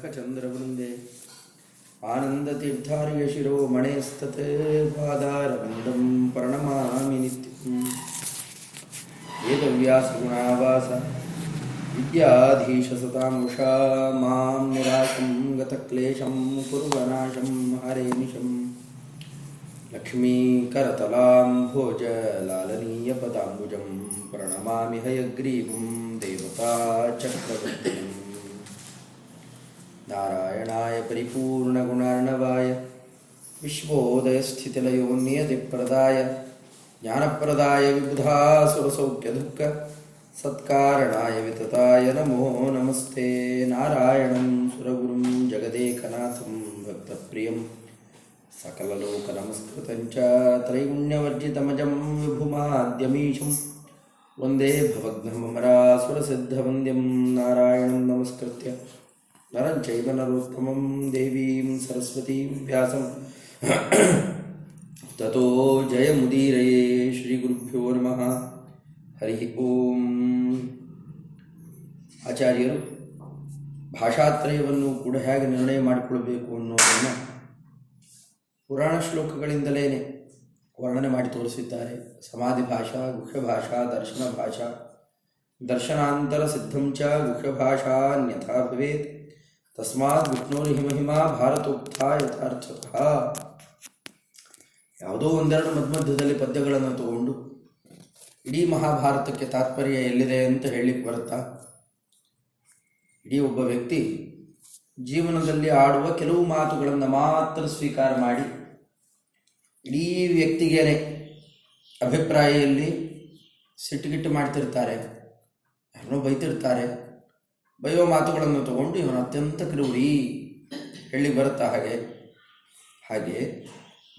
नीलाङ्कचन्द्रवृन्दे आनन्दतीर्थार्य शिरो मणेस्तत् पादारविन्दं प्रणमामि नित्यम्। वेदव्यासगुणावास विद्याधीशसतामुषा मां निराशं गतक्लेशं कुर्वनाशं हरेनिशम् लक्ष्मीकरतलां भोजलालनीयपदाम्बुजं प्रणमामि हयग्रीवं देवताचक्रवर्तिम् नारायणाय परिपूर्णगुणार्णवाय विश्वोदयस्थितिलयोन्नियतिप्रदाय ज्ञानप्रदाय विबुधासुरसौख्यदुःख सत्कारणाय वितताय नमो नमस्ते नारायणं सुरगुरुं जगदेकनाथं भक्तप्रियं सकललोकनमस्कृतं च त्रैगुण्यवर्जितमजं विभुमाद्यमीशं वन्दे भवघ्नमरासुरसिद्धवन्द्यं नारायणं नमस्कृत्य ನರಂ ದೇವೀಂ ಸರಸ್ವತೀಂ ವ್ಯಾಸಂ ಜಯ ಜಯಮುದೀರಯೇ ಶ್ರೀ ಗುರುಭ್ಯೋ ನಮಃ ಹರಿ ಓಂ ಆಚಾರ್ಯರು ಭಾಷಾತ್ರಯವನ್ನು ಕೂಡ ಹೇಗೆ ನಿರ್ಣಯ ಮಾಡಿಕೊಳ್ಬೇಕು ಅನ್ನೋದನ್ನು ಪುರಾಣ ಶ್ಲೋಕಗಳಿಂದಲೇ ವರ್ಣನೆ ಮಾಡಿ ತೋರಿಸಿದ್ದಾರೆ. ಸಮಾಧಿ ಭಾಷಾ, ಗುಹ್ಯ ಭಾಷಾ, ದರ್ಶನ ಭಾಷಾ, ದರ್ಶನಾಂತರ ಸಿದ್ಧಂಚ ಗುಹ್ಯ ಭಾಷಾ ಅನ್ಯಥಾ ಭವೇತ್. ತಸ್ಮಾತ್ ವಿಷ್ಣುರಿ ಹಿಮಹಿಮ ಭಾರತೋಕ್ತ ಯಥಾರ್ಥತಃ ಯಾವುದೋ ಒಂದೆರಡು ಮಧ್ಯಮಧ್ಯದಲ್ಲಿ ಪದ್ಯಗಳನ್ನು ತಗೊಂಡು, ಇಡೀ ಮಹಾಭಾರತಕ್ಕೆ ತಾತ್ಪರ್ಯ ಎಲ್ಲಿದೆ ಅಂತ ಹೇಳಲಿಕ್ಕೆ ಬರುತ್ತಾ? ಇಡೀ ಒಬ್ಬ ವ್ಯಕ್ತಿ ಜೀವನದಲ್ಲಿ ಆಡುವ ಕೆಲವು ಮಾತುಗಳನ್ನು ಮಾತ್ರ ಸ್ವೀಕಾರ ಮಾಡಿ, ಇಡೀ ವ್ಯಕ್ತಿಗೇನೆ ಅಭಿಪ್ರಾಯದಲ್ಲಿ ಸಿಟ್ಟುಗಿಟ್ಟು ಮಾಡ್ತಿರ್ತಾರೆ, ಯಾರನ್ನೋ ಬೈತಿರ್ತಾರೆ ಬೈಯೋ ಮಾತುಗಳನ್ನು ತಗೊಂಡು ಇವನು ಅತ್ಯಂತ ಕ್ರೂರಿ. ಹೇಳಿ ಬರುತ್ತಾ ಹಾಗೆ? ಹಾಗೆ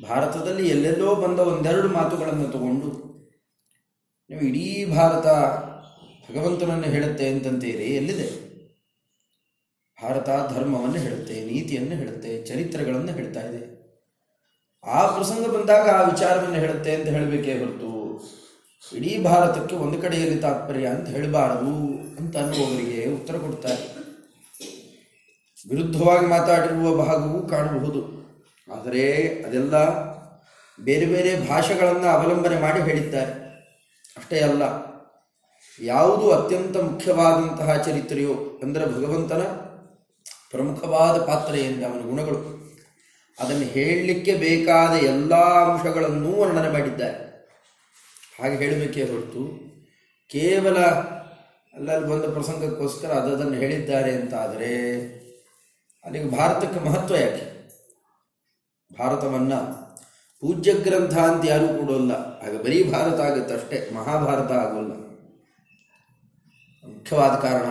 ಭಾರತದಲ್ಲಿ ಎಲ್ಲೆಲ್ಲೋ ಬಂದ ಒಂದೆರಡು ಮಾತುಗಳನ್ನು ತಗೊಂಡು ನೀವು ಇಡೀ ಭಾರತ ಭಗವಂತನನ್ನು ಹೇಳುತ್ತೆ ಅಂತಂತೀರಿ, ಎಲ್ಲಿದೆ? ಭಾರತ ಧರ್ಮವನ್ನು ಹೇಳುತ್ತೆ, ನೀತಿಯನ್ನು ಹೇಳುತ್ತೆ, ಚರಿತ್ರೆಗಳನ್ನು ಹೇಳ್ತಾ ಇದೆ. ಆ ಪ್ರಸಂಗ ಬಂದಾಗ ಆ ವಿಚಾರವನ್ನು ಹೇಳುತ್ತೆ ಅಂತ ಹೇಳಬೇಕೇ ಹೊರತು ಇಡೀ ಭಾರತಕ್ಕೆ ಒಂದು ಕಡೆಯಲ್ಲಿ ತಾತ್ಪರ್ಯ ಅಂತ ಹೇಳಬಾರದು. ಅಂತ ಅನ್ನುವವರಿಗೆ ಉತ್ತರ ಕೊಡ್ತಾರೆ. ವಿರುದ್ಧವಾಗಿ ಮಾತಾಡಿರುವ ಭಾಗವೂ ಕಾಣಬಹುದು. ಆದರೆ ಅದೆಲ್ಲ ಬೇರೆ ಬೇರೆ ಭಾಷೆಗಳನ್ನು ಅವಲಂಬನೆ ಮಾಡಿ ಹೇಳಿದ್ದಾರೆ. ಅಷ್ಟೇ ಅಲ್ಲ, ಯಾವುದು ಅತ್ಯಂತ ಮುಖ್ಯವಾದಂತಹ ಚರಿತ್ರೆಯೋ ಅಂದರೆ ಭಗವಂತನ ಪ್ರಮುಖವಾದ ಪಾತ್ರ ಏನಿದೆ ಅವನ ಗುಣಗಳು. ಅದನ್ನು ಹೇಳಲಿಕ್ಕೆ ಬೇಕಾದ ಎಲ್ಲ ಅಂಶಗಳನ್ನೂ ವರ್ಣನೆ ಮಾಡಿದ್ದಾರೆ. ಹಾಗೆ ಹೇಳಬೇಕೇ ಹೊರತು ಕೇವಲ ಅಲ್ಲಲ್ಲಿ ಬಂದ ಪ್ರಸಂಗಕ್ಕೋಸ್ಕರ ಅದನ್ನು ಹೇಳಿದ್ದಾರೆ ಅಂತ ಆದರೆ ಅಲ್ಲಿಗೆ ಭಾರತಕ್ಕೆ ಮಹತ್ವ ಯಾಕೆ? ಭಾರತವನ್ನು ಪೂಜ್ಯ ಗ್ರಂಥ ಅಂತ ಯಾರೂ ಕೊಡೋಲ್ಲ. ಆಗ ಬರೀ ಭಾರತ ಆಗುತ್ತೆ ಅಷ್ಟೇ, ಮಹಾಭಾರತ ಆಗೋಲ್ಲ. ಮುಖ್ಯವಾದ ಕಾರಣ,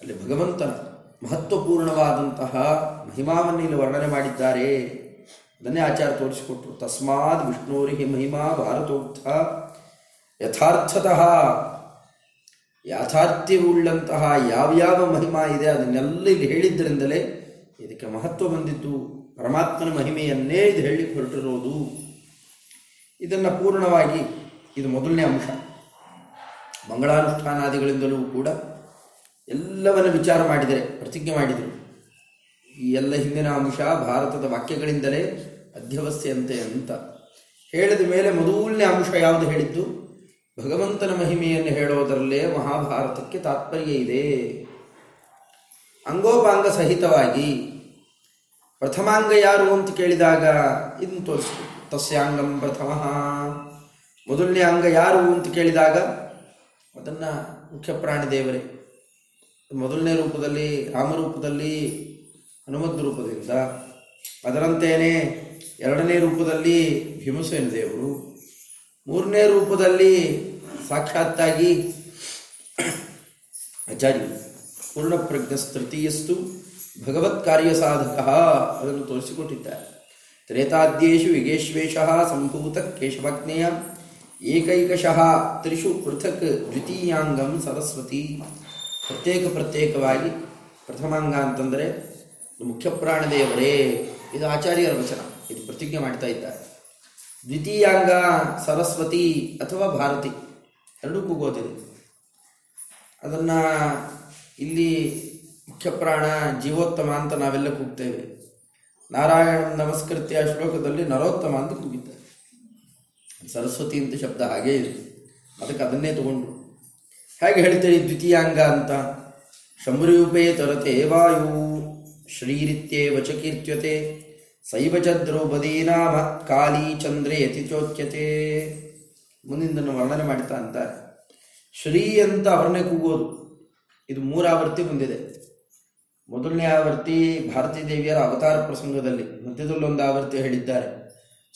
ಅಲ್ಲಿ ಭಗವಂತನ ಮಹತ್ವಪೂರ್ಣವಾದಂತಹ ಮಹಿಮಾವನ್ನು ಇಲ್ಲಿ ವರ್ಣನೆ ಮಾಡಿದ್ದಾರೆ. ಅದನ್ನೇ ಆಚಾರ ತೋರಿಸಿಕೊಟ್ರು. ತಸ್ಮಾತ್ ವಿಷ್ಣುರಿಗೆ ಮಹಿಮಾ ಭಾರತೋಕ್ತ ಯಥಾರ್ಥತಃ ಯಾಥಾರ್ಥ್ಯವುಳ್ಳಂತಹ ಯಾವ್ಯಾವ ಮಹಿಮಾ ಇದೆ ಅದನ್ನೆಲ್ಲ ಇಲ್ಲಿ ಹೇಳಿದ್ದರಿಂದಲೇ ಇದಕ್ಕೆ ಮಹತ್ವ ಬಂದಿತ್ತು ಪರಮಾತ್ಮನ ಮಹಿಮೆಯನ್ನೇ ಇದು ಹೇಳಿ ಹೊರಟಿರೋದು. ಇದನ್ನು ಪೂರ್ಣವಾಗಿ ಇದು ಮೊದಲನೇ ಅಂಶ. ಮಂಗಳಾನುಷ್ಠಾನಾದಿಗಳಿಂದಲೂ ಕೂಡ ಎಲ್ಲವನ್ನು ವಿಚಾರ ಮಾಡಿದರೆ, ಪ್ರತಿಜ್ಞೆ ಮಾಡಿದರು. ಈ ಎಲ್ಲ ಹಿಂದಿನ ಅಂಶ ಭಾರತದ ವಾಕ್ಯಗಳಿಂದಲೇ ಅಧ್ಯವಸ್ಥೆಯಂತೆ ಅಂತ. ಹೇಳಿದ ಮೇಲೆ ಮೊದಲನೇ ಅಂಶ ಯಾವುದು ಹೇಳಿದ್ದು? ಭಗವಂತನ ಮಹಿಮೆಯನ್ನು ಹೇಳೋದರಲ್ಲೇ ಮಹಾಭಾರತಕ್ಕೆ ತಾತ್ಪರ್ಯ ಇದೆ. ಅಂಗೋಪಾಂಗ ಸಹಿತವಾಗಿ ಪ್ರಥಮಾಂಗ ಯಾರು ಅಂತ ಕೇಳಿದಾಗ ಇದನ್ನು ತೋರಿಸ್ಬೇಕು. ತಸ್ಯಾಂಗಂ ಪ್ರಥಮ. ಮೊದಲನೇ ಅಂಗ ಯಾರು ಅಂತ ಕೇಳಿದಾಗ ಅದನ್ನು ಮುಖ್ಯ ಪ್ರಾಣಿ ದೇವರೇ. ಮೊದಲನೇ ರೂಪದಲ್ಲಿ ರಾಮರೂಪದಲ್ಲಿ ಹನುಮದ್ ರೂಪದಿಂದ. ಅದರಂತೆಯೇ ಎರಡನೇ ರೂಪದಲ್ಲಿ ಭೀಮಸೇನ ದೇವರು. ಮೂರನೇ ರೂಪದಲ್ಲಿ ಸಾಕ್ಷಾತ್ತಾಗಿ ಆಚಾರ್ಯ ಪೂರ್ಣಪ್ರಜ್ಞಸ್ತೃತೀಯಸ್ತು ಭಗವತ್ ಕಾರ್ಯ ಸಾಧಕ ಅದನ್ನು ತೋರಿಸಿಕೊಟ್ಟಿದ್ದಾರೆ. ತ್ರೇತಾದ್ಯೇಶು ವಿಗೇಶ್ವೇಶ ಸಂಭೂತ ಕೇಶವಜ್ಞೇಯ ಏಕೈಕಶಃ ತ್ರಿಷು ಪೃಥಕ್ ದ್ವಿತೀಯಾಂಗಂ ಸರಸ್ವತಿ. ಪ್ರತ್ಯೇಕ ಪ್ರತ್ಯೇಕವಾಗಿ ಪ್ರಥಮಾಂಗ ಅಂತಂದರೆ ಮುಖ್ಯ ಪ್ರಾಣದೇವರೇ ಇದು ಆಚಾರ್ಯರ ವಚನ, ಇದು ಪ್ರತಿಜ್ಞೆ ಮಾಡ್ತಾ ಇದ್ದಾರೆ. ದ್ವಿತೀಯಾಂಗ, ಸರಸ್ವತಿ ಅಥವಾ ಭಾರತಿ. ಎರಡೂ ಕೂಗೋದಿದೆ ಅದನ್ನು ಇಲ್ಲಿ ಮುಖ್ಯ ಪ್ರಾಣ ಜೀವೋತ್ತಮ ಅಂತ ನಾವೆಲ್ಲ ಕೂಗ್ತೇವೆ. ನಾರಾಯಣ ನಮಸ್ಕೃತಿಯ ಶ್ಲೋಕದಲ್ಲಿ ನರೋತ್ತಮ ಅಂತ ಕೂಗಿದ್ದಾರೆ. ಸರಸ್ವತಿ ಅಂತ ಶಬ್ದ ಹಾಗೇ ಇದೆ. ಅದಕ್ಕೆ ಅದನ್ನೇ ತಗೊಂಡು ಹೇಗೆ ಹೇಳ್ತೀರಿ ದ್ವಿತೀಯಾಂಗ ಅಂತ? ಶಂಭುರೂಪೇ ತರತೆ ವಾಯು ಶ್ರೀರಿತ್ಯೇ ವಚಕೀರ್ತ್ಯತೆ ಕೀರ್ತ್ಯತೆ. ಸೈವ ಚ ನಾಮ ಕಾಳಿ ಚಂದ್ರೆ ಯತಿಚೋಚ್ಯತೆ ಮುಂದಿನ ವರ್ಣನೆ ಮಾಡ್ತಾ ಅಂತ ಶ್ರೀ ಅಂತ ಅವರನ್ನೇ ಕೂಗೋದು. ಇದು ಮೂರಾವರ್ತಿ ಬಂದಿದೆ ಮೊದಲನೇ ಆವರ್ತಿ ಭಾರತೀ ದೇವಿಯರ ಅವತಾರ ಪ್ರಸಂಗದಲ್ಲಿ, ಮಧ್ಯದಲ್ಲೊಂದು ಆವರ್ತಿ ಹೇಳಿದ್ದಾರೆ.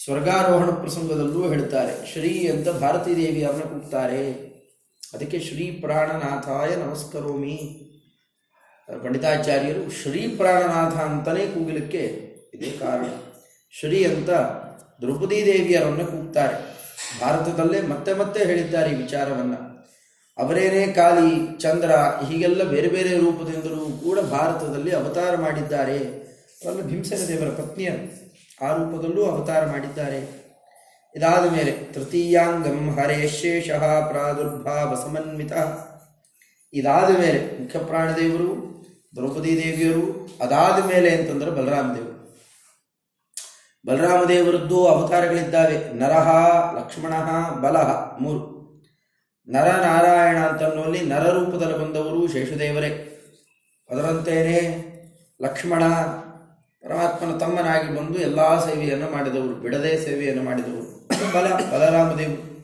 ಸ್ವರ್ಗಾರೋಹಣ ಪ್ರಸಂಗದಲ್ಲೂ ಹೇಳ್ತಾರೆ, ಶ್ರೀ ಅಂತ ಭಾರತೀ ದೇವಿಯರನ್ನ ಕೂಗ್ತಾರೆ. ಅದಕ್ಕೆ ಶ್ರೀ ಪ್ರಾಣನಾಥಾಯ ನಮಸ್ಕರೋಮಿ. ಪಂಡಿತಾಚಾರ್ಯರು ಶ್ರೀ ಪ್ರಾಣನಾಥ ಅಂತಲೇ ಕೂಗಲಿಕ್ಕೆ ಇದೇ ಕಾರಣ. ಶ್ರೀ ಅಂತ ದ್ರೌಪದಿ ದೇವಿಯರನ್ನು ಕೂಗ್ತಾರೆ. ಭಾರತದಲ್ಲೇ ಮತ್ತೆ ಮತ್ತೆ ಹೇಳಿದ್ದಾರೆ ಈ ವಿಚಾರವನ್ನು. ಅವರೇನೇ ಕಾಳಿ, ಚಂದ್ರ, ಹೀಗೆಲ್ಲ ಬೇರೆ ಬೇರೆ ರೂಪದಿಂದಲೂ ಕೂಡ ಭಾರತದಲ್ಲಿ ಅವತಾರ ಮಾಡಿದ್ದಾರೆ. ಅಲ್ಲ ಭೀಮಸೇನ ದೇವರ ಪತ್ನಿಯ ಆ ರೂಪದಲ್ಲೂ ಅವತಾರ ಮಾಡಿದ್ದಾರೆ. ಇದಾದ ಮೇಲೆ ತೃತೀಯಾಂಗಂ ಹರೇಶೇಷ ಪ್ರಾದುರ್ಭಾವ ಸಮನ್ವಿತ. ಇದಾದ ಮೇಲೆ ಮುಖ್ಯ ಪ್ರಾಣದೇವರು ದ್ರೌಪದಿ ದೇವಿಯರು, ಅದಾದ ಮೇಲೆ ಅಂತಂದ್ರೆ ಬಲರಾಮ ದೇವರು. ಬಲರಾಮ ದೇವರದ್ದು ಅವತಾರಗಳಿದ್ದಾವೆ. ನರಹ, ಲಕ್ಷ್ಮಣ, ಬಲಹ ಮೂರು. ನರ ನಾರಾಯಣ ಅಂತನ್ನುವಲ್ಲಿ ನರರೂಪದಲ್ಲಿ ಬಂದವರು ಶೇಷದೇವರೇ. ಅದರಂತೆಯೇ ಲಕ್ಷ್ಮಣ ಪರಮಾತ್ಮನ ತಮ್ಮನಾಗಿ ಬಂದು ಎಲ್ಲ ಸೇವೆಯನ್ನು ಮಾಡಿದವರು, ಬಿಡದೆ ಸೇವೆಯನ್ನು ಮಾಡಿದವರು. ಬಲ, ಬಲರಾಮದೇವರು.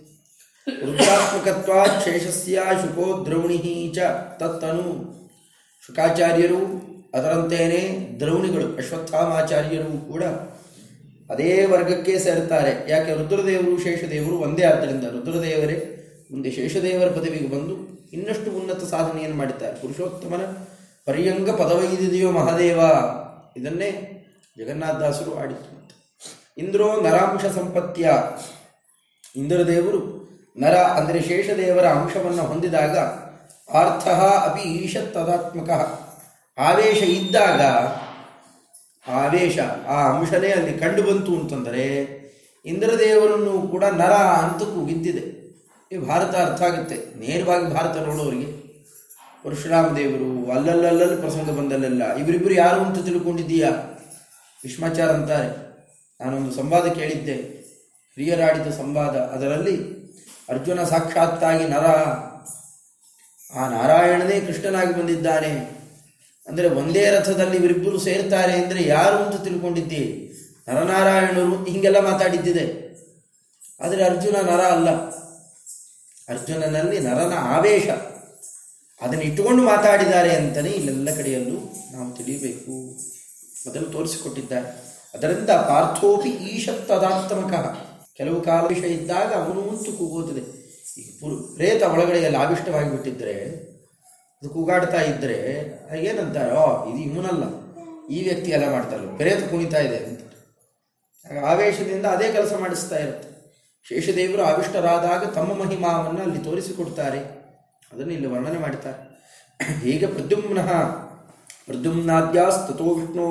ವೃದ್ಧಾತ್ಮಕತ್ವ ಶೇಷಸ್ಯ ಶುಕೋ ದ್ರೌಣಿ ಚ ತತ್ತನು. ಶುಕಾಚಾರ್ಯರು, ಅದರಂತೆಯೇ ದ್ರೌಣಿಗಳು, ಅಶ್ವತ್ಥಾಮಾಚಾರ್ಯರು ಕೂಡ ಅದೇ ವರ್ಗಕ್ಕೆ ಸೇರ್ತಾರೆ. ಯಾಕೆ? ರುದ್ರದೇವರು ಶೇಷದೇವರು ಒಂದೇ ಆದ್ದರಿಂದ ರುದ್ರದೇವರೇ ಮುಂದೆ ಶೇಷದೇವರ ಪದವಿಗೆ ಬಂದು ಇನ್ನಷ್ಟು ಉನ್ನತ ಸಾಧನೆಯನ್ನು ಮಾಡಿದ್ದಾರೆ. ಪುರುಷೋತ್ತಮನ ಪರ್ಯಂಗ ಪದವೈದಿದೆಯೋ ಮಹಾದೇವ. ಇದನ್ನೇ ಜಗನ್ನಾಥದಾಸರು ಆಡಿತು ಇಂದ್ರೋ ನರಾಂಶ ಸಂಪತ್ಯ. ಇಂದ್ರದೇವರು ನರ ಅಂದರೆ ಶೇಷದೇವರ ಅಂಶವನ್ನು ಹೊಂದಿದಾಗ ಅರ್ಥ ಅಪಿ ಈಶತ್ ತದಾತ್ಮಕ. ಆವೇಶ ಇದ್ದಾಗ ಆವೇಶ ಆ ಅಂಶನೇ ಅಲ್ಲಿ ಕಂಡು ಬಂತು ಅಂತಂದರೆ ಇಂದ್ರದೇವರನ್ನು ಕೂಡ ನರ ಅಂತ ಕೂಗಿದ್ದಿದೆ ಈ ಭಾರತ ಅರ್ಥ ಆಗುತ್ತೆ. ನೇರವಾಗಿ ಭಾರತ ನೋಡೋರಿಗೆ. ಪರಶುರಾಮ ದೇವರು ಅಲ್ಲಲ್ಲಲ್ಲಲ್ಲಿ ಪ್ರಸಂಗ ಬಂದಲ್ಲೆಲ್ಲ. ಇವರಿಬ್ಬರು ಯಾರು ಅಂತ ತಿಳ್ಕೊಂಡಿದ್ದೀಯಾ? ವಿಶ್ವಾಚಾರ ಅಂತಾರೆ. ನಾನೊಂದು ಸಂವಾದ ಕೇಳಿದ್ದೆ. ಹಿರಿಯರಾಡಿದ ಸಂವಾದ. ಅದರಲ್ಲಿ ಅರ್ಜುನ ಸಾಕ್ಷಾತ್ತಾಗಿ ನರ. ಆ ನಾರಾಯಣನೇ ಕೃಷ್ಣನಾಗಿ ಬಂದಿದ್ದಾನೆ. ಅಂದರೆ ಒಂದೇ ರಥದಲ್ಲಿ ಇವರಿಬ್ಬರು ಸೇರ್ತಾರೆ ಅಂದರೆ ಯಾರು ಅಂತ ತಿಳ್ಕೊಂಡಿದ್ದಿ ನರನಾರಾಯಣರು ಹೀಗೆಲ್ಲ ಮಾತಾಡಿದ್ದಿದೆ. ಆದರೆ ಅರ್ಜುನ ನರ ಅಲ್ಲ. ಅರ್ಜುನನಲ್ಲಿ ನರನ ಆವೇಶ. ಅದನ್ನು ಇಟ್ಟುಕೊಂಡು ಮಾತಾಡಿದ್ದಾರೆ ಅಂತಲೇ ಇಲ್ಲೆಲ್ಲ ಕಡೆಯಲ್ಲೂ ನಾವು ತಿಳಿಯಬೇಕು. ಮೊದಲು ತೋರಿಸಿಕೊಟ್ಟಿದ್ದಾರೆ. ಅದರಿಂದ ಪಾರ್ಥೋಪಿ ಈಶತ್ತದಾತ್ಮಕ ಕೆಲವು ಕಾಲ ವಿಷಯ ಇದ್ದಾಗ ಅವನು ಅಂತೂ ಕೂಗೋದಿದೆ ಈಗ ಪ್ರೇತ ಒಳಗಡೆ ಎಲ್ಲ ಆವಿಷ್ಟವಾಗಿ ಬಿಟ್ಟಿದ್ರೆ ಅದು ಕೂಗಾಡ್ತಾ ಇದ್ದರೆ ಏನಂತಾರೆ ಓ ಇದು ಇವನಲ್ಲ. ಈ ವ್ಯಕ್ತಿ ಎಲ್ಲ ಮಾಡ್ತಾರಲ್ಲ, ಬೆರೆತು ಕುಣಿತಾ ಇದೆ ಅಂತ ಆವೇಶದಿಂದ ಅದೇ ಕೆಲಸ ಮಾಡಿಸ್ತಾ ಇರುತ್ತೆ. ಶೇಷದೇವರು ಆವಿಷ್ಟರಾದಾಗ ತಮ್ಮ ಮಹಿಮಾವನ್ನು ಅಲ್ಲಿ ತೋರಿಸಿಕೊಡ್ತಾರೆ. ಅದನ್ನು ಇಲ್ಲಿ ವರ್ಣನೆ ಮಾಡ್ತಾರೆ. ಹೀಗೆ ಪ್ರದ್ಯುಮ್ನಃ ಪ್ರದ್ಯುಮ್ನಾದ್ಯಾಸ್ತೋ ವಿಷ್ಣೋ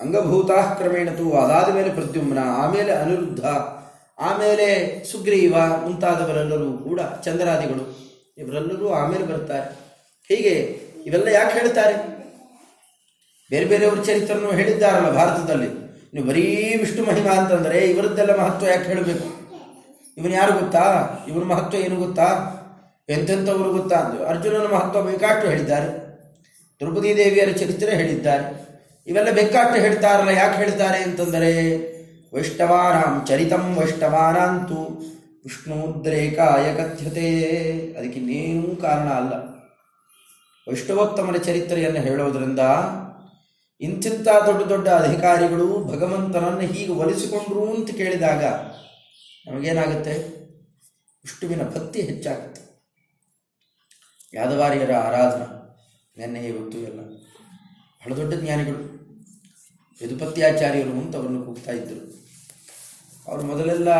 ಅಂಗಭೂತಾ ಕ್ರಮೇಣ ತೂ ಅದಾದ ಮೇಲೆ ಪ್ರದ್ಯುಮ್ನ, ಆಮೇಲೆ ಅನಿರುದ್ಧ, ಆಮೇಲೆ ಸುಗ್ರೀವ ಮುಂತಾದವರೆಲ್ಲರೂ ಕೂಡ ಚಂದ್ರಾದಿಗಳು. ಇವರೆಲ್ಲರೂ ಆಮೇಲೆ ಬರ್ತಾರೆ. ಹೀಗೆ ಇವೆಲ್ಲ ಯಾಕೆ ಹೇಳ್ತಾರೆ? ಬೇರೆ ಬೇರೆಯವ್ರ ಚರಿತ್ರನ್ನು ಹೇಳಿದ್ದಾರಲ್ಲ ಭಾರತದಲ್ಲಿ. ನೀವು ಬರೀ ವಿಷ್ಣು ಮಹಿಮಾ ಅಂತಂದರೆ ಇವರದ್ದೆಲ್ಲ ಮಹತ್ವ ಯಾಕೆ ಹೇಳಬೇಕು? ಇವನು ಯಾರು ಗೊತ್ತಾ? ಇವನ ಮಹತ್ವ ಏನು ಗೊತ್ತಾ? ಎಂತೆಂಥವ್ರು ಗೊತ್ತಾ? ಅಂದು ಅರ್ಜುನನ ಮಹತ್ವ ಬೇಕಾಷ್ಟು ಹೇಳಿದ್ದಾರೆ. ದ್ರೌಪದಿ ದೇವಿಯರ ಚರಿತ್ರೆ ಹೇಳಿದ್ದಾರೆ. ಇವೆಲ್ಲ ಬೇಕಾಟು ಹೇಳ್ತಾರಲ್ಲ, ಯಾಕೆ ಹೇಳ್ತಾರೆ ಅಂತಂದರೆ, ವೈಷ್ಣವಾನಾಂ ಚರಿತಂ ವೈಷ್ಣವಾನಾಂತು ವಿಷ್ಣುದ್ರೇಕಾಯ ಕಥ್ಯತೆ. ಅದಕ್ಕಿನ್ನೇನೂ ಕಾರಣ ಅಲ್ಲ. ವೈಷ್ಣವೋತ್ತಮನ ಚರಿತ್ರೆಯನ್ನು ಹೇಳೋದರಿಂದ ಇಂತಿಂಥ ದೊಡ್ಡ ದೊಡ್ಡ ಅಧಿಕಾರಿಗಳು ಭಗವಂತನನ್ನು ಹೀಗೆ ಒಲಿಸಿಕೊಂಡ್ರು ಅಂತ ಕೇಳಿದಾಗ ನಮಗೇನಾಗುತ್ತೆ? ವಿಷ್ಣುವಿನ ಭಕ್ತಿ ಹೆಚ್ಚಾಗುತ್ತೆ. ಯಾದವಾರಿಯರ ಆರಾಧನಾ, ನೆನ್ನೆ ಇವತ್ತು ಎಲ್ಲ. ಬಹಳ ದೊಡ್ಡ ಜ್ಞಾನಿಗಳು. ಯದುಪತ್ಯಾಚಾರ್ಯರು ಅಂತ ಅವರನ್ನು ಕೂಗ್ತಾ ಇದ್ದರು ಅವರು ಮೊದಲೆಲ್ಲ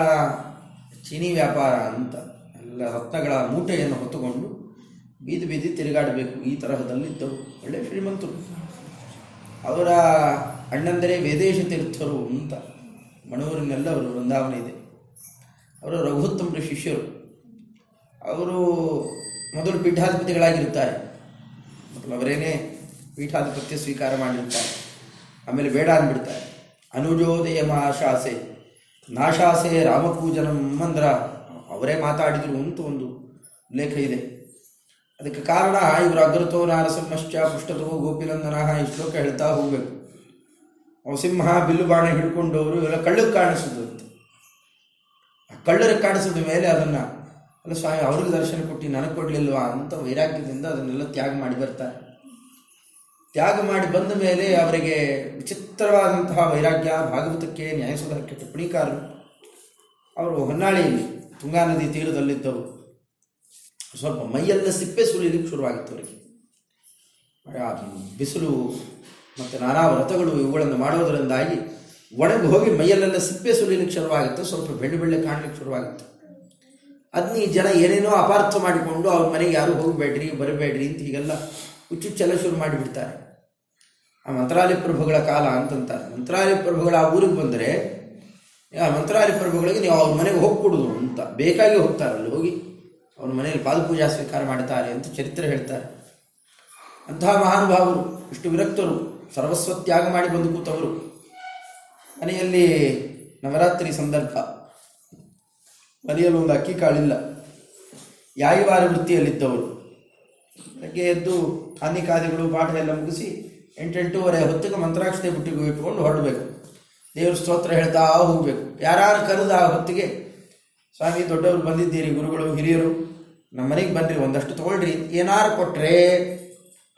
ಚೀನಿ ವ್ಯಾಪಾರ ಅಂತ, ಎಲ್ಲ ರತ್ನಗಳ ಮೂಟೆಯನ್ನು ಹೊತ್ತುಕೊಂಡು ಬೀದಿ ಬೀದಿ ತಿರುಗಾಡಬೇಕು. ಈ ತರಹದಲ್ಲಿದ್ದರು ಒಳ್ಳೆ ಶ್ರೀಮಂತರು ಅವರ ಅಣ್ಣಂದರೆ ವೇದೇಶ ತೀರ್ಥರು ಅಂತ ಮಣೂರಿನೆಲ್ಲ ಅವರು ವೃಂದಾವನ ಇದೆ. ಅವರು ರಘುತ್ತಮರ ಶಿಷ್ಯರು. ಅವರು ಮೊದಲು ಪೀಠಾಧಿಪತಿಗಳಾಗಿರುತ್ತಾರೆ. ಮೊದಲು ಅವರೇನೇ ಪೀಠಾಧಿಪತ್ಯ ಸ್ವೀಕಾರ ಮಾಡಿರ್ತಾರೆ ಆಮೇಲೆ ಬೇಡ ಅಂದ್ಬಿಡ್ತಾರೆ. ಅನುಜೋದಯ ಮಹಾಶಾಸೆ ನಾಶಾಸೆ ರಾಮಪೂಜನಂ ಅಂದ್ರ ಅವರೇ ಮಾತಾಡಿದರು ಅಂತ ಒಂದು ಉಲ್ಲೇಖ ಇದೆ. ಅದಕ್ಕೆ ಕಾರಣ, ಇವರು ಅಗ್ರತೋ ನಾರಸಿಂಹಶ್ಚ ಪುಷ್ಟತೋ ಗೋಪಿನಂದನ ಈ ಶ್ಲೋಕ ಹೇಳ್ತಾ ಹೋಗ್ಬೇಕು. ಅವ ಸಿಂಹ, ಬಿಲ್ಲು, ಬಾಣ ಹಿಡ್ಕೊಂಡವರು ಇವೆಲ್ಲ ಕಳ್ಳಕ್ಕೆ ಕಾಣಿಸೋದು ಆ ಕಳ್ಳರಿಗೆ ಕಾಣಿಸಿದ ಮೇಲೆ ಅದನ್ನು, ಅಲ್ಲ ಸ್ವಾಮಿ, ಅವ್ರಿಗೆ ದರ್ಶನ ಕೊಟ್ಟು ನನಗೆ ಕೊಡಲಿಲ್ವಾ ಅಂತ ವೈರಾಗ್ಯದಿಂದ ಅದನ್ನೆಲ್ಲ ತ್ಯಾಗ ಮಾಡಿ ಬರ್ತಾರೆ. ತ್ಯಾಗ ಮಾಡಿ ಬಂದ ಮೇಲೆ ಅವರಿಗೆ ವಿಚಿತ್ರವಾದಂತಹ ವೈರಾಗ್ಯ, ಭಾಗವತಕ್ಕೆ ನ್ಯಾಯಸೋದರಕ್ಕೆ ಟಿಪ್ಪಣಿಕಾರರು. ಅವರು ಹೊನ್ನಾಳಿಯಲ್ಲಿ ತುಂಗಾ ನದಿ ತೀರದಲ್ಲಿದ್ದವರು. ಸ್ವಲ್ಪ ಮೈಯೆಲ್ಲ ಸಿಪ್ಪೆ ಸುಲಿಲಿಕ್ಕೆ ಶುರುವಾಗಿತ್ತು ಅವರಿಗೆ. ಬಿಸಿಲು ಮತ್ತು ನಾನಾ ವ್ರತಗಳು ಇವುಗಳನ್ನು ಮಾಡೋದರಿಂದಾಗಿ ಒಣಗಿ ಹೋಗಿ ಮೈಯಲ್ಲೆಲ್ಲ ಸಿಪ್ಪೆ ಸುಳಿಲಿಕ್ಕೆ ಶುರುವಾಗಿತ್ತು, ಸ್ವಲ್ಪ ಬೆಳ್ಳೆ ಬೆಳ್ಳೆ ಕಾಣಲಿಕ್ಕೆ ಶುರುವಾಗಿತ್ತು. ಅದನ್ನ ಈ ಜನ ಏನೇನೋ ಅಪಾರ್ಥ ಮಾಡಿಕೊಂಡು ಅವ್ರ ಮನೆಗೆ ಯಾರು ಹೋಗಬೇಡ್ರಿ, ಬರಬೇಡ್ರಿ ಅಂತ ಹೀಗೆಲ್ಲ ಹುಚ್ಚುಚ್ಚೆಲ್ಲ ಶುರು ಮಾಡಿಬಿಡ್ತಾರೆ. ಆ ಮಂತ್ರಾಲಯ ಪ್ರಭುಗಳ ಕಾಲ ಅಂತಂತಾರೆ. ಮಂತ್ರಾಲಯ ಪ್ರಭುಗಳು ಆ ಊರಿಗೆ ಬಂದರೆ, ಆ ಮಂತ್ರಾಲಯ ಪ್ರಭುಗಳಿಗೆ ನೀವು ಅವ್ರ ಮನೆಗೆ ಹೋಗ್ಕೊಡುದು ಅಂತ. ಬೇಕಾಗಿ ಹೋಗ್ತಾರೆ ಅಲ್ಲಿ ಹೋಗಿ. ಅವ್ರ ಮನೆಯಲ್ಲಿ ಪಾದಪೂಜಾ ಸ್ವೀಕಾರ ಮಾಡ್ತಾರೆ ಅಂತ ಚರಿತ್ರೆ ಹೇಳ್ತಾರೆ. ಅಂತಹ ಮಹಾನುಭಾವರು, ಇಷ್ಟು ವಿರಕ್ತರು ಸರ್ವಸ್ವ ತ್ಯಾಗ ಮಾಡಿ ಬಂದು ಕೂತವರು. ಮನೆಯಲ್ಲಿ ನವರಾತ್ರಿ ಸಂದರ್ಭ. ಮನೆಯಲ್ಲಿ ಒಂದು ಅಕ್ಕಿ ಕಾಳಿಲ್ಲ. ಯಾಯಿವಾರ ವೃತ್ತಿಯಲ್ಲಿದ್ದವರು. ಬೆಳಗ್ಗೆ ಎದ್ದು ಕಾದಿಗಳು ಪಾಠ ಎಲ್ಲ ಮುಗಿಸಿ ಎಂಟೆಂಟೂವರೆ ಹೊತ್ತಿಗೆ ಮಂತ್ರಾಕ್ಷತೆ ಬುಟ್ಟಿಗೆ ಇಟ್ಕೊಂಡು ಹೊರಡಬೇಕು. ದೇವ್ರ ಸ್ತೋತ್ರ ಹೇಳ್ತಾ ಹೋಗಬೇಕು. ಯಾರು ಕರೆದು ಆ ಹೊತ್ತಿಗೆ, ಸ್ವಾಮಿ, ದೊಡ್ಡವರು ಬಂದಿದ್ದೀರಿ, ಗುರುಗಳು, ಹಿರಿಯರು ನಮ್ಮ ಮನೆಗೆ ಬನ್ನಿರಿ ಒಂದಷ್ಟು ತೊಗೊಳ್ರಿ, ಏನಾರು ಕೊಟ್ಟರೆ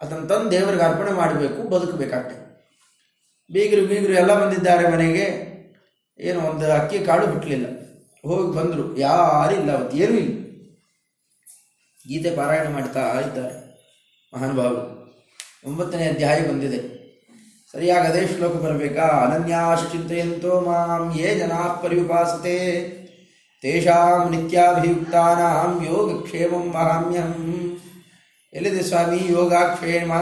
ಅದನ್ನು ತಂದು ದೇವರಿಗೆ ಅರ್ಪಣೆ ಮಾಡಬೇಕು, ಬದುಕಬೇಕಾಗ್ತದೆ. ಬೀಗರು ಬೀಗರು ಎಲ್ಲ ಬಂದಿದ್ದಾರೆ ಮನೆಗೆ, ಏನು ಒಂದು ಅಕ್ಕಿ ಕಾಳು ಬಿಟ್ಟಲಿಲ್ಲ ಹೋಗಿ ಬಂದರು ಯಾರಿಲ್ಲ ಅವತ್ತು, ಏನೂ ಇಲ್ಲ. ಗೀತೆ ಪಾರಾಯಣ ಮಾಡ್ತಾ ಇದ್ದಾರೆ ಮಹಾನುಭಾವರು ಒಂಬತ್ತನೇ ಅಧ್ಯಾಯ ಬಂದಿದೆ. ಸರಿಯಾಗಿ ಅದೇ ಶ್ಲೋಕ ಬರಬೇಕಾ? ಅನನ್ಯಾಶ್ಚಿಂತೆಯಂತೋ ಮಾಂ, ಯೇ ಜನಾ ಪರಿಪಾಸತೆ ತೇಷಾಂ ನಿತ್ಯಾಭಿಯುಕ್ತಾನಾಂ ಯೋಗಕ್ಷೇಮಂ ವಹಾಮ್ಯಹಂ ಎಲ್ಲಿದೆ ಸ್ವಾಮಿ ಯೋಗಾಕ್ಷೇಮ?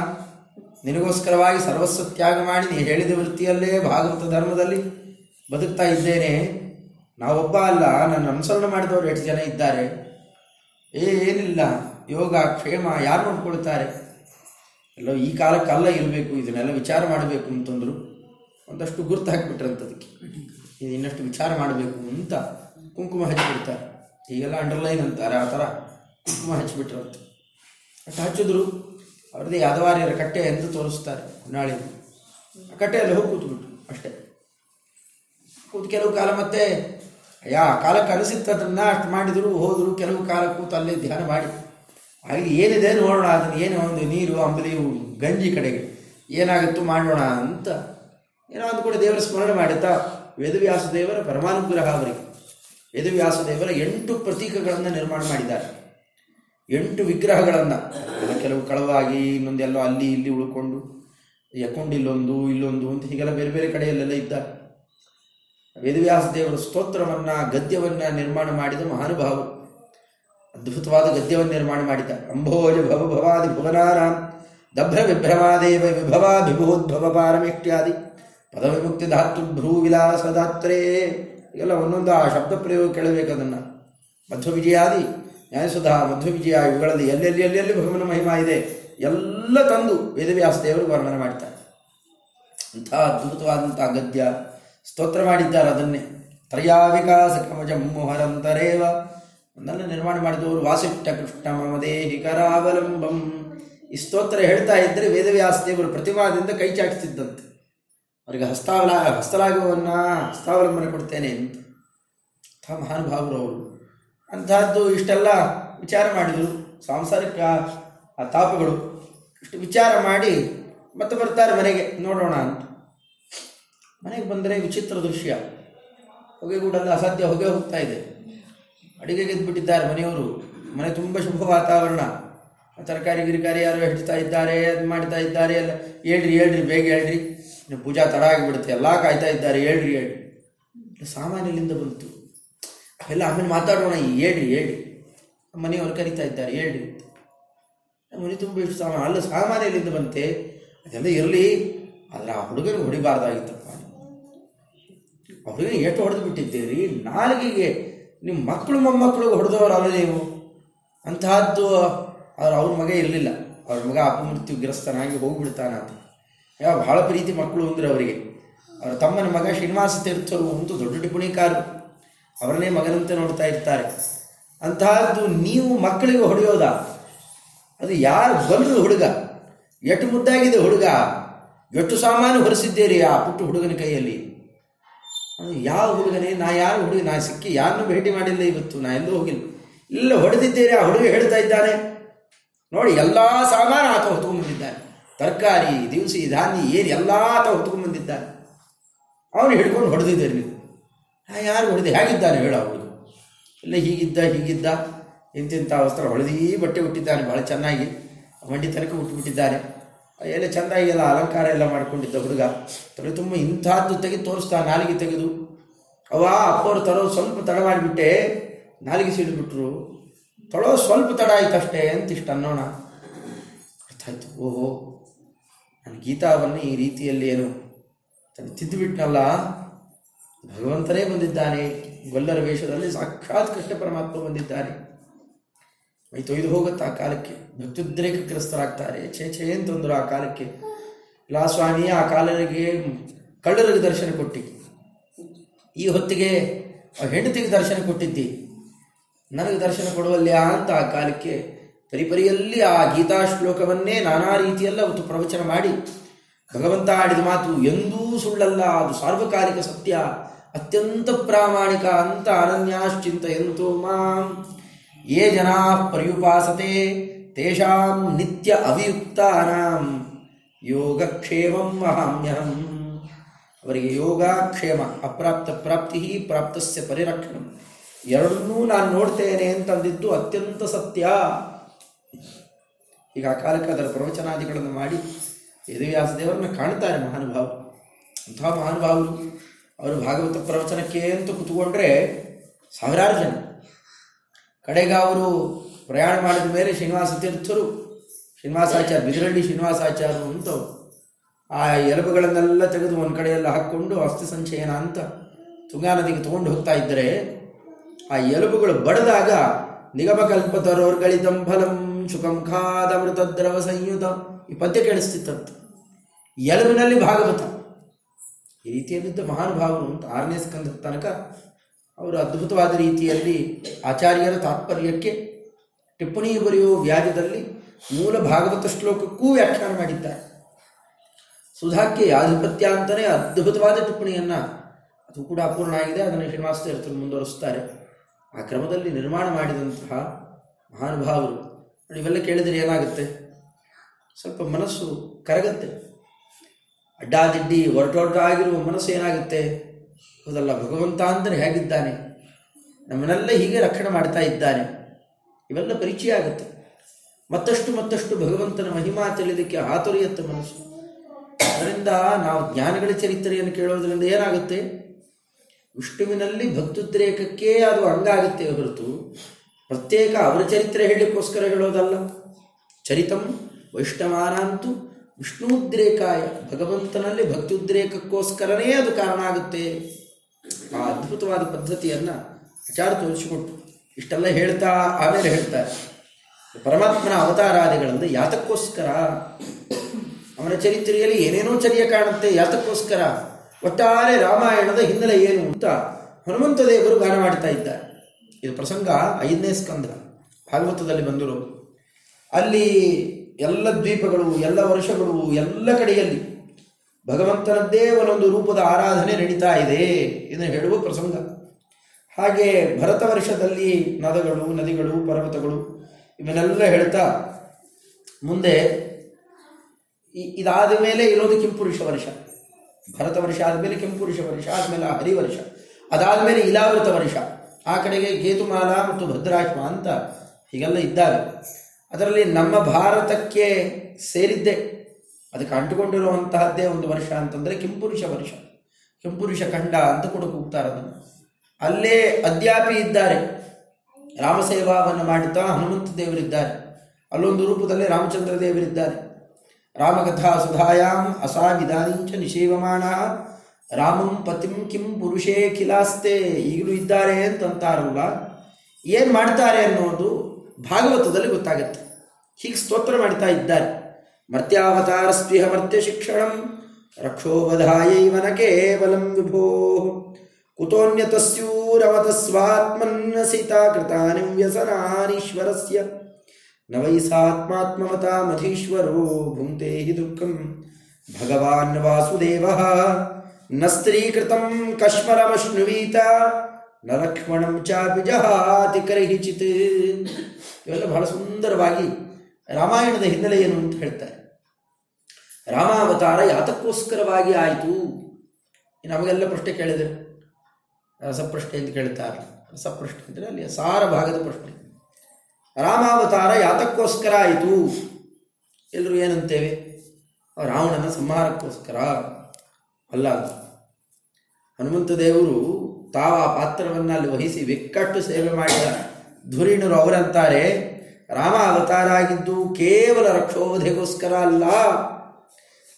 ನಿನಗೋಸ್ಕರವಾಗಿ ಸರ್ವಸ್ವ ತ್ಯಾಗ ಮಾಡಿ ನೀ ಹೇಳಿದ ವೃತ್ತಿಯಲ್ಲೇ ಭಾಗವತ ಧರ್ಮದಲ್ಲಿ ಬದುಕ್ತಾ ಇದ್ದೇನೆ. ನಾವೊಬ್ಬ ಅಲ್ಲ ನನ್ನ ಅನುಸರಣೆ ಮಾಡಿದವರು ಎಷ್ಟು ಜನ ಇದ್ದಾರೆ? ಏನಿಲ್ಲ ಯೋಗ ಕ್ಷೇಮ ಯಾರು ನೋಡ್ಕೊಳ್ತಾರೆ? ಎಲ್ಲೋ ಈ ಕಾಲಕ್ಕಲ್ಲ ಇರಬೇಕು, ಇದನ್ನೆಲ್ಲ ವಿಚಾರ ಮಾಡಬೇಕು ಅಂತಂದರು. ಒಂದಷ್ಟು ಗುರ್ತು ಹಾಕಿಬಿಟ್ರಂತದಕ್ಕೆ. ಇದು ಇನ್ನಷ್ಟು ವಿಚಾರ ಮಾಡಬೇಕು ಅಂತ. ಕುಂಕುಮ ಹಚ್ಚಿಬಿಡ್ತಾರೆ. ಈಗೆಲ್ಲ ಅಂಡರ್ಲೈನ್ ಅಂತಾರೆ, ಆ ಥರ ಕುಂಕುಮ ಹಚ್ಚಿಬಿಟ್ರಂತೆ ಅಷ್ಟು ಹಚ್ಚಿದ್ರು. ಅವ್ರದ್ದೇ ಯಾದವಾರ್ಯರ ಕಟ್ಟೆ ಎಂದು ತೋರಿಸ್ತಾರೆ ನಾಳೆ ಆ ಕಟ್ಟೆಯಲ್ಲಿ ಹೋಗಿ ಕೂತ್ಬಿಟ್ರು ಅಷ್ಟೇ. ಕೂತು ಕೆಲವು ಕಾಲ ಮತ್ತೆ ಯಾ ಕಾಲಕ್ಕೆ ಅನಿಸಿತ್ತು ಅದನ್ನ ಅಷ್ಟು ಮಾಡಿದ್ರು, ಹೋದರು, ಕೆಲವು ಕಾಲ ಕೂತು ಅಲ್ಲೇ ಧ್ಯಾನ ಮಾಡಿ. ಅಲ್ಲಿ ಏನಿದೆ ನೋಡೋಣ, ಅದನ್ನು ಏನು ಒಂದು ನೀರು, ಅಂಬಲಿ ಗಂಜಿ ಕಡೆಗೆ. ಏನಾಗುತ್ತೋ ಮಾಡೋಣ ಅಂತ ಏನೋ ಒಂದು ಕೂಡ ದೇವರ ಸ್ಮರಣೆ ಮಾಡುತ್ತಾ ವೇದವ್ಯಾಸ ದೇವರ ಪರಮಾನುಗ್ರಹ ಅವರಿಗೆ. ವೇದವ್ಯಾಸ ದೇವರ ಎಂಟು ಪ್ರತೀಕಗಳನ್ನು ನಿರ್ಮಾಣ ಮಾಡಿದ್ದಾರೆ. ಎಂಟು ವಿಗ್ರಹಗಳನ್ನು. ಕೆಲವು ಕಳವಾಗಿ ಇನ್ನೊಂದೆಲ್ಲೋ ಅಲ್ಲಿ ಇಲ್ಲಿ ಉಳ್ಕೊಂಡು ಎಕ್ಕೊಂಡು ಇಲ್ಲೊಂದು ಇಲ್ಲೊಂದು ಅಂತ ಹೀಗೆಲ್ಲ ಬೇರೆ ಬೇರೆ ಕಡೆಯಲ್ಲೆಲ್ಲ ಇದ್ದಾರೆ. ವೇದವ್ಯಾಸ ದೇವರ ಸ್ತೋತ್ರವನ್ನ, ಗದ್ಯವನ್ನ ನಿರ್ಮಾಣ ಮಾಡಿದ ಮಹಾನುಭಾವ ಅದ್ಭುತವಾದ ಗದ್ಯವನ್ನು ನಿರ್ಮಾಣ ಮಾಡಿದ ಅಂಭೋಜ ಭವ ಭವಾದಿ ಭುವನಾರಾಮ್, ದಭ್ರ ವಿಭ್ರಮಾದೇವ ವಿಭವಾಭಿಭೂದ್ಭವ ವಿಭೂದ್ಭವ ಪಾರಮೇಷ್ಟ್ಯಾದಿ, ಪದವಿಮುಕ್ತಿ ಧಾತು ಭ್ರೂ ವಿಲಾಸ ಧಾತ್ರೇ. ಎಲ್ಲ ಒಂದೊಂದು ಆ ಶಬ್ದ ಪ್ರಯೋಗ ಕೇಳಬೇಕು ಅದನ್ನು. ಮಧ್ವ ವಿಜಯಾದಿ ನ್ಯಾಯಸುಧಾ ಮಧ್ವ ವಿಜಯ ಇವುಗಳಲ್ಲಿ ಎಲ್ಲೆಲ್ಲಿ ಎಲ್ಲೆಲ್ಲಿ ಭಗವನ ಮಹಿಮಾ ಇದೆ, ಎಲ್ಲ ತಂದು ವೇದವ್ಯಾಸ ದೇವರು ವರ್ಣನೆ ಮಾಡ್ತಾರೆ ಅಂಥ ಅದ್ಭುತವಾದಂಥ ಗದ್ಯ ಸ್ತೋತ್ರ ಮಾಡಿದ್ದಾರೆ ಅದನ್ನೇ. ತ್ರಯಾವಿಕಾಸ ಕಮಜ ಮೋಹರಂತರೇವ. ಒಂದನ್ನ ನಿರ್ಮಾಣ ಮಾಡಿದವರು ವಾಸಿಟ್ಟ ಕೃಷ್ಣ ಮಮದೇಹಿ ಕರಾವಲಂಬಂ. ಈ ಸ್ತೋತ್ರ ಹೇಳ್ತಾ ಇದ್ದರೆ ವೇದವ್ಯಾಸ ದೇವರು ಪ್ರತಿಮಾದಿಂದ ಕೈ ಅವರಿಗೆ ಹಸ್ತಾವಲ, ಹಸ್ತಲಾಘವನ್ನ ಹಸ್ತಾವಲಂಬನೆ ಕೊಡ್ತೇನೆ ಅಂತ. ಅಂಥ ಮಹಾನುಭಾವರು ಅವರು ಅಂತಹದ್ದು ಇಷ್ಟೆಲ್ಲ ವಿಚಾರ ಮಾಡಿದರು. ಸಾಂಸಾರಿಕ ಆ ತಾಪಗಳು ಇಷ್ಟು ವಿಚಾರ ಮಾಡಿ ಮತ್ತೆ ಬರ್ತಾರೆ ಮನೆಗೆ, ನೋಡೋಣ ಅಂತ. ಮನೆಗೆ ಬಂದರೆ ವಿಚಿತ್ರ ದೃಶ್ಯ. ಹೊಗೆಗೂಡಲ್ಲ ಅಸಾಧ್ಯ ಹೊಗೆ ಹೋಗ್ತಾ ಇದೆ. ಅಡಿಗೆಗೆ ಬಿಟ್ಟಿದ್ದಾರೆ ಮನೆಯವರು. ಮನೆ ತುಂಬ ಶುಭ ವಾತಾವರಣ. ತರಕಾರಿ, ಗಿರಿಕಾರಿ ಯಾರು ಹೆಚ್ಚುತ್ತಾ ಇದ್ದಾರೆ, ಅದು ಮಾಡ್ತಾ ಇದ್ದಾರೆ ಎಲ್ಲ. ಹೇಳ್ರಿ ಹೇಳ್ರಿ, ಬೇಗ ಹೇಳ್ರಿ. ಪೂಜಾ ತಡ ಆಗಿಬಿಡುತ್ತೆ ಎಲ್ಲ ಕಾಯ್ತಾ ಇದ್ದಾರೆ. ಹೇಳ್ರಿ ಹೇಳಿ ಸಾಮಾನ್ಯಲಿಂದ ಬಂತು. ಎಲ್ಲ ಆಮೇಲೆ ಮಾತಾಡೋಣ. ಹೇಳಿ ಹೇಳ್ರಿ ಹೇಳ್ರಿ ಮನೆಯವರು ಕರಿತಾ ಇದ್ದಾರೆ. ಹೇಳ್ರಿ ಮನೆ ತುಂಬ ಇಷ್ಟು ಸಾಮಾನು ಅಲ್ಲ ಸಾಮಾನ್ಯಲಿಂದ ಬಂತೆ. ಅದೆಲ್ಲ ಇರಲಿ. ಆದರೆ ಆ ಹುಡುಗನ ಹೊಡಿಬಾರ್ದಾಗಿತ್ತಪ್ಪ. ಅವ್ರಿಗೆ ಎಷ್ಟು ಹೊಡೆದು ಬಿಟ್ಟಿದ್ದೀರಿ. ನಾಲಿಗೆಗೆ ನಿಮ್ಮ ಮಕ್ಕಳು ಮೊಮ್ಮಕ್ಕಳು ಹೊಡೆದವರಲ್ಲ ನೀವು. ಅಂತಹದ್ದು ಅವ್ರ ಅವ್ರ ಮಗ ಇರಲಿಲ್ಲ. ಅವ್ರ ಮಗ ಅಪಮೃತ್ಯುಗ್ರಸ್ತನಾಗಿ ಹೋಗ್ಬಿಡ್ತಾನ ಅಂತ ಯಾವ ಬಹಳ ಪ್ರೀತಿ ಮಕ್ಕಳು ಅಂದ್ರೆ ಅವರಿಗೆ. ಅವರ ತಮ್ಮನ ಮಗ ಶ್ರೀನಿವಾಸ ತೀರ್ಥರು ಅಂತೂ ದೊಡ್ಡ ಟಿಪ್ಪಣಿಕಾರರು. ಅವರನ್ನೇ ಮಗನಂತೆ ನೋಡ್ತಾ ಇರ್ತಾರೆ. ಅಂತಹದ್ದು ನೀವು ಮಕ್ಕಳಿಗೆ ಹೊಡೆಯೋದ? ಅದು ಯಾರು ಬಂದು ಹುಡುಗ? ಎಟ್ಟು ಮುದ್ದಾಗಿದೆ ಹುಡುಗ? ಎಷ್ಟು ಸಾಮಾನು ಹೊರಿಸಿದ್ದೀರಿ ಆ ಪುಟ್ಟ ಹುಡುಗನ ಕೈಯಲ್ಲಿ? ಯಾವ ಹುಡುಗನೇ? ನಾ ಯಾರು ಹುಡುಗ? ನಾ ಸಿಕ್ಕಿ ಯಾರನ್ನೂ ಭೇಟಿ ಮಾಡಿಲ್ಲ ಇವತ್ತು. ನಾ ಎಲ್ಲೂ ಹೋಗಿಲ್ಲ. ಇಲ್ಲ ಹೊಡೆದಿದ್ದೀರಿ, ಆ ಹುಡುಗ ಹೇಳ್ತಾ ಇದ್ದಾನೆ. ನೋಡಿ, ಎಲ್ಲ ಸಾಮಾನು ಆತ ಹೊತ್ಕೊಂಡ್ಬಂದಿದ್ದಾನೆ. ತರಕಾರಿ ದಿವಸಿ ಧಾನ್ಯ, ಏನು ಎಲ್ಲ ಆತ ಹೊತ್ಕೊಂಡ್ಬಂದಿದ್ದಾನೆ ಅವನು ಹಿಡ್ಕೊಂಡು ಹೊಡೆದಿದ್ದೀರಿ ನೀವು ಯಾರು ಹೊಡೆದು? ಹೇಗಿದ್ದಾನೆ ಹೇಳ ಅವನು ಇಲ್ಲ ಹೀಗಿದ್ದ ಹೀಗಿದ್ದ ಇಂತಿಂಥ ವಸ್ತ್ರ ಹೊಳೆದೀ ಬಟ್ಟೆ ಹುಟ್ಟಿದ್ದಾನೆ ಭಾಳ ಚೆನ್ನಾಗಿ. ಮಂಡಿ ತನಕ ಹುಟ್ಟುಬಿಟ್ಟಿದ್ದಾನೆ ಎಲ್ಲ ಚೆಂದಾಗಿ ಎಲ್ಲ ಅಲಂಕಾರ ಎಲ್ಲ ಮಾಡ್ಕೊಂಡಿದ್ದ ಹುಡುಗ. ತಲೆ ತುಂಬ ಇಂಥದ್ದು ತೆಗೆದು ತೋರಿಸ್ತಾ, ನಾಲಿಗೆ ತೆಗೆದು. ಅವ ಅಪ್ಪವ್ರು ತರೋ ಸ್ವಲ್ಪ ತಡ ಮಾಡಿಬಿಟ್ಟೆ. ನಾಲಿಗೆ ಸಿಡಿದ್ಬಿಟ್ರು ತೊಳೋ ಸ್ವಲ್ಪ ತಡ ಆಯ್ತಷ್ಟೇ ಅಂತ ಇಷ್ಟು ಅನ್ನೋಣ. ಅರ್ಥ ಆಯ್ತು. ಓಹೋ. ನಾನು ಗೀತಾವನ್ನು ಈ ರೀತಿಯಲ್ಲಿ ಏನು ತಿದ್ದುಬಿಟ್ನಲ್ಲ? ಭಗವಂತನೇ ಬಂದಿದ್ದಾನೆ. ಗೊಲ್ಲರ ವೇಷದಲ್ಲಿ ಸಾಕ್ಷಾತ್ ಕೃಷ್ಣ ಪರಮಾತ್ಮ ಬಂದಿದ್ದಾನೆ. ಮೈ ತೊಯ್ದು ಹೋಗುತ್ತೆ ಆ ಕಾಲಕ್ಕೆ. ಭಕ್ತುದ್ರೇಕಗ್ರಸ್ತರಾಗ್ತಾರೆ ಛೇ ಛೇ ಅಂತಂದರು ಆ ಕಾಲಕ್ಕೆ. ಇಲ್ಲ ಸ್ವಾಮಿ, ಆ ಕಾಲರಿಗೆ ಕಳ್ಳರಿಗೆ ದರ್ಶನ ಕೊಟ್ಟಿ. ಈ ಹೊತ್ತಿಗೆ ಆ ಹೆಂಡತಿಗೆ ದರ್ಶನ ಕೊಟ್ಟಿದ್ದಿ. ನನಗೆ ದರ್ಶನ ಕೊಡುವಲ್ಯಾ ಅಂತ ಆ ಕಾಲಕ್ಕೆ ಪರಿಪರಿಯಲ್ಲಿ ಆ ಗೀತಾ ಶ್ಲೋಕವನ್ನೇ ನಾನಾ ರೀತಿಯಲ್ಲ ಅವತ್ತು ಪ್ರವಚನ ಮಾಡಿ ಭಗವಂತ ಆಡಿದ ಮಾತು ಎಂದೂ ಸುಳ್ಳಲ್ಲ, ಅದು ಸಾರ್ವಕಾಲಿಕ ಸತ್ಯ, ಅತ್ಯಂತ ಪ್ರಾಮಾಣಿಕ ಅಂತ ಅನನ್ಯಾಶ್ಚಿಂತೆಯಂತೋ ಮಾಂ. ಯೇ ಜನಾ ಪರ್ಯುಪಾಸತೆ, ತೇಷಾಂ ನಿತ್ಯ ಅವಿಯುಕ್ತಾನಾಂ, ಯೋಗಕ್ಷೇಮಂ ಮಹಾಮ್ಯಹಂ ಅವರಿಗೆ ಯೋಗಾಕ್ಷೇಮ, ಅಪ್ರಾಪ್ತ ಪ್ರಾಪ್ತಿ ಪ್ರಾಪ್ತಸ್ಯ ಪರಿರಕ್ಷಣ. ಎರಡನ್ನೂ ನಾನು ನೋಡ್ತೇನೆ ಅಂತಂದಿದ್ದು ಅತ್ಯಂತ ಸತ್ಯ. ಈಗ ಆ ಕಾಲಕ್ಕೆ ಅದರ ಪ್ರವಚನಾದಿಗಳನ್ನು ಮಾಡಿ ದೇವರನ್ನು ಕಾಣ್ತಾರೆ ಮಹಾನುಭಾವರು ಅಂಥ ಮಹಾನುಭಾವರು, ಅವರು ಭಾಗವತ ಪ್ರವಚನಕ್ಕೆ ಅಂತ ಕುತ್ಕೊಂಡ್ರೆ ಸಾವಿರಾರು ಜನ. ಕಡೆಗೆ ಅವರು ಪ್ರಯಾಣ ಮಾಡಿದ ಮೇಲೆ ಶ್ರೀನಿವಾಸ ತೀರ್ಥರು, ಶ್ರೀನಿವಾಸಾಚಾರ್ಯ ಬಿದಿರಳ್ಳಿ ಶ್ರೀನಿವಾಸಾಚಾರ್ಯರು ಅಂತ ಆ ಎಲುಬುಗಳನ್ನೆಲ್ಲ ತೆಗೆದು ಒಂದು ಕಡೆಯೆಲ್ಲ ಹಾಕ್ಕೊಂಡು ಅಸ್ಥಿ ಸಂಚಯನ ಅಂತ ತುಂಗಾ ನದಿಗೆ ತಗೊಂಡು ಹೋಗ್ತಾ ಇದ್ದರೆ ಆ ಎಲುಬುಗಳು ಬಡದಾಗ ನಿಗಮಕಲ್ಪತರೋರ್ಗಳಿದಂ ಫಲಂ ಶುಕಂ ಖಾದಮೃತದ್ರವ ಸಂಯುತ ಈ ಪದ್ಯ ಕೇಳಿಸ್ತಿತ್ತಂತೆ. ಭಾಗವತ. ಈ ರೀತಿಯಲ್ಲಿದ್ದ ಮಹಾನುಭಾವರು ಅಂತ ಆರನೇ ಸ್ಕಂದ ತನಕ ಅವರು ಅದ್ಭುತವಾದ ರೀತಿಯಲ್ಲಿ ಆಚಾರ್ಯರ ತಾತ್ಪರ್ಯಕ್ಕೆ ಟಿಪ್ಪಣಿ ಬರೆಯುವ ವ್ಯಾಜದಲ್ಲಿ ಮೂಲ ಭಾಗವತ ಶ್ಲೋಕಕ್ಕೂ ವ್ಯಾಖ್ಯಾನ ಮಾಡಿದ್ದಾರೆ. ಸುಧಾಕ್ಕೆ ಆಧಿಪತ್ಯ ಅಂತಲೇ ಅದ್ಭುತವಾದ ಟಿಪ್ಪಣಿಯನ್ನು, ಅದು ಕೂಡ ಅಪೂರ್ಣ ಆಗಿದೆ, ಅದನ್ನು ಶ್ರೀನಿವಾಸ ತೀರ್ಥರು ಮುಂದುವರಿಸ್ತಾರೆ ಆ ಕ್ರಮದಲ್ಲಿ ನಿರ್ಮಾಣ ಮಾಡಿದಂತಹ ಮಹಾನುಭಾವರು. ಇವೆಲ್ಲ ಕೇಳಿದರೆ ಏನಾಗುತ್ತೆ? ಸ್ವಲ್ಪ ಮನಸ್ಸು ಕರಗತ್ತೆ. ಅಡ್ಡಾದಿಡ್ಡಿ ಆಗಿರುವ ಮನಸ್ಸು ಏನಾಗುತ್ತೆ? ಹೌದಲ್ಲ, ಭಗವಂತ ಅಂದರೆ ಹೇಗಿದ್ದಾನೆ? ನಮ್ಮನ್ನೆಲ್ಲ ಹೀಗೆ ರಕ್ಷಣೆ ಮಾಡ್ತಾ ಇದ್ದಾನೆ. ಇವೆಲ್ಲ ಪರಿಚಯ ಆಗುತ್ತೆ. ಮತ್ತಷ್ಟು ಮತ್ತಷ್ಟು ಭಗವಂತನ ಮಹಿಮಾ ತಿಳಿದಕ್ಕೆ ಆತುರಿಯತ್ತ ಮನಸ್ಸು. ಅದರಿಂದ ನಾವು ಜ್ಞಾನಗಳ ಚರಿತ್ರೆಯನ್ನು ಕೇಳೋದರಿಂದ ಏನಾಗುತ್ತೆ? ವಿಷ್ಣುವಿನಲ್ಲಿ ಭಕ್ತುದ್ರೇಕಕ್ಕೆ ಅದು ಅಂಗಾಗುತ್ತೆ ಹೊರತು ಪ್ರತ್ಯೇಕ ಅವರ ಚರಿತ್ರೆ ಹೇಳಲಿಕ್ಕೋಸ್ಕರ ಹೇಳೋದಲ್ಲ. ಚರಿತಂ ವೈಷ್ಣವಾನಂತೂ ವಿಷ್ಣುದ್ರೇಕಾಯ, ಭಗವಂತನಲ್ಲಿ ಭಕ್ತುದ್ರೇಕಕ್ಕೋಸ್ಕರನೇ ಅದು ಕಾರಣ ಆಗುತ್ತೆ. ಆ ಅದ್ಭುತವಾದ ಪದ್ಧತಿಯನ್ನು ಆಚಾರ ತೋರಿಸಿಕೊಟ್ಟು ಇಷ್ಟೆಲ್ಲ ಹೇಳ್ತಾ ಆಮೇಲೆ ಹೇಳ್ತಾರೆ. ಪರಮಾತ್ಮನ ಅವತಾರಾದಿಗಳಲ್ಲಿ ಯಾತಕ್ಕೋಸ್ಕರ? ಅವನ ಚರಿತ್ರೆಯಲ್ಲಿ ಏನೇನೋ ಚರ್ಯ ಕಾಣುತ್ತೆ, ಯಾತಕ್ಕೋಸ್ಕರ? ಒಟ್ಟಾರೆ ರಾಮಾಯಣದ ಹಿನ್ನೆಲೆ ಏನು ಅಂತ ಹನುಮಂತ ದೇವರು ಗಾನ ಮಾಡ್ತಾ ಇದ್ದಾರೆ. ಇದು ಪ್ರಸಂಗ ಐದನೇ ಸ್ಕಂದ. ಭಾಗವತದಲ್ಲಿ ಬಂದರು ಅಲ್ಲಿ ಎಲ್ಲ ದ್ವೀಪಗಳು, ಎಲ್ಲ ವರ್ಷಗಳು, ಎಲ್ಲ ಕಡೆಯಲ್ಲಿ ಭಗವಂತನದ್ದೇ ಒಂದೊಂದು ರೂಪದ ಆರಾಧನೆ ನಡೀತಾ ಇದೆ ಎಂದು ಹೇಳುವ ಪ್ರಸಂಗ. ಹಾಗೆ ಭರತ ವರ್ಷದಲ್ಲಿ ನದಗಳು, ನದಿಗಳು, ಪರ್ವತಗಳು ಇವನ್ನೆಲ್ಲ ಹೇಳ್ತಾ ಮುಂದೆ ಇದಾದ ಮೇಲೆ ಇರೋದು ಕಿಂಪುರುಷ ವರ್ಷ. ಭರತ ವರ್ಷ ಆದಮೇಲೆ ಕೆಂಪುರುಷ ವರ್ಷ ಆದಮೇಲೆ ಹರಿವರ್ಷ ಅದಾದಮೇಲೆ ಇಲಾವೃತ ವರ್ಷ. ಆ ಕಡೆಗೆ ಕೇತುಮಾಲ ಮತ್ತು ಭದ್ರಾಶ್ವ ಅಂತ ಹೀಗೆಲ್ಲ ಇದ್ದಾವೆ ಅದರಲ್ಲಿ ನಮ್ಮ ಭಾರತಕ್ಕೆ ಸೇರಿದ್ದೆ. ಅದಕ್ಕೆ ಅಂಟುಕೊಂಡಿರುವಂತಹದ್ದೇ ಒಂದು ವರ್ಷ ಅಂತಂದರೆ ಕೆಂಪುರುಷ ವರ್ಷ. ಕೆಂಪುರುಷ ಖಂಡ ಅಂತ ಕೂಡ ಕೂಗ್ತಾರೆ ಅದನ್ನು. ಅಲ್ಲೇ ಅದ್ಯಾಪಿ ಇದ್ದಾರೆ. ರಾಮಸೇವಾವನ್ನು ಮಾಡುತ್ತಾ ಹನುಮಂತ ದೇವರಿದ್ದಾರೆ. ಅಲ್ಲೊಂದು ರೂಪದಲ್ಲಿ ರಾಮಚಂದ್ರ ದೇವರಿದ್ದಾರೆ. ರಾಮಕಥಾ ಸುಧಾಯಾಂ ಅಸಾವಿಧಾನಿಂಚ ನಿಷೇವಮಾಣ ರಾಮಂ ಪತಿಂ ಕಿಂ ಪುರುಷೇ ಖಿಲಾಸ್ತೆ ಈಗಲೂ ಇದ್ದಾರೆ ಅಂತಂತಾರಲ್ಲ ಏನು ಮಾಡ್ತಾರೆ ಅನ್ನೋದು ಭಾಗವತದಲ್ಲಿ ಗೊತ್ತಾಗತ್ತೆ। ಹೀಗೆ ಸ್ತೋತ್ರ ಮಾಡ್ತಾ ಇದ್ದಾರೆ। ಮರ್ತ್ಯಾವತಾರ ಸ್ವಿಹ ಮರ್ತ್ಯ ಶಿಕ್ಷಣಂ। ರಕ್ಷೋವಧಾಯೈವನ ಕೇವಲಂ ವಿಭೋ। ಕುತೋನ್ಯತಸ್ಯೂರವತ ಸ್ವಾತ್ಮನ್ನ ಸೀತಾ ಕೃತಾನಿ ವ್ಯಸನಾನೀಶ್ವರಸ್ಯ ನ ವೈ ಸಾತ್ಮಾತ್ಮವತಾ ಮಧೀಶ್ವರೋ ಭುಂಕ್ತೆ ಹಿ ದುಃಖಂ ಭಗವಾನ್ ವಾಸುದೇವ, ನ ಸ್ತ್ರೀಕೃತಂ ಕಶ್ಮರಮಶ್ನುವೀತ, ನ ಲಕ್ಷ್ಮಣಂ ಚಾಪಿ ಜಹಾತಿ ಇವೆಲ್ಲ ಬಹಳ ಸುಂದರವಾಗಿ ರಾಮಾಯಣದ ಹಿನ್ನೆಲೆ ಏನು ಅಂತ ಹೇಳ್ತಾರೆ. ರಾಮಾವತಾರ ಯಾತಕ್ಕೋಸ್ಕರವಾಗಿ ಆಯಿತು? ನಮಗೆಲ್ಲ ಪ್ರಶ್ನೆ ಕೇಳಿದರೆ, ರಸಪ್ರಶ್ನೆ ಅಂತ ಕೇಳ್ತಾರೆ. ರಸಪ್ರಶ್ನೆ ಅಂದರೆ ಅಲ್ಲಿ ಸಾರ ಭಾಗದ ಪ್ರಶ್ನೆ. ರಾಮಾವತಾರ ಯಾತಕ್ಕೋಸ್ಕರ ಆಯಿತು? ಎಲ್ಲರೂ ಏನಂತೇವೆ? ರಾವಣನ ಸಂಹಾರಕ್ಕೋಸ್ಕರ. ಅಲ್ಲ. ಹನುಮಂತ ದೇವರು ತಾವ ಆ ಪಾತ್ರವನ್ನು ಅಲ್ಲಿ ವಹಿಸಿ ವಿಕ್ಕಟ್ಟು ಸೇವೆ ಮಾಡಿದ ಧುರೀಣರು ಅವರಂತಾರೆ. ರಾಮ ಅವತಾರ ಆಗಿದ್ದು ಕೇವಲ ರಕ್ಷೋಧೆಗೋಸ್ಕರ ಅಲ್ಲ.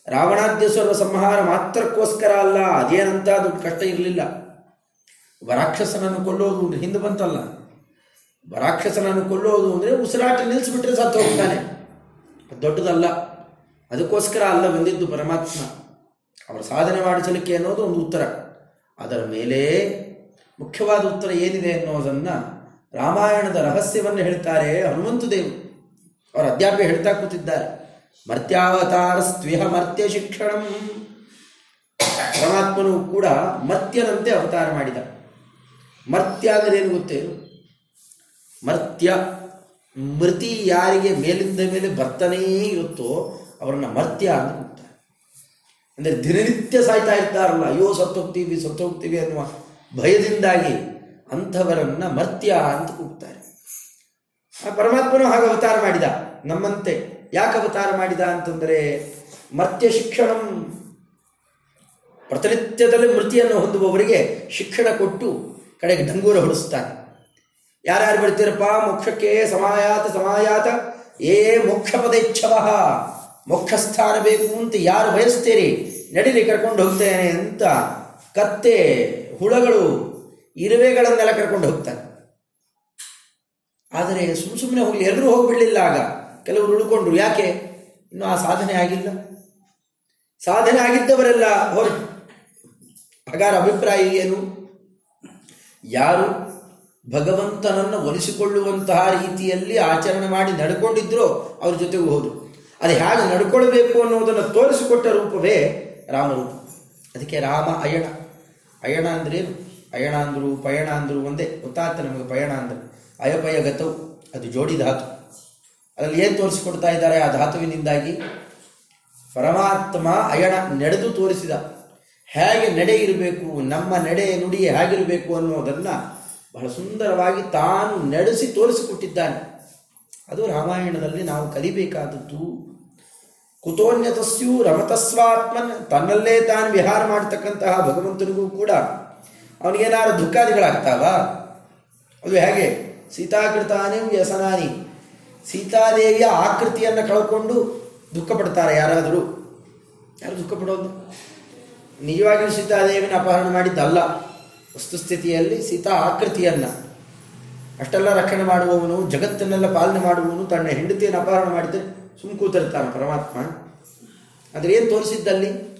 ರಾವಣಾದ್ಯಸ್ವರ ಸಂಹಾರ ಮಾತ್ರಕ್ಕೋಸ್ಕರ ಅಲ್ಲ. ಅದೇನಂತ ದೊಡ್ಡ ಕಷ್ಟ ಇರಲಿಲ್ಲ. ಒಬ್ಬ ರಾಕ್ಷಸನನ್ನು ಕೊಲ್ಲೋದು ಹಿಂದೆ ಬಂತಲ್ಲ. ರಾಕ್ಷಸನನ್ನು ಕೊಲ್ಲೋದು ಅಂದರೆ ಉಸಿರಾಟ ನಿಲ್ಲಿಸಿಬಿಟ್ರೆ ಸತ್ತು ಹೋಗ್ತಾನೆ. ದೊಡ್ಡದಲ್ಲ. ಅದಕ್ಕೋಸ್ಕರ ಅಲ್ಲ ಬಂದಿದ್ದು ಪರಮಾತ್ಮ. ಅವರ ಸಾಧನೆ ಮಾಡಿಸಲಿಕ್ಕೆ ಅನ್ನೋದು ಒಂದು ಉತ್ತರ. ಅದರ ಮೇಲೆ ಮುಖ್ಯವಾದ ಉತ್ತರ ಏನಿದೆ ಅನ್ನೋದನ್ನು ರಾಮಾಯಣದ ರಹಸ್ಯವನ್ನು ಹೇಳ್ತಾರೆ ಹನುಮಂತ ದೇವರು ಅವರ ಅಧ್ಯಾಪಕ ಹೇಳ್ತಾ ಕೂತಿದ್ದಾರೆ. ಮರ್ತ್ಯಾವತಾರ ಸ್ತ್ವಿಹ ಮರ್ತ್ಯ ಶಿಕ್ಷಣಂ. ಪರಮಾತ್ಮನು ಕೂಡ ಮರ್ತ್ಯನಂತೆ ಅವತಾರ ಮಾಡಿದ. ಮರ್ತ್ಯ ಅಂದರೆ ಏನು ಗೊತ್ತೇನು ಮರ್ತ್ಯ ಮೃತಿ ಯಾರಿಗೆ ಮೇಲಿಂದ ಮೇಲೆ ಬರ್ತಾನೇ ಇರುತ್ತೋ ಅವರನ್ನು ಮರ್ತ್ಯ ಅಂತ ಕೂಗ್ತಾರೆ ಅಂದರೆ ದಿನನಿತ್ಯ ಸಾಯ್ತಾ ಇರ್ತಾರಲ್ಲ, ಅಯ್ಯೋ ಸತ್ತೋಗ್ತೀವಿ ಸತ್ತೋಗ್ತೀವಿ ಅನ್ನುವ ಭಯದಿಂದಾಗಿ ಅಂಥವರನ್ನು ಮರ್ತ್ಯ ಅಂತ ಕೂಗ್ತಾರೆ. ಆ ಪರಮಾತ್ಮನು ಹಾಗೆ ಅವತಾರ ಮಾಡಿದ, ನಮ್ಮಂತೆ ಯಾಕೆ ಅವತಾರ ಮಾಡಿದ ಅಂತಂದರೆ ಮರ್ತ್ಯ ಶಿಕ್ಷಣಂ. ಪ್ರತಿನಿತ್ಯದಲ್ಲಿ ಮೃತಿಯನ್ನು ಹೊಂದುವವರಿಗೆ ಶಿಕ್ಷಣ ಕೊಟ್ಟು ಕಡೆಗೆ ಡಂಗೂರ ಹೊಡಿಸ್ತಾನೆ ಯಾರ್ಯಾರು ಬರ್ತೀರಪ್ಪ ಮೋಕ್ಷಕ್ಕೆ ಸಮಾಯಾತ ಸಮಾಯಾತ. ಏ ಮೋಕ್ಷ ಪದೇಚ್ಛವ ಮೋಕ್ಷ ಸ್ಥಾನ ಬೇಕು ಅಂತ ಯಾರು ಬಯಸ್ತೀರಿ? ನಡೀರಿ ಕರ್ಕೊಂಡು ಹೋಗ್ತೇನೆ ಅಂತ ಕತ್ತೆ, ಹುಳಗಳು, ಇರುವೆಗಳನ್ನೆಲ್ಲ ಕರ್ಕೊಂಡು ಹೋಗ್ತಾರೆ. ಆದರೆ ಸುಮ್ಮ ಸುಮ್ಮನೆ ಹೋಗಲಿ ಎಲ್ಲರೂ ಹೋಗ್ಬಿಡ್ಲಿಲ್ಲ ಆಗ. ಕೆಲವರು ಉಳ್ಕೊಂಡ್ರು. ಯಾಕೆ? ಇನ್ನು ಆ ಸಾಧನೆ ಆಗಿಲ್ಲ. ಸಾಧನೆ ಆಗಿದ್ದವರೆಲ್ಲ ಹೊರ. ಹಾಗಾರ ಅಭಿಪ್ರಾಯ ಏನು? ಯಾರು ಭಗವಂತನನ್ನು ಒಲಿಸಿಕೊಳ್ಳುವಂತಹ ರೀತಿಯಲ್ಲಿ ಆಚರಣೆ ಮಾಡಿ ನಡ್ಕೊಂಡಿದ್ರೋ ಅವ್ರ ಜೊತೆಗೂ ಹೋದರು ಅದು ಹೇಗೆ ನಡ್ಕೊಳ್ಬೇಕು ಅನ್ನೋದನ್ನು ತೋರಿಸಿಕೊಟ್ಟ ರೂಪವೇ ರಾಮರೂಪ ಅದಕ್ಕೆ ರಾಮ ಅಯಣ. ಅಯಣ ಅಂದ್ರೇನು ಅಯಣ ಅಂದ್ರು, ಪಯಣ ಅಂದ್ರು ಒಂದೇ. ಗೊತ್ತಾತ ನಮಗೆ ಪಯಣ ಅಂದ್ರೆ? ಅಯಪಯ ಗತವು ಅದು ಜೋಡಿ ಧಾತು. ಅದರಲ್ಲಿ ಏನು ತೋರಿಸಿಕೊಡ್ತಾ ಇದ್ದಾರೆ ಆ ಧಾತುವಿನಿಂದಾಗಿ? ಪರಮಾತ್ಮ ಅಯಣ ನಡೆದು ತೋರಿಸಿದ. ಹೇಗೆ ನಡೆ ಇರಬೇಕು ನಮ್ಮ ನಡೆ ನುಡಿ ಹೇಗಿರಬೇಕು ಅನ್ನೋದನ್ನು ಬಹಳ ಸುಂದರವಾಗಿ ತಾನು ನಡೆಸಿ ತೋರಿಸಿಕೊಟ್ಟಿದ್ದಾನೆ. ಅದು ರಾಮಾಯಣದಲ್ಲಿ ನಾವು ಕಲಿಬೇಕಾದದ್ದು. ಕುತೋನ್ಯತಸ್ಯೂ ರಮತಸ್ವಾತ್ಮನ್, ತನ್ನಲ್ಲೇ ತಾನು ವಿಹಾರ ಮಾಡತಕ್ಕಂತಹ ಭಗವಂತನಿಗೂ ಕೂಡ ಅವನಿಗೇನಾದ್ರು ದುಃಖಾದಿಗಳಾಗ್ತಾವ? ಅದು ಹೇಗೆ? ಸೀತಾಕೃತಾನಿ ವ್ಯಸನಾನಿ. ಸೀತಾದೇವಿಯ ಆಕೃತಿಯನ್ನು ಕಳ್ಕೊಂಡು ದುಃಖ ಪಡ್ತಾರೆ ಯಾರಾದರೂ. ಯಾರು ದುಃಖ ಪಡೋದು ನಿಜವಾಗಿಯೂ ಸೀತಾದೇವಿನ ಅಪಹರಣ ಮಾಡಿದ್ದಲ್ಲ. ವಸ್ತುಸ್ಥಿತಿಯಲ್ಲಿ ಸೀತಾ ಆಕೃತಿಯನ್ನು. ಅಷ್ಟೆಲ್ಲ ರಕ್ಷಣೆ ಮಾಡುವವನು, ಜಗತ್ತನ್ನೆಲ್ಲ ಪಾಲನೆ ಮಾಡುವವನು, ತನ್ನ ಹೆಂಡತಿಯನ್ನು ಅಪಹರಣ ಮಾಡಿದರೆ ಸುಮ್ ಕೂತಿರ್ತಾನೆ ಪರಮಾತ್ಮ. ಆದರೆ ಏನು ತೋರಿಸಿದ್ದಲ್ಲಿ?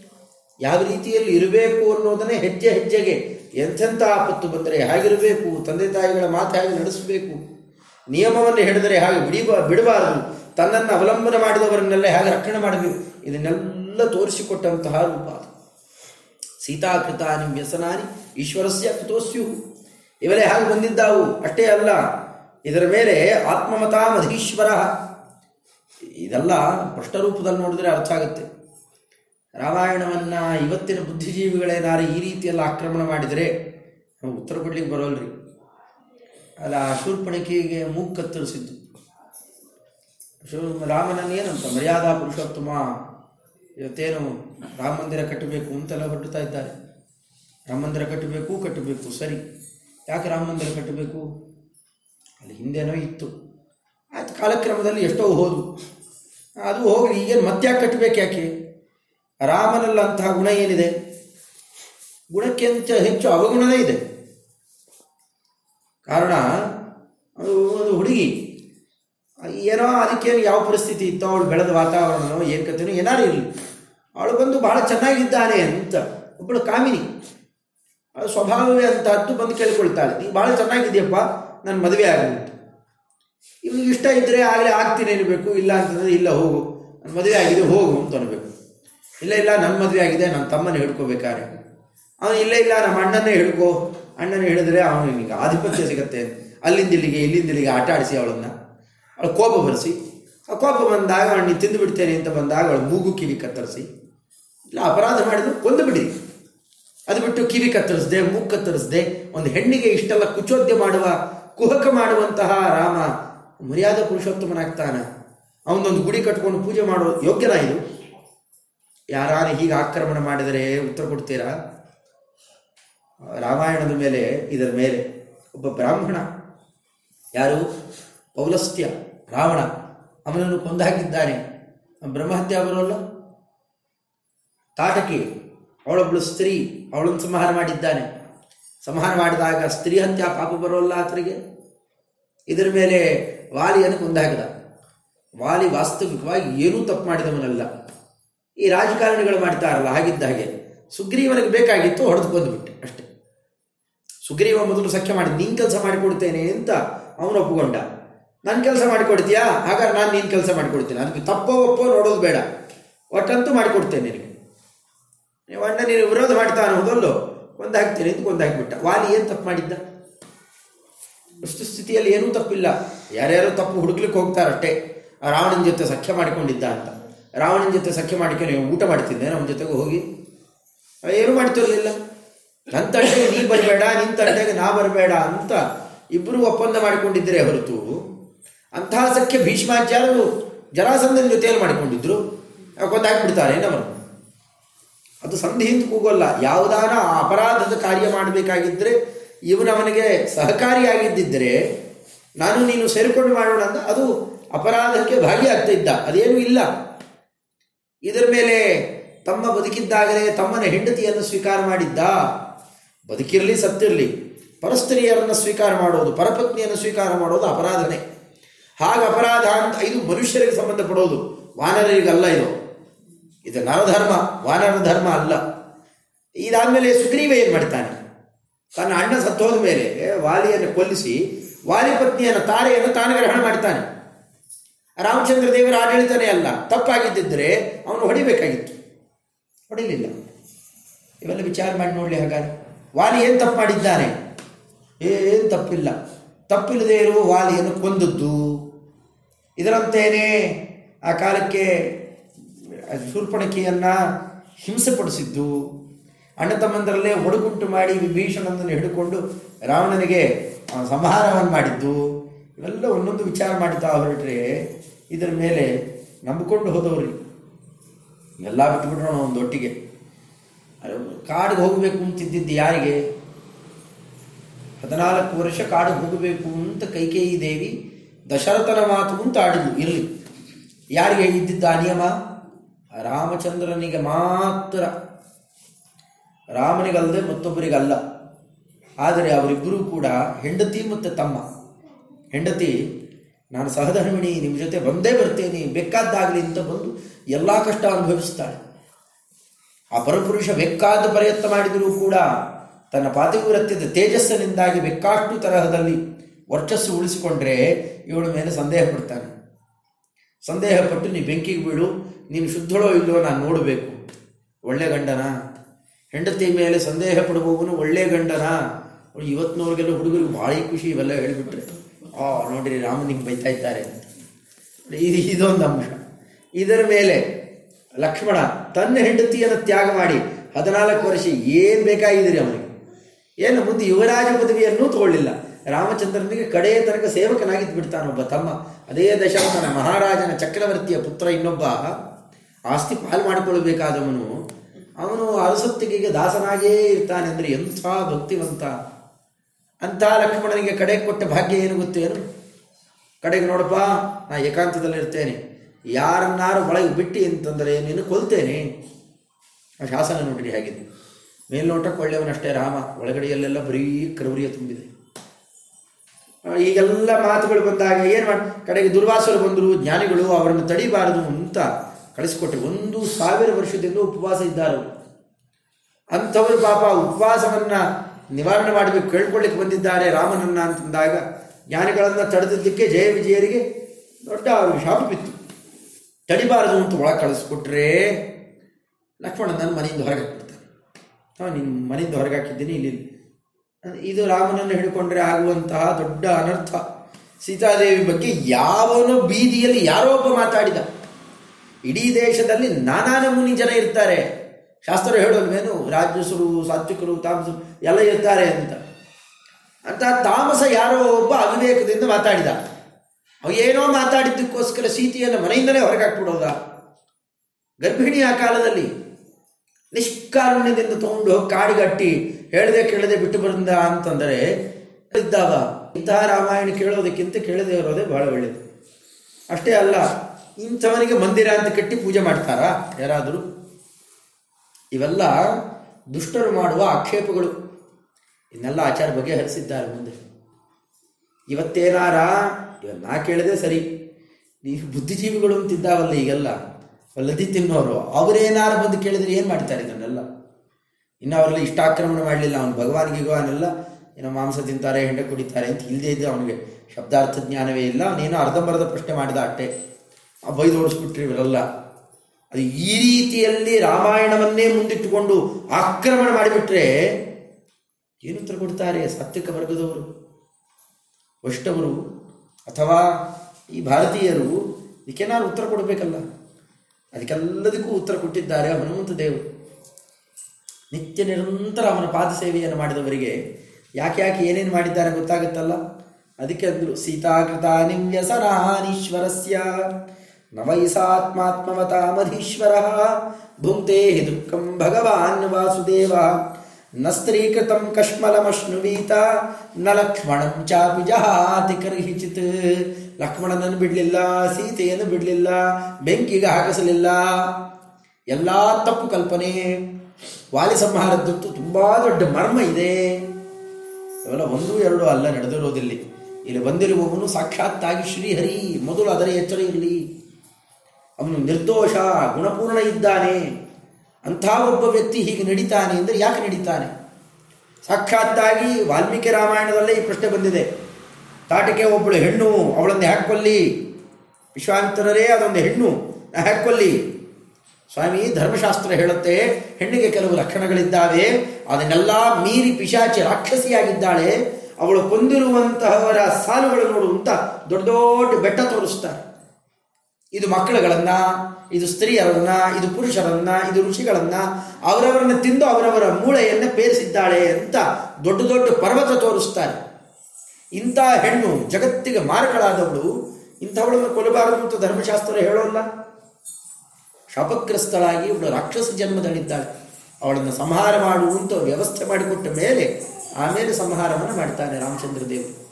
ಯಾವ ರೀತಿಯಲ್ಲಿ ಇರಬೇಕು ಅನ್ನೋದನ್ನೇ ಹೆಜ್ಜೆ ಹೆಜ್ಜೆಗೆ ಎಂಥೆಂಥ ಆಪತ್ತು ಬಂದರೆ ಹೇಗಿರಬೇಕು, ತಂದೆ ತಾಯಿಗಳ ಮಾತು ಹೇಗೆ ನಡೆಸಬೇಕು? ನಿಯಮವನ್ನು ಹಿಡಿದರೆ ಹಾಗೆ ಬಿಡಿಬ, ಬಿಡಬಾರದು. ತನ್ನನ್ನು ಅವಲಂಬನೆ ಮಾಡಿದವರನ್ನೆಲ್ಲ ಹೇಗೆ ರಕ್ಷಣೆ ಮಾಡಬೇಕು? ಇದನ್ನೆಲ್ಲ ತೋರಿಸಿಕೊಟ್ಟಂತಹ ರೂಪ ಸೀತಾಕೃತಾನಿ ವ್ಯಸನಾನಿ, ಈಶ್ವರಸ್ಯ ಕೃತೋಸ್ಯು ಇವರೇ ಹಾಗೆ ಬಂದಿದ್ದಾವು? ಅಷ್ಟೇ ಅಲ್ಲ, ಇದರ ಮೇಲೆ ಆತ್ಮಮತಾ ಮಧೀಶ್ವರ ಇದೆಲ್ಲ ರೂಪದಲ್ಲಿ ನೋಡಿದ್ರೆ ಅರ್ಥ ಆಗುತ್ತೆ. ರಾಮಾಯಣವನ್ನು ಇವತ್ತಿನ ಬುದ್ಧಿಜೀವಿಗಳೇನಾರು ಈ ರೀತಿಯಲ್ಲಿ ಆಕ್ರಮಣ ಮಾಡಿದರೆ ಉತ್ತರ ಕೊಡ್ಲಿಕ್ಕೆ ಬರೋಲ್ರಿ. ಅಲ್ಲ ಶೂರ್ಪಣಿಕೆಗೆ ಮೂಕ್ಕತ್ತರಿಸಿದ್ದು ಕತ್ತರಿಸಿದ್ದು. ಶೂ- ರಾಮನನ್ನು ಏನಂತ ಮರ್ಯಾದಾ ಪುರುಷೋತ್ತಮ ಇವತ್ತೇನು ರಾಮ ಮಂದಿರ ಕಟ್ಟಬೇಕು ಅಂತೆಲ್ಲ ಹೊರಡ್ತಾ ಇದ್ದಾರೆ. ರಾಮ ಮಂದಿರ ಕಟ್ಟಬೇಕು ಕಟ್ಟಬೇಕು, ಸರಿ. ಯಾಕೆ ರಾಮ ಮಂದಿರ ಕಟ್ಟಬೇಕು? ಅಲ್ಲಿ ಹಿಂದೆನೋ ಇತ್ತು. ಆಯ್ತು, ಕಾಲಕ್ರಮದಲ್ಲಿ ಎಷ್ಟೋ ಹೋದು ಅದು ಹೋಗಲಿ, ಈಗೇನು ಮತ್ತ್ಯಾಕೆ ಕಟ್ಟಬೇಕು ಯಾಕೆ? ರಾಮನಲ್ಲಿ ಅಂತಹ ಗುಣ ಏನಿದೆ? ಗುಣಕ್ಕಿಂತ ಹೆಚ್ಚು ಅವಗುಣನೇ ಇದೆ. ಕಾರಣ, ಅದು ಒಂದು ಹುಡುಗಿ. ಏನೋ ಅದಕ್ಕೇನು ಯಾವ ಪರಿಸ್ಥಿತಿ ಇತ್ತೋ ಅವಳು ಬೆಳೆದ ವಾತಾವರಣನೋ ಏನು ಕಥೆನೋ ಏನಾರು ಇರಲಿ. ಅವಳು ಬಂದು ಬಹಳ ಚೆನ್ನಾಗಿದ್ದಾನೆ ಅಂತ. ಒಬ್ಬಳು ಕಾಮಿನಿ. ಅವಳ ಸ್ವಭಾವವೇ ಅಂತಹದ್ದು ಬಂದು ಕೇಳ್ಕೊಳ್ತಾಳೆ. ನೀನು ಭಾಳ ಚೆನ್ನಾಗಿದೆಯಪ್ಪ ನನ್ನ ಮದುವೆ ಆಗಲಿ ಇವ್ನಿಗೆ ಇಷ್ಟ ಇದ್ದರೆ ಆಗಲೇ ಆಗ್ತೀನಿ ಅನ್ನಬೇಕು ಇಲ್ಲ ಅಂತಂದರೆ ಇಲ್ಲ, ಹೋಗು. ನನ್ನ ಮದುವೆ ಆಗಿದೆ, ಹೋಗು ಅಂತ ಅನ್ಬೇಕು. ಇಲ್ಲ ಇಲ್ಲ ನನ್ನ ಮದುವೆ ಆಗಿದೆ ನನ್ನ ತಮ್ಮನ ಹಿಡ್ಕೋಬೇಕಾರೆ. ಅವನು ಇಲ್ಲ ಇಲ್ಲ, ನಮ್ಮ ಅಣ್ಣನೇ ಹಿಡ್ಕೋ. ಅಣ್ಣನೇ ಹಿಡಿದ್ರೆ ನಿಮಗೆ ಆಧಿಪತ್ಯ ಸಿಗತ್ತೆ. ಅಲ್ಲಿಂದ ಇಲ್ಲಿಗೆ, ಇಲ್ಲಿಂದ ಇಲ್ಲಿಗೆ ಆಟ ಆಡಿಸಿ ಅವಳನ್ನು. ಅವಳು ಕೋಪ ಬರೆಸಿ. ಆ ಕೋಪ ಬಂದಾಗ ಅವಳು ತಿಂದು ಬಿಡ್ತೇನೆ ಅಂತ ಬಂದಾಗ ಅವಳು ಮೂಗು ಕಿವಿ ಕತ್ತರಿಸಿ, ಇಲ್ಲ, ಅಪರಾಧ ಮಾಡಿದ್ರು ಕೊಂದು ಬಿಡಿ. ಅದು ಬಿಟ್ಟು ಕಿವಿ ಕತ್ತರಿಸದೆ, ಮೂಗು ಕತ್ತರಿಸದೆ, ಒಂದು ಹೆಣ್ಣಿಗೆ ಇಷ್ಟೆಲ್ಲ ಕುಚೋದ್ಯ ಮಾಡುವ, ಕುಹಕ ಮಾಡುವಂತಹ ರಾಮ ಮರ್ಯಾದ ಪುರುಷೋತ್ತಮನಾಗ್ತಾನ. ಅವನೊಂದು ಗುಡಿ ಕಟ್ಕೊಂಡು ಪೂಜೆ ಮಾಡೋ ಯೋಗ್ಯನ ಇದು. ಯಾರು ಹೀಗೆ ಆಕ್ರಮಣ ಮಾಡಿದರೆ ಉತ್ತರ ಕೊಡ್ತೀರಾ? ರಾಮಾಯಣದ ಮೇಲೆ, ಇದರ ಮೇಲೆ ಒಬ್ಬ ಬ್ರಾಹ್ಮಣ. ಯಾರು? ಪೌಲಸ್ತ್ಯ. ರಾವಣ, ಅವನನ್ನು ಕೊಂದಾಕಿದ್ದಾನೆ. ಬ್ರಹ್ಮಹತ್ಯೆ ಬರೋಲ್ಲ ತಾಟಕಿ ಅವಳೊಬ್ಬಳು ಸ್ತ್ರೀ, ಅವಳನ್ನು ಸಂಹಾರ ಮಾಡಿದ್ದಾನೆ. ಸಂಹಾರ ಮಾಡಿದಾಗ ಸ್ತ್ರೀ ಹತ್ಯೆ ಪಾಪ ಬರೋಲ್ಲ ಆತನಿಗೆ? ಇದರ ಮೇಲೆ ವಾಲಿಯನ್ನು ಕೊಂದಾಕಿದ. ವಾಲಿ ವಾಸ್ತವಿಕವಾಗಿ ಏನೂ ತಪ್ಪು ಮಾಡಿದವನಲ್ಲ. ಈ ರಾಜಕಾರಣಿಗಳು ಮಾಡ್ತಾರಲ್ಲ, ಹಾಗಿದ್ದ ಹಾಗೆ. ಸುಗ್ರೀವನಿಗೆ ಬೇಕಾಗಿತ್ತು, ಹೊಡೆದು ಕೊಂದುಬಿಟ್ಟೆ ಅಷ್ಟೆ. ಸುಗ್ರೀವ ಮೊದಲು ಸಖ್ಯ ಮಾಡಿ, ನೀನು ಕೆಲಸ ಮಾಡಿಕೊಡ್ತೇನೆ ಅಂತ ಅವನು ಒಪ್ಪಿಕೊಂಡ. ನನ್ನ ಕೆಲಸ ಮಾಡಿಕೊಡ್ತೀಯಾ? ಹಾಗಾದ್ರೆ ನಾನು ನೀನು ಕೆಲಸ ಮಾಡಿಕೊಡ್ತೀನಿ. ಅದಕ್ಕೆ ತಪ್ಪೋ ಒಪ್ಪೋ ನೋಡೋದು ಬೇಡ. ಒಟ್ಟಂತೂ ಮಾಡಿಕೊಡ್ತೇನೆ ನಿನಗೆ. ನೀವು ಅಣ್ಣ, ನೀನು ವಿರೋಧ ಮಾಡ್ತಾ ಅನ್ನೋದಲ್ಲೋ ಒಂದು ಹಾಕ್ತೇನೆ. ಅಂತ ಒಂದು ಹಾಕಿಬಿಟ್ಟ. ವಾಲಿ ಏನು ತಪ್ಪು ಮಾಡಿದ್ದ? ಸ್ಥಿತಿಯಲ್ಲಿ ಏನೂ ತಪ್ಪಿಲ್ಲ. ಯಾರ್ಯಾರು ತಪ್ಪು ಹುಡುಕ್ಲಿಕ್ಕೆ ಹೋಗ್ತಾರಷ್ಟೇ. ರಾವಣನ ಜೊತೆ ಸಖ್ಯ ಮಾಡಿಕೊಂಡಿದ್ದ ಅಂತ. ರಾವಣನ ಜೊತೆ ಸಖ್ಯ ಮಾಡಿಕೊಂಡು ಊಟ ಮಾಡ್ತಿದ್ದೆ ನಮ್ಮ ಜೊತೆಗೆ ಹೋಗಿ. ಏನು ಮಾಡ್ತಿರಲಿಲ್ಲ ನನ್ನ ತಂಟೆಗೆ ನೀ ಬರಬೇಡ ನಿನ್ನ ತಂಟೆಗೆ ನಾ ಬರಬೇಡ ಅಂತ ಇಬ್ಬರು ಒಪ್ಪಂದ ಮಾಡಿಕೊಂಡಿದ್ದರೆ ಹೊರತು. ಅಂತಹ ಸಖ್ಯ ಭೀಷ್ಮಾಚಾರ್ಯರು ಜರಾಸಂಧನ ಜೊತೆಯಲ್ಲಿ ಮಾಡಿಕೊಂಡಿದ್ರು. ಕೊಂದಾಕ್ಬಿಡ್ತಾರೆ ಏನವರು? ಅದು ಸಂಧಿ ಅಂತ ಕೂಗೋಲ್ಲ. ಯಾವುದಾನ ಆ ಅಪರಾಧದ ಕಾರ್ಯ ಮಾಡಬೇಕಾಗಿದ್ದರೆ ಇವನು ಅವನಿಗೆ ಸಹಕಾರಿಯಾಗಿದ್ದಿದ್ದರೆ ನಾನು ನೀನು ಸೇರಿಕೊಂಡು ಮಾಡೋಣ ಅಂತ ಅದು ಅಪರಾಧಕ್ಕೆ ಭಾಗಿಯಾಗ್ತಾ ಇದ್ದ. ಅದೇನೂ ಇಲ್ಲ. ಇದರ ಮೇಲೆ ತಮ್ಮ ಬದುಕಿದ್ದಾಗಲೇ ತಮ್ಮನ ಹೆಂಡತಿಯನ್ನು ಸ್ವೀಕಾರ ಮಾಡಿದ್ದ. ಬದುಕಿರಲಿ ಸತ್ತಿರಲಿ. ಪರಸ್ತ್ರೀಯರನ್ನು ಸ್ವೀಕಾರ ಮಾಡೋದು, ಪರಪತ್ನಿಯನ್ನು ಸ್ವೀಕಾರ ಮಾಡೋದು ಅಪರಾಧನೇ. ಹಾಗೆ ಅಪರಾಧ ಅಂತ ಇದು ಮನುಷ್ಯರಿಗೆ ಸಂಬಂಧಪಡೋದು. ವಾನರರಿಗಲ್ಲ ಇದು. ಇದು ನರಧರ್ಮ ವಾನರ ಧರ್ಮ ಅಲ್ಲ. ಇದಾದ್ಮೇಲೆ ಸುಗ್ರೀವ ಏನು ಮಾಡ್ತಾನೆ? ತನ್ನ ಅಣ್ಣ ಸತ್ತೋದ ಮೇಲೆ ವಾಲಿಯನ್ನು ಕೊಲ್ಲಿಸಿ, ವಾಲಿ ಪತ್ನಿಯನ್ನು, ತಾರೆಯನ್ನು ತಾನು ಗ್ರಹಣ ಮಾಡ್ತಾನೆ. ರಾಮಚಂದ್ರ ದೇವರ ಆಡಳಿತನೇ ಅಲ್ಲ. ತಪ್ಪಾಗಿದ್ದಿದ್ದರೆ ಅವನು ಹೊಡಿಬೇಕಾಗಿತ್ತು. ಹೊಡಿಲಿಲ್ಲ. ಇವೆಲ್ಲ ವಿಚಾರ ಮಾಡಿ ನೋಡಲಿ ಹಾಗಾದ್ರೆ. ವಾಲಿ ಏನು ತಪ್ಪು ಮಾಡಿದ್ದಾನೆ? ಏನು ತಪ್ಪಿಲ್ಲ. ತಪ್ಪಿಲ್ಲದೆ ಇರುವ ವಾಲಿಯನ್ನು ಕೊಂದದ್ದು. ಇದರಂತೆಯೇ ಆ ಕಾಲಕ್ಕೆ ಶೂರ್ಪಣಕಿಯನ್ನು ಹಿಂಸೆಪಡಿಸಿದ್ದು. ಅಣ್ಣ ತಮ್ಮಂದರಲ್ಲೇ ಒಡಗುಂಟು ಮಾಡಿ ವಿಭೀಷಣನನ್ನು ಹಿಡಿಕೊಂಡು ರಾವಣನಿಗೆ ಸಂಹಾರವನ್ನು ಮಾಡಿದ್ದು. ಇವೆಲ್ಲ ಒಂದೊಂದು ವಿಚಾರ ಮಾಡುತ್ತಾ ಹೊರಟ್ರೆ ಇದರ ಮೇಲೆ ನಂಬಿಕೊಂಡು ಹೋದವ್ರಿ ಎಲ್ಲ ಬಿಟ್ಬಿಟ್ರು ಒಂದು ಒಟ್ಟಿಗೆ ಕಾಡಿಗೆ ಹೋಗಬೇಕು ಅಂತಿದ್ದಿದ್ದು ಯಾರಿಗೆ? ಹದಿನಾಲ್ಕು ವರ್ಷ ಕಾಡು ಹೋಗಬೇಕು ಅಂತ ಕೈಕೇಯಿ ದೇವಿ ದಶರಥನ ಮಾತು ಅಂತ ಆಡಿದ್ಲು ಇರಲಿ. ಯಾರಿಗೆ ಇದ್ದಿದ್ದ ನಿಯಮ? ರಾಮಚಂದ್ರನಿಗೆ ಮಾತ್ರ. ರಾಮನಿಗಲ್ಲದೆ ಮತ್ತೊಬ್ಬರಿಗಲ್ಲ. ಆದರೆ ಅವರಿಬ್ಬರೂ ಕೂಡ ಹೆಂಡತಿ ಮತ್ತು ತಮ್ಮ. ಹೆಂಡತಿ, ನಾನು ಸಹಧರ್ಮಿಣಿ, ನಿಮ್ಮ ಜೊತೆ ಬಂದೇ ಬರ್ತೇನೆ. ಬೇಕಾದ್ದಾಗಲಿ ಅಂತ ಬಂದು ಎಲ್ಲ ಕಷ್ಟ ಅನುಭವಿಸ್ತಾಳೆ. ಆ ಪರಪುರುಷ ಬೇಕಾದ ಪ್ರಯತ್ನ ಮಾಡಿದರೂ ಕೂಡ ತನ್ನ ಪಾತಿವ್ರತ್ಯದ ತೇಜಸ್ಸಿನಿಂದಾಗಿ ಬೇಕಾಷ್ಟು ತರಹದಲ್ಲಿ ವರ್ಚಸ್ಸು ಉಳಿಸಿಕೊಂಡ್ರೆ ಇವಳ ಮೇಲೆ ಸಂದೇಹ ಪಡ್ತಾನೆ ಸಂದೇಹ ಪಟ್ಟು ನೀ ಬೆಂಕಿಗೆ ಬೀಳು, ನೀನು ಶುದ್ಧಳೋ ಇಲ್ಲೋ ನಾನು ನೋಡಬೇಕು. ಒಳ್ಳೆ ಗಂಡನ. ಹೆಂಡತಿ ಮೇಲೆ ಸಂದೇಹ ಪಡುವವನು ಒಳ್ಳೆ ಗಂಡನ. ಇವತ್ತಿನವ್ರಿಗೆಲ್ಲ ಹುಡುಗರಿಗೆ ಭಾಳ ಖುಷಿ ಇವೆಲ್ಲ ಹೇಳಿಬಿಟ್ರೆ. ಆ, ನೋಡ್ರಿ ರಾಮನಿಗೆ ಬೈತಾ ಇದ್ದಾರೆ ಇದು, ಇದೊಂದು ಅಂಶ. ಇದರ ಮೇಲೆ ಲಕ್ಷ್ಮಣ ತನ್ನ ಹೆಂಡತಿಯನ್ನು ತ್ಯಾಗ ಮಾಡಿ ಹದಿನಾಲ್ಕು ವರ್ಷ ಏನು ಬೇಕಾಗಿದ್ರಿ ಅವನಿಗೆ? ಏನು ಮುಂದೆ ಯುವರಾಜ ಪದವಿಯನ್ನೂ ತಗೊಳ್ಳಿಲ್ಲ. ರಾಮಚಂದ್ರನಿಗೆ ಕಡೆಯ ತನಕ ಸೇವಕನಾಗಿದ್ದು ಬಿಡ್ತಾನೊಬ್ಬ ತಮ್ಮ. ಅದೇ ದಶಾಂತನ ಮಹಾರಾಜನ ಚಕ್ರವರ್ತಿಯ ಪುತ್ರ ಇನ್ನೊಬ್ಬ. ಆಸ್ತಿ ಪಾಲು ಮಾಡಿಕೊಳ್ಳಬೇಕಾದವನು ಅವನು ಅರಸತ್ತಿಗೆಗೆ ದಾಸನಾಗೇ ಇರ್ತಾನೆ ಅಂದರೆ ಎಂಥ ಭಕ್ತಿವಂತ. ಅಂಥ ಲಕ್ಷ್ಮಣನಿಗೆ ಕಡೆ ಕೊಟ್ಟ ಭಾಗ್ಯ ಏನು ಗೊತ್ತೇನು ಕಡೆಗೆ ನೋಡಪ್ಪ, ನಾ ಏಕಾಂತದಲ್ಲಿರ್ತೇನೆ ಯಾರನ್ನಾರು ಒಳಗೆ ಬಿಟ್ಟು ಅಂತಂದರೆ ನೀನು ಕೊಲ್ತೇನೆ. ಆ ಶಾಸನ ನೋಡ್ರಿ ಹೇಗಿದೆ ಮೇಲ್ನೋಟಕ್ಕೆ ಒಳ್ಳೆಯವನಷ್ಟೇ ರಾಮ, ಒಳಗಡೆಯಲ್ಲೆಲ್ಲ ಬರೀ ಕ್ರೌರ್ಯ ತುಂಬಿದೆ. ಈಗೆಲ್ಲ ಮಾತುಗಳು ಬಂದಾಗ ಏನು ಮಾಡಿ, ಕಡೆಗೆ ದುರ್ವಾಸರು ಬಂದರು, ಜ್ಞಾನಿಗಳು ಅವರನ್ನು ತಡಿಬಾರದು ಅಂತ ಕಳಿಸ್ಕೊಟ್ಟೆ ಒಂದು ಸಾವಿರ ವರ್ಷದಿಂದ ಉಪವಾಸ ಇದ್ದಾರೆ. ಅಂಥವರು ಪಾಪ ಉಪವಾಸವನ್ನ ನಿವಾರಣೆ ಮಾಡಬೇಕು, ಕೇಳ್ಕೊಳ್ಳಿಕ್ಕೆ ಬಂದಿದ್ದಾರೆ ರಾಮನನ್ನ ಅಂತಂದಾಗ ಜ್ಞಾನಿಗಳನ್ನು ತಡೆದಿದ್ದಕ್ಕೆ ಜಯ ವಿಜಯರಿಗೆ ದೊಡ್ಡ ಶಾಪ ಬಿತ್ತು. ತಡಿಬಾರದು ಅಂತ ಒಳಗೆ ಕಳಿಸ್ಕೊಟ್ರೆ ಲಕ್ಷ್ಮಣ ನನ್ನ ಮನೆಯಿಂದ ಹೊರಗೆ ಹಾಂ ನಿನ್ನ ಮನೆಯಿಂದ ಹೊರಗೆ ಹಾಕಿದ್ದೀನಿ, ಇಲ್ಲಿ. ಇದು ರಾಮನನ್ನು ಹಿಡ್ಕೊಂಡ್ರೆ ಆಗುವಂತಹ ದೊಡ್ಡ ಅನರ್ಥ. ಸೀತಾದೇವಿ ಬಗ್ಗೆ ಯಾವನೋ ಬೀದಿಯಲ್ಲಿ ಯಾರೋ ಒಬ್ಬ ಮಾತಾಡಿದ. ಇಡೀ ದೇಶದಲ್ಲಿ ನಾನಾ ನಮೂನಿ ಜನ ಇರ್ತಾರೆ. ಶಾಸ್ತ್ರ ಹೇಳೋಲ್ವೇನು ರಾಜಸರು ಸಾತ್ವಿಕರು, ತಾಮಸರು ಎಲ್ಲ ಇರ್ತಾರೆ ಅಂತ. ಅಂತ ತಾಮಸ ಯಾರೋ ಒಬ್ಬ ಅವಿವೇಕದಿಂದ ಮಾತಾಡಿದ. ಅವ ಏನೋ ಮಾತಾಡಿದ್ದಕ್ಕೋಸ್ಕರ ಸೀತೆಯನ್ನು ಮನೆಯಿಂದಲೇ ಹೊರಗಾಕ್ಬಿಡೋದ ಗರ್ಭಿಣಿ ಆ ಕಾಲದಲ್ಲಿ ನಿಷ್ಕಾರುಣ್ಯದಿಂದ ತಗೊಂಡು ಕಾಡಿಗಟ್ಟಿ ಹೇಳದೆ ಕೇಳದೆ ಬಿಟ್ಟು ಬಂದ ಅಂತಂದರೆ ಇದ್ದಾವ ಇಂತಹ ರಾಮಾಯಣ ಕೇಳೋದಕ್ಕಿಂತ ಕೇಳದೆ ಇರೋದೇ ಬಹಳ ಒಳ್ಳೆಯದು ಅಷ್ಟೇ ಅಲ್ಲ, ಇಂಥವನಿಗೆ ಮಂದಿರ ಅಂತ ಕಟ್ಟಿ ಪೂಜೆ ಮಾಡ್ತಾರಾ? ಯಾರಾದರೂ? ಇವೆಲ್ಲ ದುಷ್ಟರು ಮಾಡುವ ಆಕ್ಷೇಪಗಳು. ಇನ್ನೆಲ್ಲ ಆಚಾರ ಬಗೆಹರಿಸಿದ್ದಾರೆ ಮುಂದೆ. ಇವತ್ತೇನಾರ? ನಾ ಕೇಳಿದೆ ಸರಿ. ನೀವು ಬುದ್ಧಿಜೀವಿಗಳು ಅಂತಿದ್ದಾವಲ್ಲ ಈಗೆಲ್ಲ. ಒಲ್ಲದಿ ತಿನ್ನೋರು ಅವರೇನಾರು ಬಂದು ಕೇಳಿದ್ರೆ ಏನು ಮಾಡ್ತಾರೆ ಇದನ್ನೆಲ್ಲ? ಇನ್ನು ಅವರೆಲ್ಲ ಇಷ್ಟ ಆಕ್ರಮಣ ಮಾಡಲಿಲ್ಲ, ಅವನು ಭಗವಾನ್ ಗಿಗವಾನೆಲ್ಲ ಏನೋ ಮಾಂಸ ತಿಂತಾರೆ, ಹೆಂಡೆ ಕುಡಿತಾರೆ ಅಂತ ಇಲ್ಲದೇ ಇದ್ದು ಅವನಿಗೆ ಶಬ್ದಾರ್ಥ ಜ್ಞಾನವೇ ಇಲ್ಲ. ಅವನೇನೋ ಅರ್ಧಂಬರ್ಧ ಪ್ರಶ್ನೆ ಮಾಡಿದ ಅಟ್ಟೆ, ಆ ಬೈದು ಓಡಿಸ್ಬಿಟ್ರಿ ಇವರೆಲ್ಲ. ಅದು ಈ ರೀತಿಯಲ್ಲಿ ರಾಮಾಯಣವನ್ನೇ ಮುಂದಿಟ್ಟುಕೊಂಡು ಆಕ್ರಮಣ ಮಾಡಿಬಿಟ್ರೆ ಏನು ಉತ್ತರ ಕೊಡ್ತಾರೆ ಸಾತ್ವಿಕ ವರ್ಗದವರು? ವಷ್ಟವರು ಅಥವಾ ಈ ಭಾರತೀಯರು ಇದಕ್ಕೇನಾದ್ರು ಉತ್ತರ ಕೊಡಬೇಕಲ್ಲ? ಅದಕ್ಕೆಲ್ಲದಕ್ಕೂ ಉತ್ತರ ಕೊಟ್ಟಿದ್ದಾರೆ ಹನುಮಂತ ದೇವರು. ನಿತ್ಯ ನಿರಂತರ ಅವನ ಪಾದ ಸೇವೆಯನ್ನು ಮಾಡಿದವರಿಗೆ ಯಾಕೆ ಯಾಕೆ ಏನೇನು ಮಾಡಿದ್ದಾರೆ ಗೊತ್ತಾಗುತ್ತಲ್ಲ? ಅದಕ್ಕೆ ಅಂದರು ಸೀತಾಕೃತ ನಿವ್ಯಸನಾನೀಶ್ವರಸ್ಯ ನವೈಸಾತ್ಮಾತ್ಮವತಾಮಧೀಶ್ವರ ಭುಂಕ್ತೆ ಹಿ ದುಃಖಂ ಭಗವಾನ್ ವಾಸುದೇವ, ನ ಸ್ತ್ರೀಕೃತಂ ಕಶ್ಮಲಮಶ್ನುವೀತ, ನ ಲಕ್ಷ್ಮಣಂ ಚಾಪಿ ಜಹಾತಿ ಕರ್ಹಿಚಿತ್. ಲಕ್ಷ್ಮಣನನ್ನು ಬಿಡಲಿಲ್ಲ, ಸೀತೆಯನ್ನು ಬಿಡಲಿಲ್ಲ, ಬೆಂಕಿಗೆ ಹಾಕಿಸಲಿಲ್ಲ. ಎಲ್ಲ ತಪ್ಪು ಕಲ್ಪನೆ. ವಾಲಿ ಸಂಹಾರದ್ದಂತೂ ತುಂಬ ದೊಡ್ಡ ಮರ್ಮ ಇದೆ. ಇವೆಲ್ಲ ಒಂದು, ಎರಡು ಅಲ್ಲ, ನಡೆದಿರೋದಿಲ್ಲಿ. ಇಲ್ಲಿ ಬಂದಿರುವವನು ಸಾಕ್ಷಾತ್ತಾಗಿ ಶ್ರೀಹರಿ, ಮೊದಲು ಅದರ ಎಚ್ಚರ ಇರಲಿ. ಅವನು ನಿರ್ದೋಷ, ಗುಣಪೂರ್ಣ ಇದ್ದಾನೆ. ಅಂಥ ಒಬ್ಬ ವ್ಯಕ್ತಿ ಹೀಗೆ ನಡೀತಾನೆ ಅಂದರೆ ಯಾಕೆ ನಡೀತಾನೆ? ಸಾಕ್ಷಾತ್ತಾಗಿ ವಾಲ್ಮೀಕಿ ರಾಮಾಯಣದಲ್ಲೇ ಈ ಪ್ರಶ್ನೆ ಬಂದಿದೆ. ತಾಟಕೆ ಒಬ್ಬಳು ಹೆಣ್ಣು, ಅವಳನ್ನು ಹಾಕ್ಕೊಲ್ಲಿ ವಿಶ್ವಾಂತರರೇ ಅದೊಂದು ಹೆಣ್ಣು ಹಾಕ್ಕೊಲ್ಲಿ ಸ್ವಾಮಿ, ಧರ್ಮಶಾಸ್ತ್ರ ಹೇಳುತ್ತೆ, ಹೆಣ್ಣಿಗೆ ಕೆಲವು ಲಕ್ಷಣಗಳಿದ್ದಾವೆ, ಅದನ್ನೆಲ್ಲ ಮೀರಿ ಪಿಶಾಚಿ ರಾಕ್ಷಸಿಯಾಗಿದ್ದಾಳೆ. ಅವಳು ಕೊಂದಿರುವಂತಹವರ ಸಾಲುಗಳು ನೋಡುವಂತ ದೊಡ್ಡ ದೊಡ್ಡ ಬೆಟ್ಟ ತೋರಿಸ್ತಾರೆ. ಇದು ಮಕ್ಕಳುಗಳನ್ನ, ಇದು ಸ್ತ್ರೀಯರನ್ನ, ಇದು ಪುರುಷರನ್ನ, ಇದು ಋಷಿಗಳನ್ನ, ಅವರವರನ್ನ ತಿಂದು ಅವರವರ ಮೂಳೆಯನ್ನ ಪೇರಿಸಿದ್ದಾಳೆ ಅಂತ ದೊಡ್ಡ ದೊಡ್ಡ ಪರ್ವತ ತೋರಿಸ್ತಾರೆ. ಇಂಥ ಹೆಣ್ಣು ಜಗತ್ತಿಗೆ ಮಾರಕಳಾದವಳು, ಇಂಥವಳನ್ನು ಕೊಲ್ಲಬಾರದು ಅಂತ ಧರ್ಮಶಾಸ್ತ್ರ ಹೇಳೋಲ್ಲ. ಶಾಪಗ್ರಸ್ತಳಾಗಿ ಇವಳು ರಾಕ್ಷಸ ಜನ್ಮದಲ್ಲಿದ್ದಾಳೆ. ಅವಳನ್ನು ಸಂಹಾರ ಮಾಡುವಂತ ವ್ಯವಸ್ಥೆ ಮಾಡಿಕೊಟ್ಟ ಮೇಲೆ ಆಮೇಲೆ ಸಂಹಾರವನ್ನು ಮಾಡ್ತಾನೆ ರಾಮಚಂದ್ರ ದೇವರು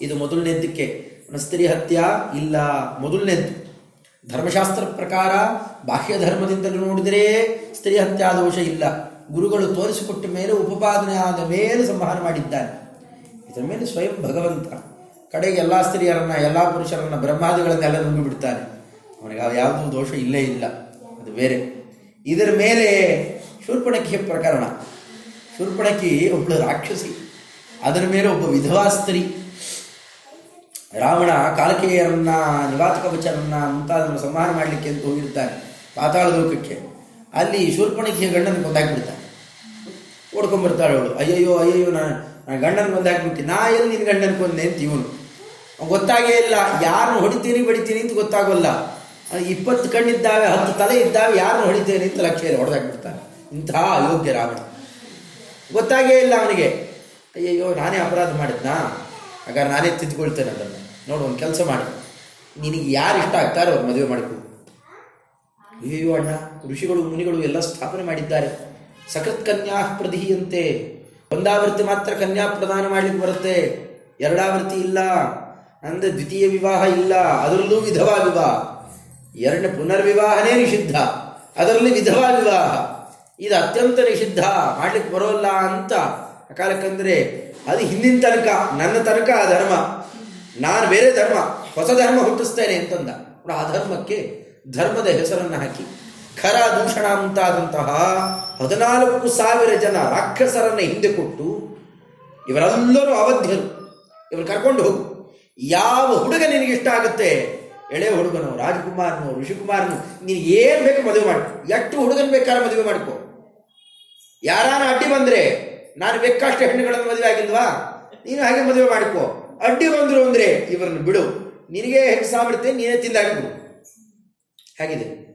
ಇದು ಮೊದಲನೇದ್ದಕ್ಕೆ ಸ್ತ್ರೀ ಹತ್ಯ ಇಲ್ಲ ಮೊದಲನೇದ್ದು ಧರ್ಮಶಾಸ್ತ್ರ ಪ್ರಕಾರ ಬಾಹ್ಯ ಧರ್ಮದಿಂದಲೂ ನೋಡಿದರೆ ಸ್ತ್ರೀ ಹತ್ಯಾ ದೋಷ ಇಲ್ಲ. ಗುರುಗಳು ತೋರಿಸಿಕೊಟ್ಟ ಮೇಲೆ, ಉಪಪಾದನೆ ಆದ ಮೇಲೆ ಸಂಹಾರ ಮಾಡಿದ್ದಾನೆ. ಇದರ ಮೇಲೆ ಸ್ವಯಂ ಭಗವಂತ, ಕಡೆಗೆ ಎಲ್ಲ ಸ್ತ್ರೀಯರನ್ನು, ಎಲ್ಲ ಪುರುಷರನ್ನು, ಬ್ರಹ್ಮಾದಿಗಳನ್ನೆಲ್ಲ ನುಂಗಿ ಬಿಡ್ತಾನೆ ಅವನಿಗೆ ಅವು ಯಾವುದೂ ದೋಷ ಇಲ್ಲೇ ಇಲ್ಲ, ಅದು ಬೇರೆ. ಇದರ ಮೇಲೆ ಶೂರ್ಪಣಕಿಯ ಪ್ರಕರಣ. ಶೂರ್ಪಣಕಿ ಒಬ್ಬಳು ರಾಕ್ಷಸಿ, ಅದರ ಮೇಲೆ ಒಬ್ಬ ವಿಧವಾ ಸ್ತ್ರೀ. ರಾವಣ ಕಾಲಕೇಯರನ್ನ, ನಿವಾತಕ ವಚನನ್ನ ಮುಂತಾದನ್ನು ಸಂಹಾರ ಮಾಡಲಿಕ್ಕೆ ಅಂತ ಹೋಗಿರ್ತಾನೆ ಪಾತಾಳ ಲೋಕಕ್ಕೆ. ಅಲ್ಲಿ ಶೂರ್ಪಣಕಿಯ ಗಂಡನ ಕೊಂದಾಕ್ಬಿಡ್ತಾನೆ. ಓಡ್ಕೊಂಡ್ಬರ್ತಾಳೆ ಅವಳು. ಅಯ್ಯಯ್ಯೋ ಅಯ್ಯಯ್ಯೋ ನಾನು ನಾನು ಗಂಡನ ಕೊಂದಾಕ್ಬಿಟ್ಟು ನಾ ಎಲ್ಲಿ ನಿನ್ನ ಗಂಡನ ಕೊಂದೆ ಅಂತ ಇವನು. ಗೊತ್ತಾಗೇ ಇಲ್ಲ ಯಾರನ್ನು ಹೊಡಿತೀನಿ, ಬಡಿತೀನಿ ಅಂತ ಗೊತ್ತಾಗೋಲ್ಲ. ಇಪ್ಪತ್ತು ಕಣ್ಣಿದ್ದಾವೆ, ಹತ್ತು ತಲೆ ಇದ್ದಾವೆ ಯಾರನ್ನು ಹೊಡಿತೇನೆ ಅಂತ ಲಕ್ಷ್ಯ ಇಲ್ಲ ಹೊಡೆದಾಕ್ಬಿಡ್ತಾನೆ. ಇಂತಹ ಅಯೋಗ್ಯ ರಾವಣ ಗೊತ್ತಾಗೇ ಇಲ್ಲ ಅವನಿಗೆ. ಅಯ್ಯಯ್ಯೋ, ನಾನೇ ಅಪರಾಧ ಮಾಡಿದ್ನಾ? ಹಾಗಾದ್ರೆ ನಾನೇ ತಿದ್ದುಕೊಳ್ತೇನೆ ಅದನ್ನು. ನೋಡು, ಒಂದು ಕೆಲಸ ಮಾಡಿ. ನಿನಗೆ ಯಾರು ಇಷ್ಟ ಆಗ್ತಾರೋ ಅವ್ರು ಮದುವೆ ಮಾಡಿಕೊ. ಅಯ್ಯೋ ಅಣ್ಣ, ಋಷಿಗಳು, ಮುನಿಗಳು ಎಲ್ಲ ಸ್ಥಾಪನೆ ಮಾಡಿದ್ದಾರೆ. ಸಕೃತ್ ಕನ್ಯಾ ಪ್ರದಿಹಿಯಂತೆ. ಒಂದಾವೃತ್ತಿ ಮಾತ್ರ ಕನ್ಯಾ ಪ್ರದಾನ ಮಾಡ್ಲಿಕ್ಕೆ ಬರುತ್ತೆ. ಎರಡಾವೃತ್ತಿ ಇಲ್ಲ. ಅಂದ್ರೆ ದ್ವಿತೀಯ ವಿವಾಹ ಇಲ್ಲ. ಅದರಲ್ಲೂ ವಿಧವಾ ವಿವಾಹ. ಎರಡನೇ ಪುನರ್ವಿವಾಹನೇ ನಿಷಿದ್ಧ. ಅದರಲ್ಲಿ ವಿಧವಾ ವಿವಾಹ. ಇದು ಅತ್ಯಂತ ನಿಷಿದ್ಧ. ಮಾಡ್ಲಿಕ್ಕೆ ಬರೋಲ್ಲ ಅಂತ ಕಾಲಕ್ಕಂದರೆ ಅದು ಹಿಂದಿನ ತನಕ, ನನ್ನ ತನಕ ಆ ಧರ್ಮ. ನಾನು ಬೇರೆ ಧರ್ಮ, ಹೊಸ ಧರ್ಮ ಹುಟ್ಟಿಸ್ತೇನೆ ಅಂತಂದ. ಆ ಧರ್ಮಕ್ಕೆ ಧರ್ಮದ ಹೆಸರನ್ನು ಹಾಕಿ. ಖರ ದೂಷಣ ಮುಂತಾದಂತಹ ಹದಿನಾಲ್ಕು ಸಾವಿರ ಜನ ರಾಕ್ಷಸರನ್ನು ಹಿಂದೆ ಕೊಟ್ಟು ಇವರೆಲ್ಲರೂ ಅವಧ್ಯರು. ಇವರು ಕರ್ಕೊಂಡು ಹೋಗು. ಯಾವ ಹುಡುಗ ನಿನಗೆ ಇಷ್ಟ ಆಗುತ್ತೆ? ಎಳೆ ಹುಡುಗನು, ರಾಜಕುಮಾರನು, ಋಷಿಕುಮಾರನು ನೀನು ಏನು ಬೇಕು ಮದುವೆ ಮಾಡಿ. ಎಷ್ಟು ಹುಡುಗನ ಬೇಕಾದ್ರೆ ಮದುವೆ ಮಾಡ್ಕೋ. ಯಾರಾನ ಅಡ್ಡಿ ಬಂದ್ರೆ, ನಾನು ಬೇಕಷ್ಟು ಹೆಣ್ಣುಗಳನ್ನು ಮದುವೆ ಆಗಿಲ್ವಾ? ನೀನು ಹಾಗೆ ಮದುವೆ ಮಾಡ್ಕೋ. ಅಡ್ಡಿ ಬಂದರು ಅಂದ್ರೆ ಇವರನ್ನು ಬಿಡು. ನಿನಗೆ ಹೆಣ್ಣು ಸಾಮರ್ಥ್ಯ, ನೀನೇ ತಿಂದಾಕ್ಬಿಡು ಹೇಗಿದೆ.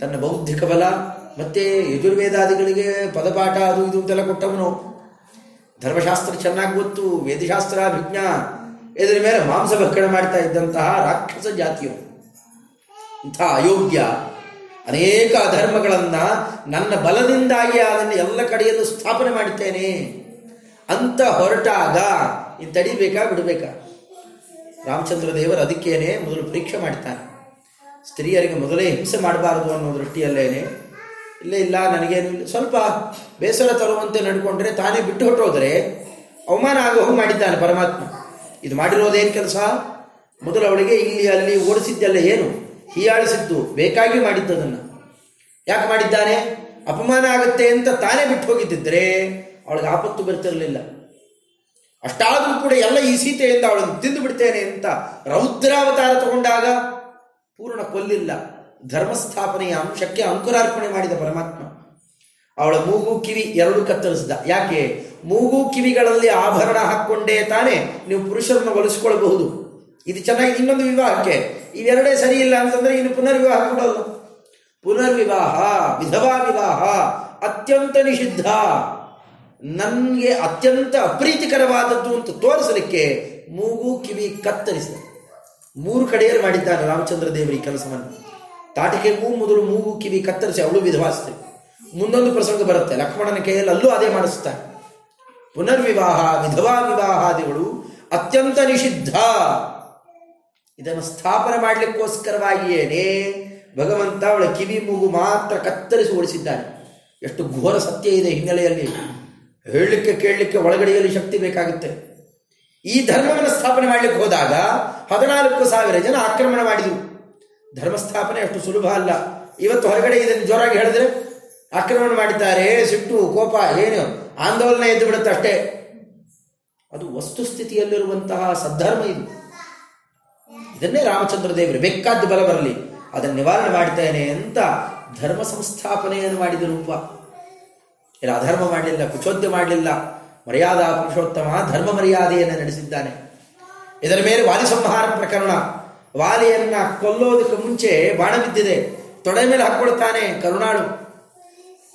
ತನ್ನ ಬೌದ್ಧಿಕ ಬಲ ಮತ್ತೆ ಯಜುರ್ವೇದಾದಿಗಳಿಗೆ ಪದಪಾಠ ಅದು ಇದು ಅಂತೆಲ್ಲ ಕೊಟ್ಟವನು. ಧರ್ಮಶಾಸ್ತ್ರ ಚೆನ್ನಾಗಿ ಗೊತ್ತು, ವೇದಶಾಸ್ತ್ರ, ವಿಜ್ಞಾ. ಇದರ ಮೇಲೆ ಮಾಂಸ ಭಕ್ಷಣೆ ಮಾಡ್ತಾ ಇದ್ದಂತಹ ರಾಕ್ಷಸ ಜಾತಿಯು ಇಂಥ ಅಯೋಗ್ಯ, ಅನೇಕ ಧರ್ಮಗಳನ್ನು ನನ್ನ ಬಲದಿಂದಾಗಿ ಅದನ್ನು ಎಲ್ಲ ಕಡೆಯಲ್ಲೂ ಸ್ಥಾಪನೆ ಮಾಡುತ್ತೇನೆ. ಅಂತ ಹೊರಟಾಗ ಇದು ತಡಿಬೇಕಾ ಬಿಡಬೇಕಾ? ರಾಮಚಂದ್ರ ದೇವರು ಅದಕ್ಕೇನೆ ಮೊದಲು ಪರೀಕ್ಷೆ ಮಾಡ್ತಾನೆ. ಸ್ತ್ರೀಯರಿಗೆ ಮೊದಲೇ ಹಿಂಸೆ ಮಾಡಬಾರದು ಅನ್ನೋ ದೃಷ್ಟಿಯಲ್ಲೇನೆ ಇಲ್ಲ ಇಲ್ಲ ನನಗೇನು ಸ್ವಲ್ಪ ಬೇಸರ ತರುವಂತೆ ನಡ್ಕೊಂಡ್ರೆ ತಾನೇ ಬಿಟ್ಟು ಹೊಟ್ಟೋದ್ರೆ ಅವಮಾನ ಆಗೋ ಮಾಡಿದ್ದಾನೆ ಪರಮಾತ್ಮ. ಇದು ಮಾಡಿರೋದೇನು ಕೆಲಸ? ಮೊದಲು ಅವಳಿಗೆ ಇಲ್ಲಿ, ಅಲ್ಲಿ ಓಡಿಸಿದ್ದೆಲ್ಲ ಏನು? ಹೀಯಾಳಿಸಿದ್ದು, ಬೇಕಾಗಿ ಮಾಡಿದ್ದದನ್ನು. ಯಾಕೆ ಮಾಡಿದ್ದಾನೆ? ಅಪಮಾನ ಆಗುತ್ತೆ ಅಂತ ತಾನೇ ಬಿಟ್ಟು ಹೋಗಿದ್ದಿದ್ರೆ ಅವಳಿಗೆ ಆಪತ್ತು ಬರ್ತಿರಲಿಲ್ಲ. ಅಷ್ಟಾದರೂ ಕೂಡ ಎಲ್ಲ ಈ ಸೀತೆಯಿಂದ ಅವಳನ್ನು ತಿಂದು ಬಿಡ್ತೇನೆ ಅಂತ ರೌದ್ರಾವತಾರ ತಗೊಂಡಾಗ ಪೂರ್ಣ ಕೊಲ್ಲಿಲ್ಲ. ಧರ್ಮಸ್ಥಾಪನೆಯ ಅಂಶಕ್ಕೆ ಅಂಕುರಾರ್ಪಣೆ ಮಾಡಿದ ಪರಮಾತ್ಮ. ಅವಳ ಮೂಗು ಕಿವಿ ಎರಡು ಕತ್ತರಿಸಿದ. ಯಾಕೆ? ಮೂಗು ಕಿವಿಗಳಲ್ಲಿ ಆಭರಣ ಹಾಕ್ಕೊಂಡೇ ತಾನೇ ನೀವು ಪುರುಷರನ್ನು ಒಲಿಸ್ಕೊಳ್ಬಹುದು ಇದು ಚೆನ್ನಾಗಿ ಇನ್ನೊಂದು ವಿವಾಹಕ್ಕೆ. ಇವೆರಡೇ ಸರಿ ಇಲ್ಲ ಅಂತಂದ್ರೆ ಇನ್ನು ಪುನರ್ವಿವಾಹ ಕೊಡಲ್ಲ. ಪುನರ್ವಿವಾಹ, ವಿಧವಾ ವಿವಾಹ, ಅತ್ಯಂತ ನಿಷಿದ್ಧ. ನನಗೆ ಅತ್ಯಂತ ಅಪ್ರೀತಿಕರವಾದದ್ದು ಅಂತ ತೋರಿಸಲಿಕ್ಕೆ ಮೂಗು ಕಿವಿ ಕತ್ತರಿಸಿದ. ಮೂರು ಕಡೆಯಲ್ಲಿ ಮಾಡಿದ್ದಾನೆ ರಾಮಚಂದ್ರ ದೇವರಿ ಕೆಲಸವನ್ನು. ತಾಟಿಕೆಗೂ ಮೊದಲು ಮೂಗು ಕಿವಿ ಕತ್ತರಿಸಿ ಅವಳು ವಿಧವಾಸ್ತೆ. ಮುಂದೊಂದು ಪ್ರಸಂಗ ಬರುತ್ತೆ. ಲಕ್ಷ್ಮಣನ ಕೈಯಲ್ಲಿ ಅಲ್ಲೂ ಅದೇ ಮಾಡಿಸ್ತಾರೆ. ಪುನರ್ವಿವಾಹ, ವಿಧವಾ ವಿವಾಹಾದಿಗಳು ಅತ್ಯಂತ ನಿಷಿದ್ಧ. ಇದನ್ನು ಸ್ಥಾಪನೆ ಮಾಡಲಿಕ್ಕೋಸ್ಕರವಾಗಿಯೇನೇ ಭಗವಂತ ಅವಳ ಕಿವಿ ಮೂಗು ಮಾತ್ರ ಕತ್ತರಿಸಿ ಓಡಿಸಿದ್ದಾನೆ. ಎಷ್ಟು ಘೋರ ಸತ್ಯ ಇದೆ ಹಿನ್ನೆಲೆಯಲ್ಲಿ. ಹೇಳಲಿಕ್ಕೆ, ಕೇಳಲಿಕ್ಕೆ ಒಳಗಡೆಯಲ್ಲಿ ಶಕ್ತಿ ಬೇಕಾಗುತ್ತೆ. ಈ ಧರ್ಮವನ್ನು ಸ್ಥಾಪನೆ ಮಾಡಲಿಕ್ಕೆ ಹೋದಾಗ ಹದಿನಾಲ್ಕು ಸಾವಿರ ಜನ ಆಕ್ರಮಣ ಮಾಡಿದರು. ಧರ್ಮ ಸ್ಥಾಪನೆ ಅಷ್ಟು ಸುಲಭ ಅಲ್ಲ. ಇವತ್ತು ಹೊರಗಡೆ ಇದನ್ನು ಜೋರಾಗಿ ಹೇಳಿದ್ರೆ ಆಕ್ರಮಣ ಮಾಡಿದ್ದಾರೆ. ಸಿಟ್ಟು, ಕೋಪ, ಏನು? ಆಂದೋಲನ ಎದ್ದು ಬಿಡುತ್ತೆ ಅಷ್ಟೇ. ಅದು ವಸ್ತುಸ್ಥಿತಿಯಲ್ಲಿರುವಂತಹ ಸದ್ಧರ್ಮ ಇದು. ಇದನ್ನೇ ರಾಮಚಂದ್ರ ದೇವರು ಬೇಕಾದ್ದು ಬಲ ಬರಲಿ. ಅದನ್ನು ನಿವಾರಣೆ ಮಾಡ್ತೇನೆ ಅಂತ ಧರ್ಮ ಸಂಸ್ಥಾಪನೆಯನ್ನು ಮಾಡಿದ ರೂಪ. ಇಲ್ಲ, ಅಧರ್ಮ ಮಾಡಲಿಲ್ಲ, ಕುಚೋದ್ಯ ಮಾಡಲಿಲ್ಲ. ಮರ್ಯಾದಾ ಪುರುಷೋತ್ತಮ, ಧರ್ಮ ಮರ್ಯಾದೆಯನ್ನು ನಡೆಸಿದ್ದಾನೆ. ಇದರ ಮೇಲೆ ವಾದಿ ಸಂಹಾರ ಪ್ರಕರಣ. ವಾಲಿಯನ್ನ ಕೊಲ್ಲೋದಕ್ಕೆ ಮುಂಚೆ ಬಾಣ ಬಿದ್ದಿದೆ. ತೊಡೆ ಮೇಲೆ ಹಾಕ್ಕೊಳ್ತಾನೆ ಕರುಣಾಳು.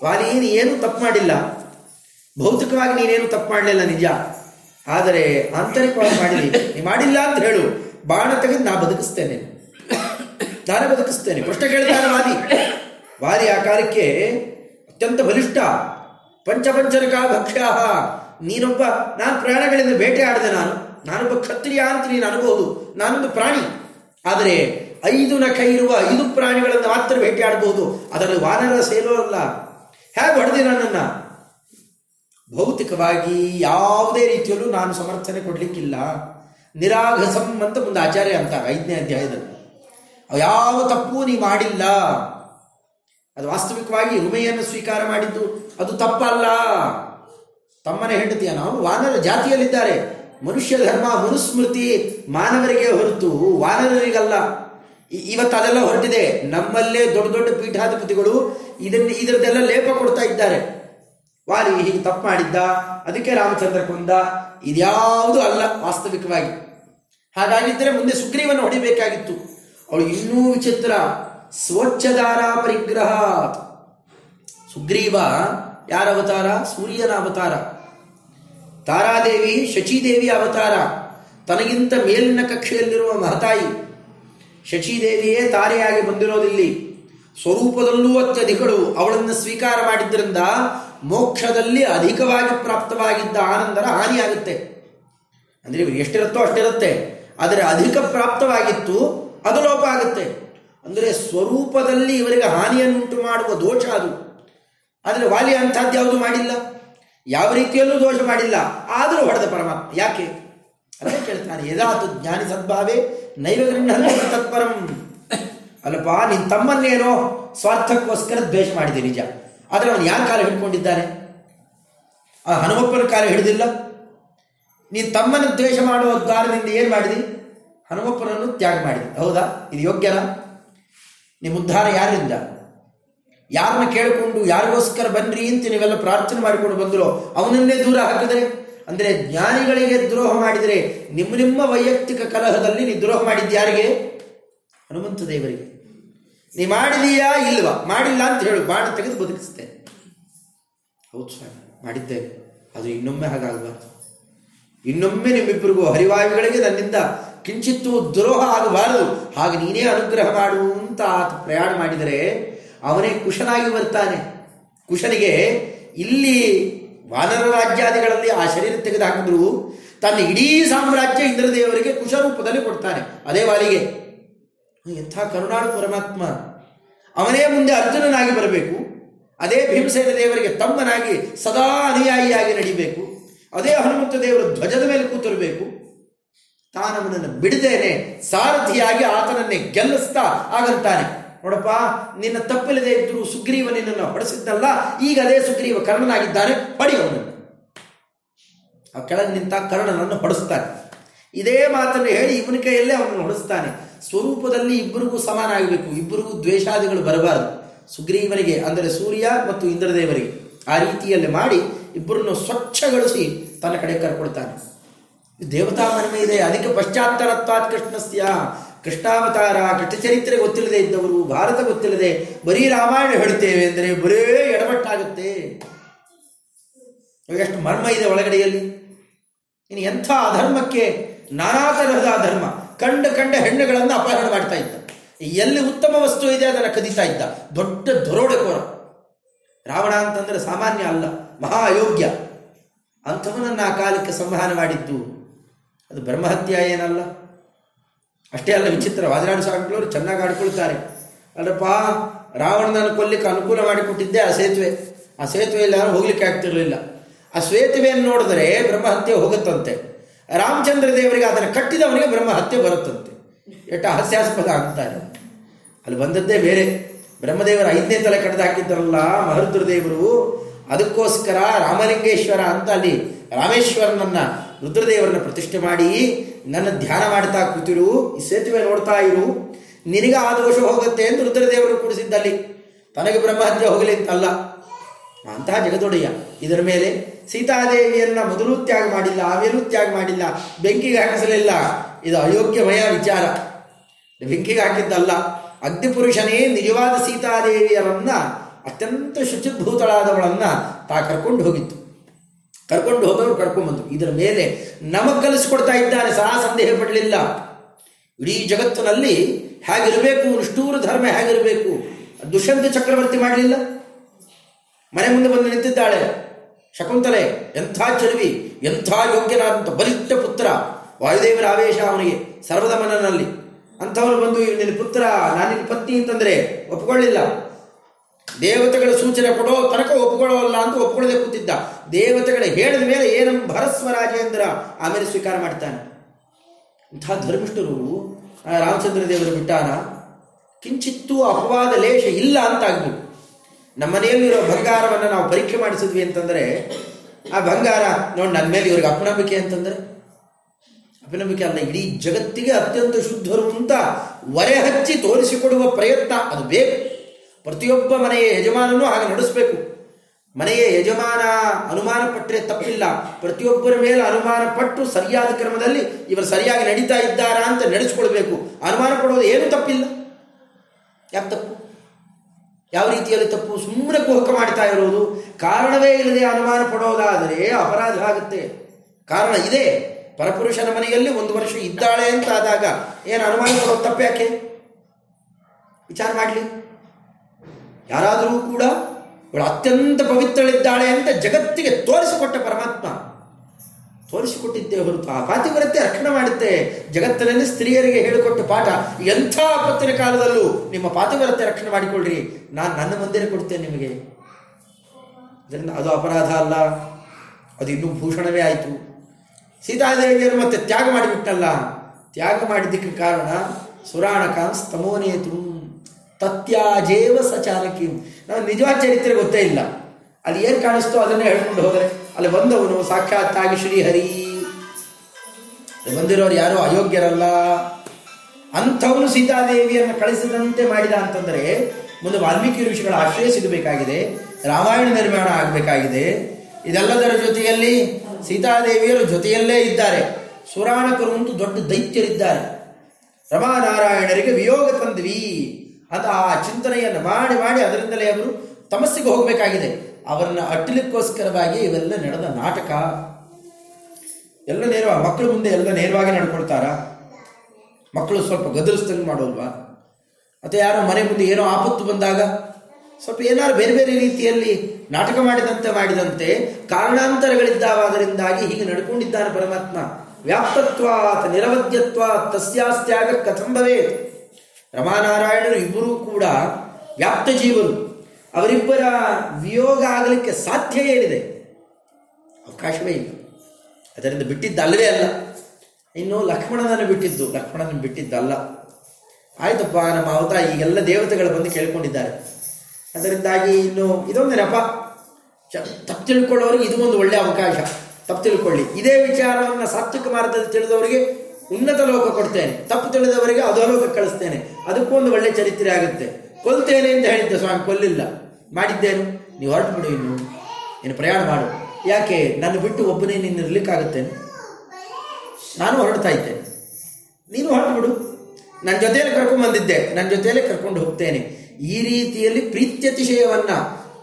ವಾಲಿ, ನೀನು ಏನು ತಪ್ಪು ಮಾಡಿಲ್ಲ. ಭೌತಿಕವಾಗಿ ನೀನೇನು ತಪ್ಪು ಮಾಡಲಿಲ್ಲ ನಿಜ. ಆದರೆ ಆಂತರಿಕವಾಗಿ ಮಾಡಿದಿ. ನೀ ಮಾಡಿಲ್ಲ ಅಂತ ಹೇಳು. ಬಾಣ ತೆಗೆದು ನಾ ಬದುಕಿಸ್ತೇನೆ. ನಾನೇ ಬದುಕಿಸ್ತೇನೆ. ಪ್ರಶ್ನೆ ಕೇಳ್ತಾನೆ ವಾದಿ ವಾದಿ ಆ ಕಾರ್ಯಕ್ಕೆ ಅತ್ಯಂತ ಬಲಿಷ್ಠ. ಪಂಚಪಂಚನಕ ಭಕ್ಷ್ಯಾಹ. ನೀನೊಬ್ಬ, ನಾನು ಪ್ರಾಣಗಳಿಂದ ಬೇಟೆ ಆಡಿದೆ ನಾನು. ನಾನೊಬ್ಬ ಕ್ಷತ್ರಿಯ ಅಂತ ನೀನು ಅನ್ಬೋದು ನಾನೊಂದು ಪ್ರಾಣಿ. ಆದರೆ ಐದು ನಖ ಇರುವ ಐದು ಪ್ರಾಣಿಗಳನ್ನು ಮಾತ್ರ ಭೇಟಿ ಆಡಬಹುದು ಅದರಲ್ಲಿ ವಾನರ ಸೇಲೋ ಅಲ್ಲ. ಹೇಗೆ ಹೊಡೆದಿ ನನ್ನನ್ನು? ಭೌತಿಕವಾಗಿ ಯಾವುದೇ ರೀತಿಯಲ್ಲೂ ನಾನು ಸಮರ್ಥನೆ ಕೊಡಲಿಕ್ಕಿಲ್ಲ. ನಿರಾಘಸಂ ಅಂತ ಮುಂದೆ ಆಚಾರ್ಯ ಅಂತಾರೆ ಐದನೇ ಅಧ್ಯಾಯದಲ್ಲಿ. ಯಾವ ತಪ್ಪು ನೀ ಮಾಡಿಲ್ಲ. ಅದು ವಾಸ್ತವಿಕವಾಗಿ ಉಮೆಯನ್ನು ಸ್ವೀಕಾರ ಮಾಡಿದ್ದು. ಅದು ತಪ್ಪಲ್ಲ. ತಮ್ಮನೆ ಹೆಂಡತಿಯ. ನಾವು ವಾನರ ಜಾತಿಯಲ್ಲಿದ್ದಾರೆ. ಮನುಷ್ಯ ಧರ್ಮ, ಮನುಸ್ಮೃತಿ ಮಾನವರಿಗೆ ಹೊರತು ವಾನರರಿಗಲ್ಲ. ಇವತ್ತು ಅದೆಲ್ಲ ಹೊರಟಿದೆ. ನಮ್ಮಲ್ಲೇ ದೊಡ್ಡ ದೊಡ್ಡ ಪೀಠಾಧಿಪತಿಗಳು ಇದನ್ನ ಇದರದೆಲ್ಲ ಲೇಪ ಕೊಡ್ತಾ ಇದ್ದಾರೆ. ವಾಲಿ ಹೀಗೆ ತಪ್ಪು ಮಾಡಿದ್ದ, ಅದಕ್ಕೆ ರಾಮಚಂದ್ರ ಕೊಂದ, ಇದ್ಯಾವುದು ಅಲ್ಲ ವಾಸ್ತವಿಕವಾಗಿ. ಹಾಗಾಗಿದ್ದರೆ ಮುಂದೆ ಸುಗ್ರೀವನ್ನು ಹೊಡಿಬೇಕಾಗಿತ್ತು. ಅವಳು ಇನ್ನೂ ವಿಚಿತ್ರ. ಸ್ವಚ್ಛದಾರ ಪರಿಗ್ರಹ. ಸುಗ್ರೀವ ಯಾರ ಅವತಾರ? ಸೂರ್ಯನ ಅವತಾರ. ತಾರಾದೇವಿ ಶಚಿದೇವಿ ಅವತಾರ. ತನಗಿಂತ ಮೇಲಿನ ಕಕ್ಷೆಯಲ್ಲಿರುವ ಮಹತಾಯಿ. ಶಚಿದೇವಿಯೇ ತಾರೆಯಾಗಿ ಬಂದಿರೋದಿಲ್ಲಿ. ಸ್ವರೂಪದಲ್ಲೂ ಅತ್ಯಧಿಕಳು ಅವಳನ್ನು ಸ್ವೀಕಾರ ಮಾಡಿದ್ರಿಂದ ಮೋಕ್ಷದಲ್ಲಿ ಅಧಿಕವಾಗಿ ಪ್ರಾಪ್ತವಾಗಿದ್ದ ಆನಂದರ ಹಾನಿಯಾಗುತ್ತೆ. ಅಂದರೆ ಎಷ್ಟಿರುತ್ತೋ ಅಷ್ಟಿರುತ್ತೆ. ಆದರೆ ಅಧಿಕ ಪ್ರಾಪ್ತವಾಗಿತ್ತು, ಅದು ಲೋಪ ಆಗುತ್ತೆ. ಅಂದರೆ ಸ್ವರೂಪದಲ್ಲಿ ಇವರಿಗೆ ಹಾನಿಯನ್ನುಂಟು ಮಾಡುವ ದೋಷ ಅದು. ಆದರೆ ವಾಲಿ ಅಂಥದ್ದು ಯಾವುದು ಮಾಡಿಲ್ಲ. ಯಾವ ರೀತಿಯಲ್ಲೂ ದೋಷ ಮಾಡಿಲ್ಲ, ಆದರೂ ಹೊಡೆದ ಪರಮಾತ್ಮ. ಯಾಕೆ? ಅದೇ ಕೇಳ್ತಾನೆ ಯದಾತು ಜ್ಞಾನಿ ಸದ್ಭಾವೇ, ನೈವ ತತ್ಪರಂ. ಅಲ್ಲಪ್ಪ ನಿನ್ನ ತಮ್ಮನ್ನೇನೋ ಸ್ವಾರ್ಥಕ್ಕೋಸ್ಕರ ದ್ವೇಷ ಮಾಡಿದೆ ನಿಜ. ಆದರೆ ಅವನು ಯಾರ ಕಾಲ ಹಿಡ್ಕೊಂಡಿದ್ದಾನೆ? ಆ ಹನುಮಪ್ಪನ ಕಾಲ ಹಿಡಿದಿಲ್ಲ? ನೀನು ತಮ್ಮನ ದ್ವೇಷ ಮಾಡುವ ದ್ವಾರದಿಂದ ಏನು ಮಾಡಿದಿ? ಹನುಮಪ್ಪನನ್ನು ತ್ಯಾಗ ಮಾಡಿದೆ. ಹೌದಾ? ಇದು ಯೋಗ್ಯನ? ನಿಮ್ಮ ಉದ್ಧಾರ ಯಾರಿಂದ? ಯಾರನ್ನ ಕೇಳಿಕೊಂಡು ಯಾರಿಗೋಸ್ಕರ ಬನ್ರಿ ಅಂತ ನೀವೆಲ್ಲ ಪ್ರಾರ್ಥನೆ ಮಾಡಿಕೊಂಡು ಬಂದರೋ, ಅವನನ್ನೇ ದೂರ ಹಾಕಿದರೆ? ಅಂದರೆ ಜ್ಞಾನಿಗಳಿಗೆ ದ್ರೋಹ ಮಾಡಿದರೆ ನಿಮ್ಮ ನಿಮ್ಮ ವೈಯಕ್ತಿಕ ಕಲಹದಲ್ಲಿ ನೀ ದ್ರೋಹ ಮಾಡಿದ್ದು ಯಾರಿಗೆ? ಹನುಮಂತ ದೇವರಿಗೆ. ನೀ ಮಾಡಿದೀಯಾ ಇಲ್ವಾ? ಮಾಡಿಲ್ಲ ಅಂತ ಹೇಳು, ಬಾಣ ತೆಗೆದು ಬದುಕಿಸ್ತೇನೆ ಹೌದು ಸ್ವಾಮಿ, ಮಾಡಿದ್ದೆ. ಅದು ಇನ್ನೊಮ್ಮೆ ಹಾಗಾಗಬಾರ್ದು. ಇನ್ನೊಮ್ಮೆ ನಿಮ್ಮಿಬ್ಬರಿಗೂ ಹರಿವಾಯುಗಳಿಗೆ ನನ್ನಿಂದ ಕಿಂಚಿತ್ತು ದ್ರೋಹ ಆಗಬಾರದು. ಹಾಗೆ ನೀನೇ ಅನುಗ್ರಹ ಮಾಡು ಅಂತ ಪ್ರಯಾಣ ಮಾಡಿದರೆ ಅವನೇ ಕುಶನಾಗಿ ಬರ್ತಾನೆ. ಕುಶನಿಗೆ ಇಲ್ಲಿ ವಾನರ ರಾಜ್ಯಾದಿಗಳಲ್ಲಿ ಆ ಶರೀರ ತೆಗೆದುಹಾಕಿದ್ರು. ತನ್ನ ಇಡೀ ಸಾಮ್ರಾಜ್ಯ ಇಂದ್ರದೇವರಿಗೆ ಕುಶ ರೂಪದಲ್ಲಿ ಕೊಡ್ತಾನೆ. ಅದೇ ವಾಲಿಗೆ ಎಂಥ ಕರುಣಾಳು ಪರಮಾತ್ಮ. ಅವನೇ ಮುಂದೆ ಅರ್ಜುನನಾಗಿ ಬರಬೇಕು. ಅದೇ ಭೀಮಸೇನ ದೇವರಿಗೆ ತಮ್ಮನಾಗಿ ಸದಾ ಅನುಯಾಯಿಯಾಗಿ ನಡಿಬೇಕು. ಅದೇ ಹನುಮಂತ ದೇವರು ಧ್ವಜದ ಮೇಲೆ ಕೂತಿರಬೇಕು. ತಾನವನನ್ನು ಬಿಡದೇನೆ ಸಾರಥಿಯಾಗಿ ಆತನನ್ನೇ ಗೆಲ್ಲಿಸ್ತಾ ಆಗಂತಾನೆ. ನೋಡಪ್ಪ, ನಿನ್ನ ತಪ್ಪಿಲ್ಲದೆ ಇದ್ದರೂ ಸುಗ್ರೀವ ನಿನ್ನನ್ನು ಹೊಡೆಸಿದ್ದಲ್ಲ, ಈಗ ಅದೇ ಸುಗ್ರೀವ ಕರ್ಣನಾಗಿದ್ದಾನೆ ಪಡಿ ಅವನನ್ನು ಆ ಕೆಳಗೆ ನಿಂತ ಕರ್ಣನನ್ನು ಹೊಡೆಸ್ತಾನೆ. ಇದೇ ಮಾತನ್ನು ಹೇಳಿ ಇವನ ಕೈಯಲ್ಲೇ ಅವನನ್ನು ಹೊಡೆಸ್ತಾನೆ. ಸ್ವರೂಪದಲ್ಲಿ ಇಬ್ಬರಿಗೂ ಸಮಾನ ಆಗಬೇಕು ಇಬ್ಬರಿಗೂ ದ್ವೇಷಾದಿಗಳು ಬರಬಾರದು. ಸುಗ್ರೀವನಿಗೆ, ಅಂದರೆ ಸೂರ್ಯ ಮತ್ತು ಇಂದ್ರದೇವರಿಗೆ, ಆ ರೀತಿಯಲ್ಲಿ ಮಾಡಿ ಇಬ್ಬರನ್ನು ಸ್ವಚ್ಛಗೊಳಿಸಿ ತನ್ನ ಕಡೆ ಕರ್ಕೊಳ್ತಾನೆ. ದೇವತಾ ಮಹಿಮೆ ಇದೆ ಅದಕ್ಕೆ ಪಶ್ಚಾತ್ತರತ್ವಾತ್ ಕೃಷ್ಣಸ್ಯ. ಕೃಷ್ಣಾವತಾರ ಕೃಷ್ಣ ಚರಿತ್ರೆ ಗೊತ್ತಿಲ್ಲದೆ ಇದ್ದವರು, ಭಾರತ ಗೊತ್ತಿಲ್ಲದೆ ಬರೀ ರಾಮಾಯಣ ಹೇಳ್ತೇವೆ ಅಂದರೆ ಬರೇ ಎಡವಟ್ಟಾಗುತ್ತೆ. ಎಷ್ಟು ಮರ್ಮ ಇದೆ ಒಳಗಡೆಯಲ್ಲಿ. ಇನ್ನು ಎಂಥ ಅಧರ್ಮಕ್ಕೆ ನಾನಾ ತರಹದ ಅಧರ್ಮ, ಕಂಡ ಕಂಡ ಹೆಣ್ಣುಗಳನ್ನು ಅಪಹರಣ ಮಾಡ್ತಾ ಇದ್ದ. ಎಲ್ಲಿ ಉತ್ತಮ ವಸ್ತು ಇದೆ ಅದನ್ನು ಕದೀತಾ ಇದ್ದ. ದೊಡ್ಡ ದೊರೋಡೆಕೋರ ರಾವಣ ಅಂತಂದರೆ ಸಾಮಾನ್ಯ ಅಲ್ಲ, ಮಹಾ ಅಯೋಗ್ಯ. ಅಂಥವನನ್ನು ಆ ಕಾಲಕ್ಕೆ ಸಂವಹನ ಮಾಡಿದ್ದು ಅದು ಬ್ರಹ್ಮಹತ್ಯ ಏನಲ್ಲ? ಅಷ್ಟೇ ಅಲ್ಲ, ವಿಚಿತ್ರ. ವಾದರಾಜ ಸ್ವಾಮಿಗಳವರು ಚೆನ್ನಾಗಿ ಆಡ್ಕೊಳ್ತಾರೆ. ಅಲ್ಲಪ್ಪ, ರಾವಣನನ್ನು ಕೊಲ್ಲಿಕ್ಕೆ ಅನುಕೂಲ ಮಾಡಿಕೊಟ್ಟಿದ್ದೆ ಆ ಸೇತುವೆ. ಆ ಸೇತುವೆ ಇಲ್ಲ ಹೋಗ್ಲಿಕ್ಕೆ ಆಗ್ತಿರಲಿಲ್ಲ. ಆ ಸೇತುವೆಯನ್ನು ನೋಡಿದರೆ ಬ್ರಹ್ಮಹತ್ಯೆ ಹೋಗುತ್ತಂತೆ. ರಾಮಚಂದ್ರ ದೇವರಿಗೆ ಅದನ್ನು ಕಟ್ಟಿದವನಿಗೆ ಬ್ರಹ್ಮಹತ್ಯೆ ಬರುತ್ತಂತೆ. ಎಟ್ಟ ಹಾಸ್ಯಾಸ್ಪದ ಆಗ್ತಾರೆ. ಅಲ್ಲಿ ಬಂದದ್ದೇ ಬೇರೆ. ಬ್ರಹ್ಮದೇವರ ಐದನೇ ತಲೆ ಕಡ್ದು ಹಾಕಿದ್ರಲ್ಲ ಮಹರುದ್ರ ದೇವರು. ಅದಕ್ಕೋಸ್ಕರ ರಾಮಲಿಂಗೇಶ್ವರ ಅಂತ ಅಲ್ಲಿ ರಾಮೇಶ್ವರನನ್ನ ರುದ್ರದೇವರನ್ನ ಪ್ರತಿಷ್ಠೆ ಮಾಡಿ ನನ್ನ ಧ್ಯಾನ ಮಾಡ್ತಾ ಕೂತಿರು, ಈ ಸೇತುವೆ ನೋಡ್ತಾ ಇರು. ನಿನಗೆ ಆ ದೋಷ ಹೋಗುತ್ತೆ ಎಂದು ರುದ್ರದೇವರು ಕೂಡಿಸಿದ್ದಲ್ಲಿ. ತನಗೆ ಬ್ರಹ್ಮಹತ್ಯೆ ಹೋಗಲಿ ಅಂತಲ್ಲ ಅಂತಹ ಜಗದೊಡೆಯ, ಇದರ ಮೇಲೆ ಸೀತಾದೇವಿಯನ್ನ ಮೊದಲು ತ್ಯಾಗ ಮಾಡಿಲ್ಲ, ಆಮೇಲೂ ತ್ಯಾಗ ಮಾಡಿಲ್ಲ, ಬೆಂಕಿಗೆ ಹಾಕಿಸಲಿಲ್ಲ. ಇದು ಅಯೋಗ್ಯಮಯ ವಿಚಾರ. ಬೆಂಕಿಗೆ ಹಾಕಿದ್ದಲ್ಲ. ಅಗ್ನಿಪುರುಷನೇ ನಿಜವಾದ ಸೀತಾದೇವಿಯರನ್ನ ಅತ್ಯಂತ ಶುಚಿಭೂತಳಾದವಳನ್ನ ತಾ ಕರ್ಕೊಂಡು ಹೋಗಿತ್ತು. ಕರ್ಕೊಂಡು ಹೋದವರು ಕರ್ಕೊಂಡ್ಬಂದು ಇದರ ಮೇಲೆ ನಮಗೆ ಕಲಿಸ್ಕೊಡ್ತಾ ಇದ್ದಾನೆ, ಸಹ ಸಂದೇಹ ಪಡಲಿಲ್ಲ. ಇಡೀ ಜಗತ್ತಿನಲ್ಲಿ ಹೇಗಿರಬೇಕು, ನಿಷ್ಠೂರ ಧರ್ಮ ಹೇಗಿರಬೇಕು? ದುಷ್ಯಂತ ಚಕ್ರವರ್ತಿ ಮಾಡಲಿಲ್ಲ. ಮನೆ ಮುಂದೆ ಬಂದು ನಿಂತಿದ್ದಾಳೆ. ಶಕುಂತಲೆ, ಎಂಥ ಚಲುವಿ, ಎಂಥ ಯೋಗ್ಯನಾದಂಥ ಬಲಿಷ್ಠ ಪುತ್ರ. ವಾಯುದೇವರ ಆವೇಶ ಅವನಿಗೆ ಸರ್ವದ ಮನನಲ್ಲಿ ಅಂಥವನು ಬಂದು ನಿನ್ನ ಪುತ್ರ ನಾನಿನ ಪತ್ನಿ ಅಂತಂದರೆ ಒಪ್ಕೊಳ್ಳಿಲ್ಲ. ದೇವತೆಗಳ ಸೂಚನೆ ಕೊಡೋ ತನಕ ಒಪ್ಕೊಳ್ಳೋಲ್ಲ ಅಂತ ಒಪ್ಕೊಳ್ಳದೆ ಕೂತಿದ್ದ. ದೇವತೆಗಳ ಹೇಳಿದ ಮೇಲೆ ಏನಂ ಭರಸ್ವರಾಜೇಂದ್ರ ಆಮೇಲೆ ಸ್ವೀಕಾರ ಮಾಡ್ತಾನೆ. ಇಂಥ ಧರ್ಮಿಷ್ಠರು ರಾಮಚಂದ್ರ ದೇವರು ಬಿಟ್ಟಾರ ಕಿಂಚಿತ್ತೂ ಅಪವಾದ ಲೇಷ ಇಲ್ಲ ಅಂತ ಆಗ್ಬೇಕು ನಮ್ಮ ಮನೆಯಲ್ಲಿರೋ ಬಂಗಾರವನ್ನು ನಾವು ಪರೀಕ್ಷೆ ಮಾಡಿಸಿದ್ವಿ ಅಂತಂದ್ರೆ, ಆ ಬಂಗಾರ ನೋಡಿ ನನ್ನ ಮೇಲೆ ಇವ್ರಿಗೆ ಅಪನಂಬಿಕೆ ಅಂತಂದ್ರೆ, ಅಪನಂಬಿಕೆ ಅಲ್ಲ, ಇಡೀ ಜಗತ್ತಿಗೆ ಅತ್ಯಂತ ಶುದ್ಧರು ಅಂತ ಒರೆ ಹಚ್ಚಿ ತೋರಿಸಿಕೊಡುವ ಪ್ರಯತ್ನ ಅದು ಬೇಕು. ಪ್ರತಿಯೊಬ್ಬ ಮನೆಯ ಯಜಮಾನನು ಹಾಗೆ ನಡೆಸಬೇಕು. ಮನೆಯ ಯಜಮಾನ ಅನುಮಾನ ಪಟ್ಟರೆ ತಪ್ಪಿಲ್ಲ. ಪ್ರತಿಯೊಬ್ಬರ ಮೇಲೆ ಅನುಮಾನ ಪಟ್ಟು ಸರಿಯಾದ ಕ್ರಮದಲ್ಲಿ ಇವರು ಸರಿಯಾಗಿ ನಡೀತಾ ಇದ್ದಾರಾ ಅಂತ ನಡೆಸ್ಕೊಳ್ಬೇಕು. ಅನುಮಾನ ಪಡೋದು ಏನು ತಪ್ಪಿಲ್ಲ. ಯಾಕೆ ತಪ್ಪು? ಯಾವ ರೀತಿಯಲ್ಲಿ ತಪ್ಪು? ಸುಮ್ಮನೆ ಕುಹಕ ಮಾಡ್ತಾ ಇರೋದು. ಕಾರಣವೇ ಇಲ್ಲದೆ ಅನುಮಾನ ಪಡೋದಾದರೆ ಅಪರಾಧ ಆಗುತ್ತೆ. ಕಾರಣ ಇದೆ. ಪರಪುರುಷನ ಮನೆಯಲ್ಲಿ ಒಂದು ವರ್ಷ ಇದ್ದಾಳೆ ಅಂತ ಆದಾಗ ಏನು ಅನುಮಾನ ಪಡೋದು ತಪ್ಪ್ಯಾಕೆ ವಿಚಾರ ಮಾಡಲಿ. ಯಾರಾದರೂ ಕೂಡ ಇವಳು ಅತ್ಯಂತ ಪವಿತ್ರಳಿದ್ದಾಳೆ ಅಂತ ಜಗತ್ತಿಗೆ ತೋರಿಸಿಕೊಟ್ಟ ಪರಮಾತ್ಮ. ತೋರಿಸಿಕೊಟ್ಟಿದ್ದೇ ಹೊರತು ಆ ಪಾತಿವ್ರತೆ ರಕ್ಷಣೆ ಮಾಡುತ್ತೆ. ಜಗತ್ತಿನಲ್ಲಿ ಸ್ತ್ರೀಯರಿಗೆ ಹೇಳಿಕೊಟ್ಟ ಪಾಠ ಎಂಥ ಆಪತ್ತಿನ ಕಾಲದಲ್ಲೂ ನಿಮ್ಮ ಪಾತಿವ್ರತೆ ರಕ್ಷಣೆ ಮಾಡಿಕೊಳ್ಳ್ರಿ. ನಾನು ನನ್ನ ಮಂದಿರ ಕೊಡ್ತೇನೆ ನಿಮಗೆ. ಇದರಿಂದ ಅದು ಅಪರಾಧ ಅಲ್ಲ, ಅದು ಇನ್ನೂ ಭೂಷಣವೇ ಆಯಿತು. ಸೀತಾದೇವಿಯರು ಮತ್ತೆ ತ್ಯಾಗ ಮಾಡಿಬಿಟ್ಟಲ್ಲ. ತ್ಯಾಗ ಮಾಡಿದ್ದಕ್ಕೆ ಕಾರಣ ಸುರಾಣಕ ಸ್ತಮೋನೇತು ತತ್ಯಾಜೇವ ಸಚಾಲಕಿ ನಾವು ನಿಜವಾದ ಚರಿತ್ರೆ ಗೊತ್ತೇ ಇಲ್ಲ. ಅಲ್ಲಿ ಏನು ಕಾಣಿಸ್ತೋ ಅದನ್ನೇ ಹೇಳ್ಕೊಂಡು ಹೋದರೆ, ಅಲ್ಲಿ ಬಂದವನು ಸಾಕ್ಷಾತ್ತಾಗಿ ಶ್ರೀಹರಿ. ಬಂದಿರೋರು ಯಾರು? ಅಯೋಗ್ಯರಲ್ಲ. ಅಂಥವನು ಸೀತಾದೇವಿಯನ್ನು ಕಳಿಸಿದಂತೆ ಮಾಡಿದ ಅಂತಂದರೆ, ಮುಂದೆ ವಾಲ್ಮೀಕಿ ಋಷಿಗಳ ಆಶ್ರಯ ಸಿಗಬೇಕಾಗಿದೆ, ರಾಮಾಯಣ ನಿರ್ಮಾಣ ಆಗಬೇಕಾಗಿದೆ. ಇದೆಲ್ಲದರ ಜೊತೆಯಲ್ಲಿ ಸೀತಾದೇವಿಯರು ಜೊತೆಯಲ್ಲೇ ಇದ್ದಾರೆ. ಸುರಾಣಕರು ಅಂತೂ ದೊಡ್ಡ ದೈತ್ಯರಿದ್ದಾರೆ. ರಮಾನಾರಾಯಣರಿಗೆ ವಿಯೋಗ ತಂದ್ವಿ. ಅಂತ ಆ ಚಿಂತನೆಯನ್ನು ಮಾಡಿ ಮಾಡಿ ಅದರಿಂದಲೇ ಅವರು ತಮಸ್ಸಿಗೆ ಹೋಗಬೇಕಾಗಿದೆ. ಅವರನ್ನು ಅಟ್ಟಲಿಕ್ಕೋಸ್ಕರವಾಗಿ ಇವೆಲ್ಲ ನಡೆದ ನಾಟಕ. ಎಲ್ಲ ನೇರವಾಗಿ ಮಕ್ಕಳು ಮುಂದೆ ಎಲ್ಲ ನೇರವಾಗಿ ನಡ್ಕೊಳ್ತಾರ. ಮಕ್ಕಳು ಸ್ವಲ್ಪ ಗದರಿಸ್ದಂಗೆ ಮಾಡೋಲ್ವಾ? ಮತ್ತು ಯಾರೋ ಮನೆ ಮುಂದೆ ಏನೋ ಆಪತ್ತು ಬಂದಾಗ ಸ್ವಲ್ಪ ಏನಾದ್ರು ಬೇರೆ ಬೇರೆ ರೀತಿಯಲ್ಲಿ ನಾಟಕ ಮಾಡಿದಂತೆ ಮಾಡಿದಂತೆ ಕಾರಣಾಂತರಗಳಿದ್ದಾವಾದರಿಂದಾಗಿ ಹೀಗೆ ನಡ್ಕೊಂಡಿದ್ದಾನೆ ಪರಮಾತ್ಮ. ವ್ಯಾಪ್ತತ್ವಾತ್ ನಿರವದ್ಯತ್ವ ತಸ್ಯಾಸ್ತ್ಯಾಗ ಕಥಂ ಭವೇತ್ ರಮಾನಾರಾಯಣರು ಇಬ್ಬರೂ ಕೂಡ ವ್ಯಾಪ್ತ ಜೀವರು. ಅವರಿಬ್ಬರ ವಿಯೋಗ ಆಗಲಿಕ್ಕೆ ಸಾಧ್ಯ ಏನಿದೆ? ಅವಕಾಶವೇ ಇಲ್ಲ. ಅದರಿಂದ ಬಿಟ್ಟಿದ್ದ ಅಲ್ಲವೇ ಅಲ್ಲ. ಇನ್ನು ಲಕ್ಷ್ಮಣನನ್ನು ಬಿಟ್ಟಿದ್ದು ಲಕ್ಷ್ಮಣನ ಬಿಟ್ಟಿದ್ದಲ್ಲ. ಆಯ್ತಪ್ಪ, ನಮ್ಮ ಅವತ ಈಗೆಲ್ಲ ದೇವತೆಗಳು ಬಂದು ಕೇಳ್ಕೊಂಡಿದ್ದಾರೆ. ಅದರಿಂದಾಗಿ ಇನ್ನು ಇದೊಂದು ನೆಪ ಚ- ತಪ್ಪು ತಿಳ್ಕೊಳ್ಳೋರಿಗೆ ಇದು ಒಂದು ಒಳ್ಳೆಯ ಅವಕಾಶ. ತಪ್ಪು ತಿಳ್ಕೊಳ್ಳಿ. ಇದೇ ವಿಚಾರವನ್ನು ಸಾತ್ವಿಕ ಮಾರ್ಗದಲ್ಲಿ ತಿಳಿದವರಿಗೆ ಉನ್ನತ ಲೋಕ ಕೊಡ್ತೇನೆ. ತಪ್ಪು ತಿಳಿದವರಿಗೆ ಅಧೋಲೋಕಕ್ಕೆ ಕಳಿಸ್ತೇನೆ. ಅದಕ್ಕೂ ಒಂದು ಒಳ್ಳೆ ಚರಿತ್ರೆ ಆಗುತ್ತೆ. ಕೊಲ್ತೇನೆ ಅಂತ ಹೇಳಿದ್ದೆ ಸ್ವಾಮಿ, ಕೊಲ್ಲಿಲ್ಲ. ಮಾಡಿದ್ದೇನು? ನೀವು ಹೊರಟು ಬಿಡು ಇನ್ನು. ನೀನು ಪ್ರಯಾಣ ಮಾಡು. ಯಾಕೆ? ನನ್ನ ಬಿಟ್ಟು ಒಬ್ಬನೇ ನೀನು ಇರ್ಲಿಕ್ಕಾಗುತ್ತೇನೆ? ನಾನು ಹೊರಡ್ತಾ ಇದ್ದೇನೆ. ನೀನು ಹೊರಟು ಬಿಡು. ನನ್ನ ಜೊತೆಯಲ್ಲಿ ಕರ್ಕೊಂಡು ಬಂದಿದ್ದೆ. ನನ್ನ ಜೊತೆಯಲ್ಲೇ ಕರ್ಕೊಂಡು ಹೋಗ್ತೇನೆ. ಈ ರೀತಿಯಲ್ಲಿ ಪ್ರೀತ್ಯತಿಶಯವನ್ನ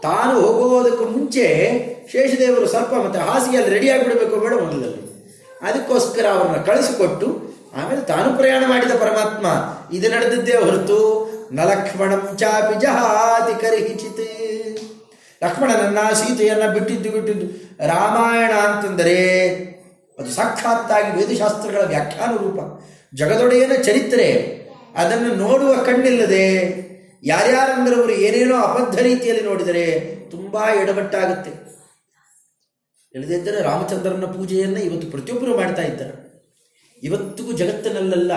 ತಾನು ಹೋಗೋದಕ್ಕೂ ಮುಂಚೆ ಶೇಷದೇವರು ಸರ್ಪ ಮತ್ತೆ ಹಾಸಿಗೆಯಲ್ಲಿ ರೆಡಿಯಾಗಿ ಬಿಡಬೇಕು ಬೇಡ ಮೊದಲಲ್ಲಿ. ಅದಕ್ಕೋಸ್ಕರ ಅವರನ್ನು ಕಳಿಸಿಕೊಟ್ಟು ಆಮೇಲೆ ತಾನು ಪ್ರಯಾಣ ಮಾಡಿದ ಪರಮಾತ್ಮ, ಇದು ನಡೆದಿದ್ದೇ ಹೊರತು ನ ಲಕ್ಷ್ಮಣಂ ಚಾಪಿ ಜಹಾತಿ ಕರಿಹಿಚಿತ್. ಲಕ್ಷ್ಮಣನನ್ನ ಸೀತೆಯನ್ನ ಬಿಟ್ಟಿದ್ದು ಬಿಟ್ಟಿದ್ದು ರಾಮಾಯಣ ಅಂತಂದರೆ ಅದು ಸಾಕ್ಷಾತ್ತಾಗಿ ವೇದಶಾಸ್ತ್ರಗಳ ವ್ಯಾಖ್ಯಾನ ರೂಪ ಜಗದೊಡೆಯನ ಚರಿತ್ರೆ, ಅದನ್ನು ನೋಡುವ ಕಣ್ಣಿಲ್ಲದೆ ಯಾರ್ಯಾರಂದ್ರವರು ಏನೇನೋ ಅಬದ್ಧ ರೀತಿಯಲ್ಲಿ ನೋಡಿದರೆ ತುಂಬಾ ಎಡವಟ್ಟಾಗುತ್ತೆ. ಇಲ್ಲದಿದ್ದರೆ ರಾಮಚಂದ್ರನ ಪೂಜೆಯನ್ನು ಇವತ್ತು ಪ್ರತಿಯೊಬ್ಬರು ಮಾಡ್ತಾ ಇದ್ದಾರೆ. ಇವತ್ತಿಗೂ ಜಗತ್ತಿನಲ್ಲೆಲ್ಲ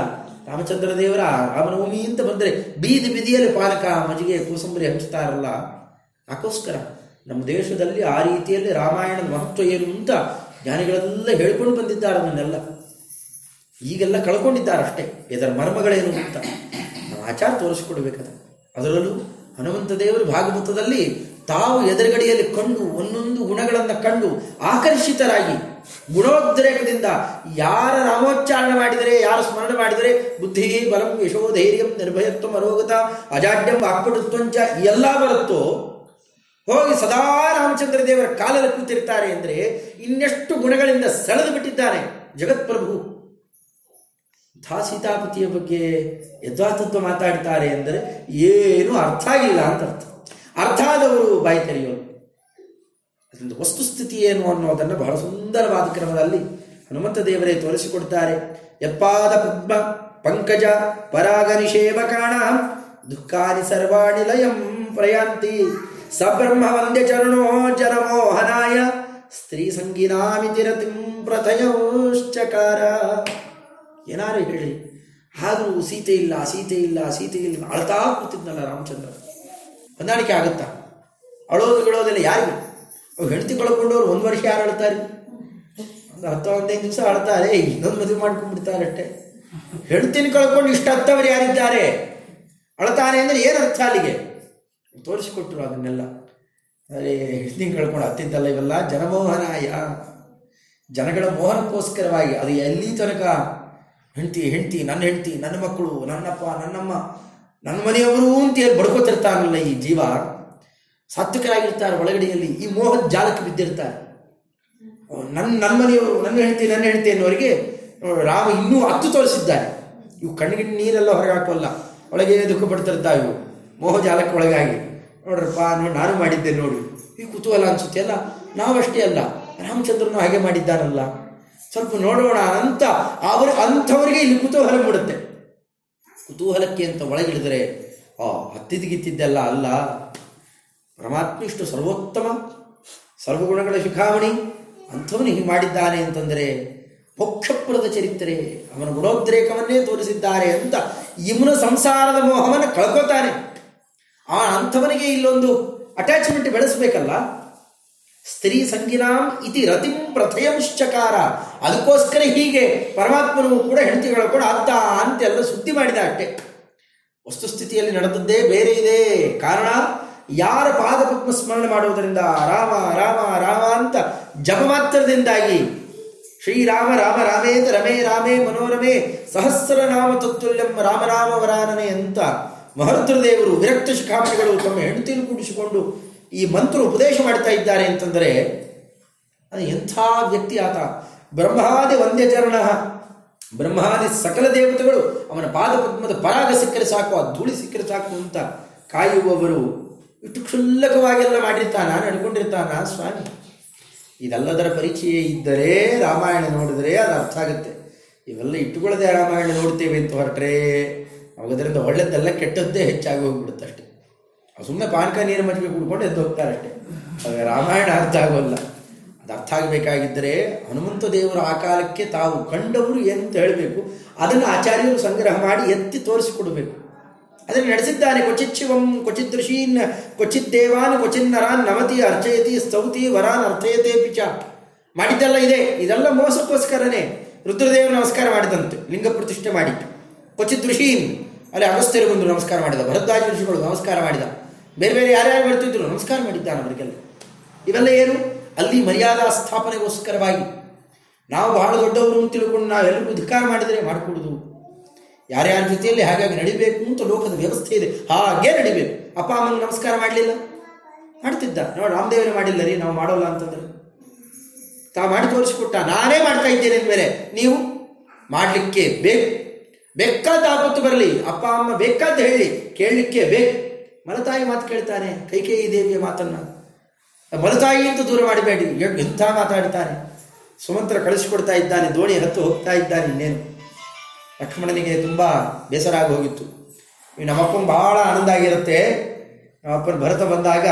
ರಾಮಚಂದ್ರ ದೇವರ ರಾಮನವಮಿ ಅಂತ ಬಂದರೆ ಬೀದಿ ಬೀದಿಯಲ್ಲಿ ಪಾಲಕ ಮಜಿಗೆ ಕೋಸಂಬರಿ ಹಂಚ್ತಾರಲ್ಲ, ಅದಕ್ಕೋಸ್ಕರ ನಮ್ಮ ದೇಶದಲ್ಲಿ ಆ ರೀತಿಯಲ್ಲಿ ರಾಮಾಯಣದ ಮಹತ್ವ ಏನು ಅಂತ ಜ್ಞಾನಿಗಳೆಲ್ಲ ಹೇಳ್ಕೊಂಡು ಬಂದಿದ್ದಾರೆ ಅದನ್ನೆಲ್ಲ ಈಗೆಲ್ಲ ಕಳ್ಕೊಂಡಿದ್ದಾರೆ ಅಷ್ಟೇ. ಇದರ ಮರ್ಮಗಳೇನು ಅಂತ. ನಾವು ಆಚಾರ ತೋರಿಸ್ಕೊಡ್ಬೇಕದ. ಅದರಲ್ಲೂ ಹನುಮಂತ ದೇವರು ಭಾಗವತದಲ್ಲಿ ತಾವು ಎದುರುಗಡೆಯಲ್ಲಿ ಕಂಡು ಒಂದೊಂದು ಗುಣಗಳನ್ನು ಕಂಡು ಆಕರ್ಷಿತರಾಗಿ ಗುಣೋದ್ರೇಕದಿಂದ ಯಾರ ನಾಮೋಚ್ಚಾರಣೆ ಮಾಡಿದರೆ, ಯಾರ ಸ್ಮರಣೆ ಮಾಡಿದರೆ ಬುದ್ಧಿ ಬಲಂ ಯಶೋ ಧೈರ್ಯಂ ನಿರ್ಭಯತ್ವ ಅರೋಗತ ಅಜಾಡ್ಯಂ ವಾಕ್ಪಟುತ್ವಂಚ ಎಲ್ಲ ಬರುತ್ತೋ, ಹೋಗಿ ಸದಾ ರಾಮಚಂದ್ರ ದೇವರ ಕಾಲಲ್ಲಿ ಕೂತಿರ್ತಾರೆ ಅಂದರೆ ಇನ್ನೆಷ್ಟು ಗುಣಗಳಿಂದ ಸೆಳೆದು ಬಿಟ್ಟಿದ್ದಾನೆ ಜಗತ್ಪ್ರಭು. ಇಂಥ ಸೀತಾಪತಿಯ ಬಗ್ಗೆ ಯಥಾತತ್ವ ಮಾತಾಡ್ತಾರೆ ಅಂದರೆ ಏನೂ ಅರ್ಥ ಆಗಿಲ್ಲ ಅಂತ ಅರ್ಥ. ಅರ್ಥ ಆದವರು ಬಾಯಿ ತೆರೆಯೋರು ಅದರಿಂದ ವಸ್ತುಸ್ಥಿತಿ ಏನು ಅನ್ನೋದನ್ನು ಬಹಳ ಸುಂದರವಾದ ಕ್ರಮದಲ್ಲಿ ಹನುಮಂತ ದೇವರೇ ತೋರಿಸಿಕೊಡ್ತಾರೆ. ಯತ್ಪಾದ ಪದ್ಮ, ಪಂಕಜ ಪರಾಗ ನಿಷೇವಕಾಣ ದುಃಖಾನಿ ಸರ್ವಾಣಿ ಲಯಂ ಪ್ರಯಾಂತಿ, ಸಬ್ರಹ್ಮ ವಂದ್ಯ ಚರಣೋ ಜನಮೋಹನಾಯ ಸ್ತ್ರೀ ಸಂಗೀನಾಮಿತಿರತಿಂ ಪ್ರಥಯೋಶ್ಚಕಾರ ಏನಾರು ಹೇಳಿ. ಆದರೂ ಸೀತೆ ಇಲ್ಲ ಸೀತೆ ಇಲ್ಲ ಸೀತೆ ಇಲ್ಲ ಅಳ್ತಾ ಕೂತಿದ್ನಲ್ಲ ರಾಮಚಂದ್ರ. ಹೊಂದಾಣಿಕೆ ಆಗುತ್ತಾ? ಅಳೋದು ಗಿಡೋದೆಲ್ಲ ಯಾರಿಗೆ? ಅವ್ರು ಹೆಂಡತಿ ಕಳ್ಕೊಂಡವ್ರು ಒಂದು ವರ್ಷ ಯಾರು ಅಳ್ತಾರೆ? ಒಂದು ಹತ್ತು ಹದಿನೈದು ದಿವಸ ಅಳ್ತಾರೆ, ಇನ್ನೊಂದು ಮದುವೆ ಮಾಡ್ಕೊಂಡ್ಬಿಡ್ತಾರೆ ಅಷ್ಟೇ. ಹೆಂಡತಿನ ಕಳ್ಕೊಂಡು ಇಷ್ಟ ಹತ್ತವರು ಯಾರಿದ್ದಾರೆ? ಅಳ್ತಾರೆ ಅಂದರೆ ಏನು ಅರ್ಥ ಅಲ್ಲಿಗೆ? ತೋರಿಸಿಕೊಟ್ರು ಅದನ್ನೆಲ್ಲ. ಅದೇ ಹೆಂಡತಿನ ಕಳ್ಕೊಂಡು ಹತ್ತಿದ್ದಲ್ಲ ಇವೆಲ್ಲ ಜನಮೋಹನಾಯ. ಜನಗಳ ಮೋಹನಕ್ಕೋಸ್ಕರವಾಗಿ ಅದು ಎಲ್ಲಿ ತನಕ ಹೆಂಡತಿ ಹೆಂಡತಿ, ನನ್ನ ಹೆಂಡತಿ, ನನ್ನ ಮಕ್ಕಳು, ನನ್ನಪ್ಪ, ನನ್ನಮ್ಮ ನನ್ನ ಮನೆಯವರು ಅಂತ ಹೇಳಿ ಬಡ್ಕೋತಿರ್ತಾನಲ್ಲ ಈ ಜೀವ. ಸಾತ್ವಿಕರಾಗಿರ್ತಾರೆ ಒಳಗಡೆಯಲ್ಲಿ. ಈ ಮೋಹದ ಜಾಲಕ್ಕೆ ಬಿದ್ದಿರ್ತಾರೆ. ನನ್ನ ನನ್ನ ಮನೆಯವರು, ನನ್ನ ಹೆಂಡತಿ ನನ್ನ ಹೆಂಡತಿ ಅನ್ನೋರಿಗೆ ರಾಮ ಇನ್ನೂ ಹತ್ತು ತೋರಿಸಿದ್ದಾರೆ ಇವು ಕಣ್ಣಿಗೆ ನೀರೆಲ್ಲ ಹೊರಗೆ ಹಾಕೋಲ್ಲ ಒಳಗೆ ದುಃಖ ಪಡ್ತಿರ್ತಾವೆ ಇವು. ಮೋಹ ಜಾಲಕ್ಕೆ ಒಳಗಾಗಿ. ನೋಡ್ರಪ್ಪ, ನೋಡಿ, ನಾನು ಮಾಡಿದ್ದೆ ನೋಡಿ. ಈ ಕುತೂಹಲ ಅನಿಸುತ್ತೆ ಅಲ್ಲ? ನಾವಷ್ಟೇ ಅಲ್ಲ. ರಾಮಚಂದ್ರನು ಹಾಗೆ ಮಾಡಿದ್ದಾರಲ್ಲ ಸ್ವಲ್ಪ ನೋಡೋಣ ಅಂತ ಅವರು, ಅಂಥವರಿಗೆ ಇಲ್ಲಿ ಕುತೂಹಲ ಮೂಡುತ್ತೆ. ಕುತೂಹಲಕ್ಕೆ ಅಂತ ಒಳಗಿಳಿದರೆ, ಆ ಹತ್ತಿದ್ಗಿತ್ತಿದ್ದೆಲ್ಲ ಅಲ್ಲ. ಪರಮಾತ್ಮ ಇಷ್ಟು ಸರ್ವೋತ್ತಮ, ಸರ್ವಗುಣಗಳ ಶಿಖಾಮಣಿ, ಅಂಥವನು ಹೀಗೆ ಮಾಡಿದ್ದಾನೆ ಅಂತಂದರೆ ಮೋಕ್ಷಪ್ರದ ಚರಿತ್ರೆ, ಅವನ ಗುಣೋದ್ರೇಕವನ್ನೇ ತೋರಿಸಿದ್ದಾರೆ ಅಂತ ಇವನ ಸಂಸಾರದ ಮೋಹವನ್ನು ಕಳ್ಕೋತಾನೆ. ಆ ಅಂಥವನಿಗೆ ಇಲ್ಲೊಂದು ಅಟ್ಯಾಚ್ಮೆಂಟ್ ಬೆಳೆಸಬೇಕಲ್ಲ ಸ್ತ್ರೀ ಸಂಗಿನಾಂ ಇತಿ ರತಿಂ ಪ್ರಥಯಂಶ್ಚಕಾರ. ಅದಕ್ಕೋಸ್ಕರ ಹೀಗೆ ಪರಮಾತ್ಮನು ಕೂಡ ಹೆಂಡತಿಗಳು ಕೂಡ ಅತ್ತ ಅಂತೆಲ್ಲ ಸುದ್ದಿ ಮಾಡಿದ ಅಷ್ಟೆ. ವಸ್ತುಸ್ಥಿತಿಯಲ್ಲಿ ನಡೆದದ್ದೇ ಬೇರೆ ಇದೆ. ಕಾರಣ, ಯಾರ ಪಾದಪದ್ಮ ಸ್ಮರಣೆ ಮಾಡುವುದರಿಂದ ರಾಮ ರಾಮ ರಾಮ ಅಂತ ಜಪ ಮಾತ್ರದಿಂದಾಗಿ ಶ್ರೀರಾಮ, ರಾಮ ರಾಮೇ ರಮೇ, ರಾಮೇ, ಮನೋರಮೇ ಸಹಸ್ರ ನಾಮ ತತ್ತುಲ್ಯಂ ರಾಮರಾಮ ವರಾನನೆ ಅಂತ ಮಹರ್ತೃದೇವರು ವಿರಕ್ತ ಶಿಖಾಮಣಿಗಳು ತಮ್ಮ ಹೆಂಡತಿಯನ್ನು ಕೂಡಿಸಿಕೊಂಡು ಈ ಮಂತ್ರ ಉಪದೇಶ ಮಾಡ್ತಾ ಇದ್ದಾರೆ ಅಂತಂದರೆ, ಅದು ಎಂಥ ವ್ಯಕ್ತಿ ಆತ? ಬ್ರಹ್ಮಾದಿ ವಂದ್ಯಚರಣ ಬ್ರಹ್ಮಾದಿ ಸಕಲ ದೇವತೆಗಳು ಅವನ ಪಾದಪದ್ಮದ ಪರಾಗ ಸಿಕ್ಕರೆ ಸಾಕು, ಆ ಧೂಳಿ ಸಿಕ್ಕರೆ ಸಾಕು ಅಂತ ಕಾಯುವವರು ಇಷ್ಟು ಕ್ಷುಲ್ಲಕವಾಗೆಲ್ಲ ಮಾಡಿರ್ತಾನ, ನಡ್ಕೊಂಡಿರ್ತಾನ ಸ್ವಾಮಿ. ಇದೆಲ್ಲದರ ಪರಿಚಯ ಇದ್ದರೆ ರಾಮಾಯಣ ನೋಡಿದರೆ ಅದು ಅರ್ಥ ಆಗುತ್ತೆ. ಇವೆಲ್ಲ ಇಟ್ಟುಕೊಳ್ಳದೆ ರಾಮಾಯಣ ನೋಡ್ತೇವೆ ಅಂತ ಹೊರಟ್ರೆ, ಅವಾಗದರಿಂದ ಒಳ್ಳೆದೆಲ್ಲ, ಕೆಟ್ಟದ್ದೇ ಹೆಚ್ಚಾಗಿ ಹೋಗ್ಬಿಡುತ್ತೆ ಸುಮ್ಮನೆ ಪಾನಕ ನೀರು ಮಜ್ಜಿಗೆ ಕುಡ್ಕೊಂಡು ಎದ್ದು ಹೋಗ್ತಾರೆ ಅಷ್ಟೇ. ಆಗ ರಾಮಾಯಣ ಅರ್ಥ ಆಗೋಲ್ಲ. ಅದು ಅರ್ಥ ಆಗಬೇಕಾಗಿದ್ದರೆ ಹನುಮಂತ ದೇವರ ಆ ಕಾಲಕ್ಕೆ ತಾವು ಕಂಡವರು ಎಂತ ಹೇಳಬೇಕು. ಅದನ್ನು ಆಚಾರ್ಯರು ಸಂಗ್ರಹ ಮಾಡಿ ಎತ್ತಿ ತೋರಿಸಿಕೊಡಬೇಕು. ಅದನ್ನು ನಡೆಸಿದ್ದಾನೆ. ಕ್ವಚಿತ್ ಶಿವಂ, ಕ್ವಚಿತ್ ಋಷೀನ್, ಕ್ವಚಿತ್ ದೇವಾನ್ ಕ್ವಚಿನ್ ನರಾನ್, ನಮತಿ ಅರ್ಚಯತಿ, ಸ್ತೌತಿ ವರಾನ್, ಅರ್ಥಯತೆ ಪಿಚ. ಮಾಡಿದ್ದೆಲ್ಲ ಇದೆ. ಇದೆಲ್ಲ ಮೋಸಕ್ಕೋಸ್ಕರನೇ ರುದ್ರದೇವರು ನಮಸ್ಕಾರ ಮಾಡಿದಂತೆ. ಲಿಂಗ ಪ್ರತಿಷ್ಠೆ ಮಾಡಿ ಕ್ವಚಿತ್ ಋಷೀನ್, ಅಲ್ಲಿ ಅಗಸ್ತ್ಯರು ಬಂದರು ನಮಸ್ಕಾರ ಮಾಡಿದ. ಭರದ್ವಾಜ ಋಷಿಗಳು ನಮಸ್ಕಾರ ಮಾಡಿದ. ಬೇರೆ ಬೇರೆ ಯಾರ್ಯಾರು ಬರ್ತಿದ್ರು, ನಮಸ್ಕಾರ ಮಾಡಿದ್ದಾನೆ ಅವರಿಗೆಲ್ಲ. ಇವೆಲ್ಲ ಏನು? ಅಲ್ಲಿ ಮರ್ಯಾದಾ ಸ್ಥಾಪನೆಗೋಸ್ಕರವಾಗಿ. ನಾವು ಬಹಳ ದೊಡ್ಡವರು ಅಂತ ತಿಳ್ಕೊಂಡು ನಾವು ಎಲ್ಲರಿಗೂ ಧಿಕ್ಕಾರ ಮಾಡಿದರೆ ಮಾಡಿಕೊಡುದು. ಯಾರ್ಯಾರ ಜೊತೆಯಲ್ಲಿ ಹಾಗಾಗಿ ನಡಿಬೇಕು ಅಂತ ಲೋಕದ ವ್ಯವಸ್ಥೆ ಇದೆ. ಹಾಗೆ ನಡಿಬೇಕು. ಅಪ್ಪ ಅಮ್ಮನ ನಮಸ್ಕಾರ ಮಾಡಲಿಲ್ಲ? ಮಾಡ್ತಿದ್ದ. ನೋಡಿ, ರಾಮದೇವರೇ ಮಾಡಿಲ್ಲ ರೀ, ನಾವು ಮಾಡೋಲ್ಲ ಅಂತಂದ್ರೆ. ತಾ ಮಾಡಿ ತೋರಿಸಿಕೊಟ್ಟ. ನಾನೇ ಮಾಡ್ತಾ ಇದ್ದೇನೆ ಅಂದಮೇಲೆ ನೀವು ಮಾಡಲಿಕ್ಕೆ ಬೇಕು. ಬೇಕಾದ ಆಪತ್ತು ಬರಲಿ. ಅಪ್ಪ, ಅಮ್ಮ ಬೇಕಾದ ಹೇಳಿ ಕೇಳಲಿಕ್ಕೆ ಬೇಕು. ಮಲತಾಯಿ ಮಾತು ಕೇಳ್ತಾನೆ, ಕೈಕೇಯಿ ದೇವಿಯ ಮಾತನ್ನ. ಮಲತಾಯಿ ಅಂತ ದೂರ ಮಾಡಬೇಡಿ, ಎಂಥ ಮಾತಾಡ್ತಾನೆ. ಸುಮಂತ್ರ ಕಳಿಸಿಕೊಡ್ತಾ ಇದ್ದಾನೆ, ದೋಣಿ ಹತ್ತು ಹೋಗ್ತಾ ಇದ್ದಾನೆ ಇನ್ನೇನು. ಲಕ್ಷ್ಮಣನಿಗೆ ತುಂಬ ಬೇಸರ ಆಗಿ ಹೋಗಿತ್ತು. ನಮ್ಮಪ್ಪನ ಬಹಳ ಆನಂದ ಆಗಿರುತ್ತೆ. ನಮ್ಮಪ್ಪನ ಭರತ ಬಂದಾಗ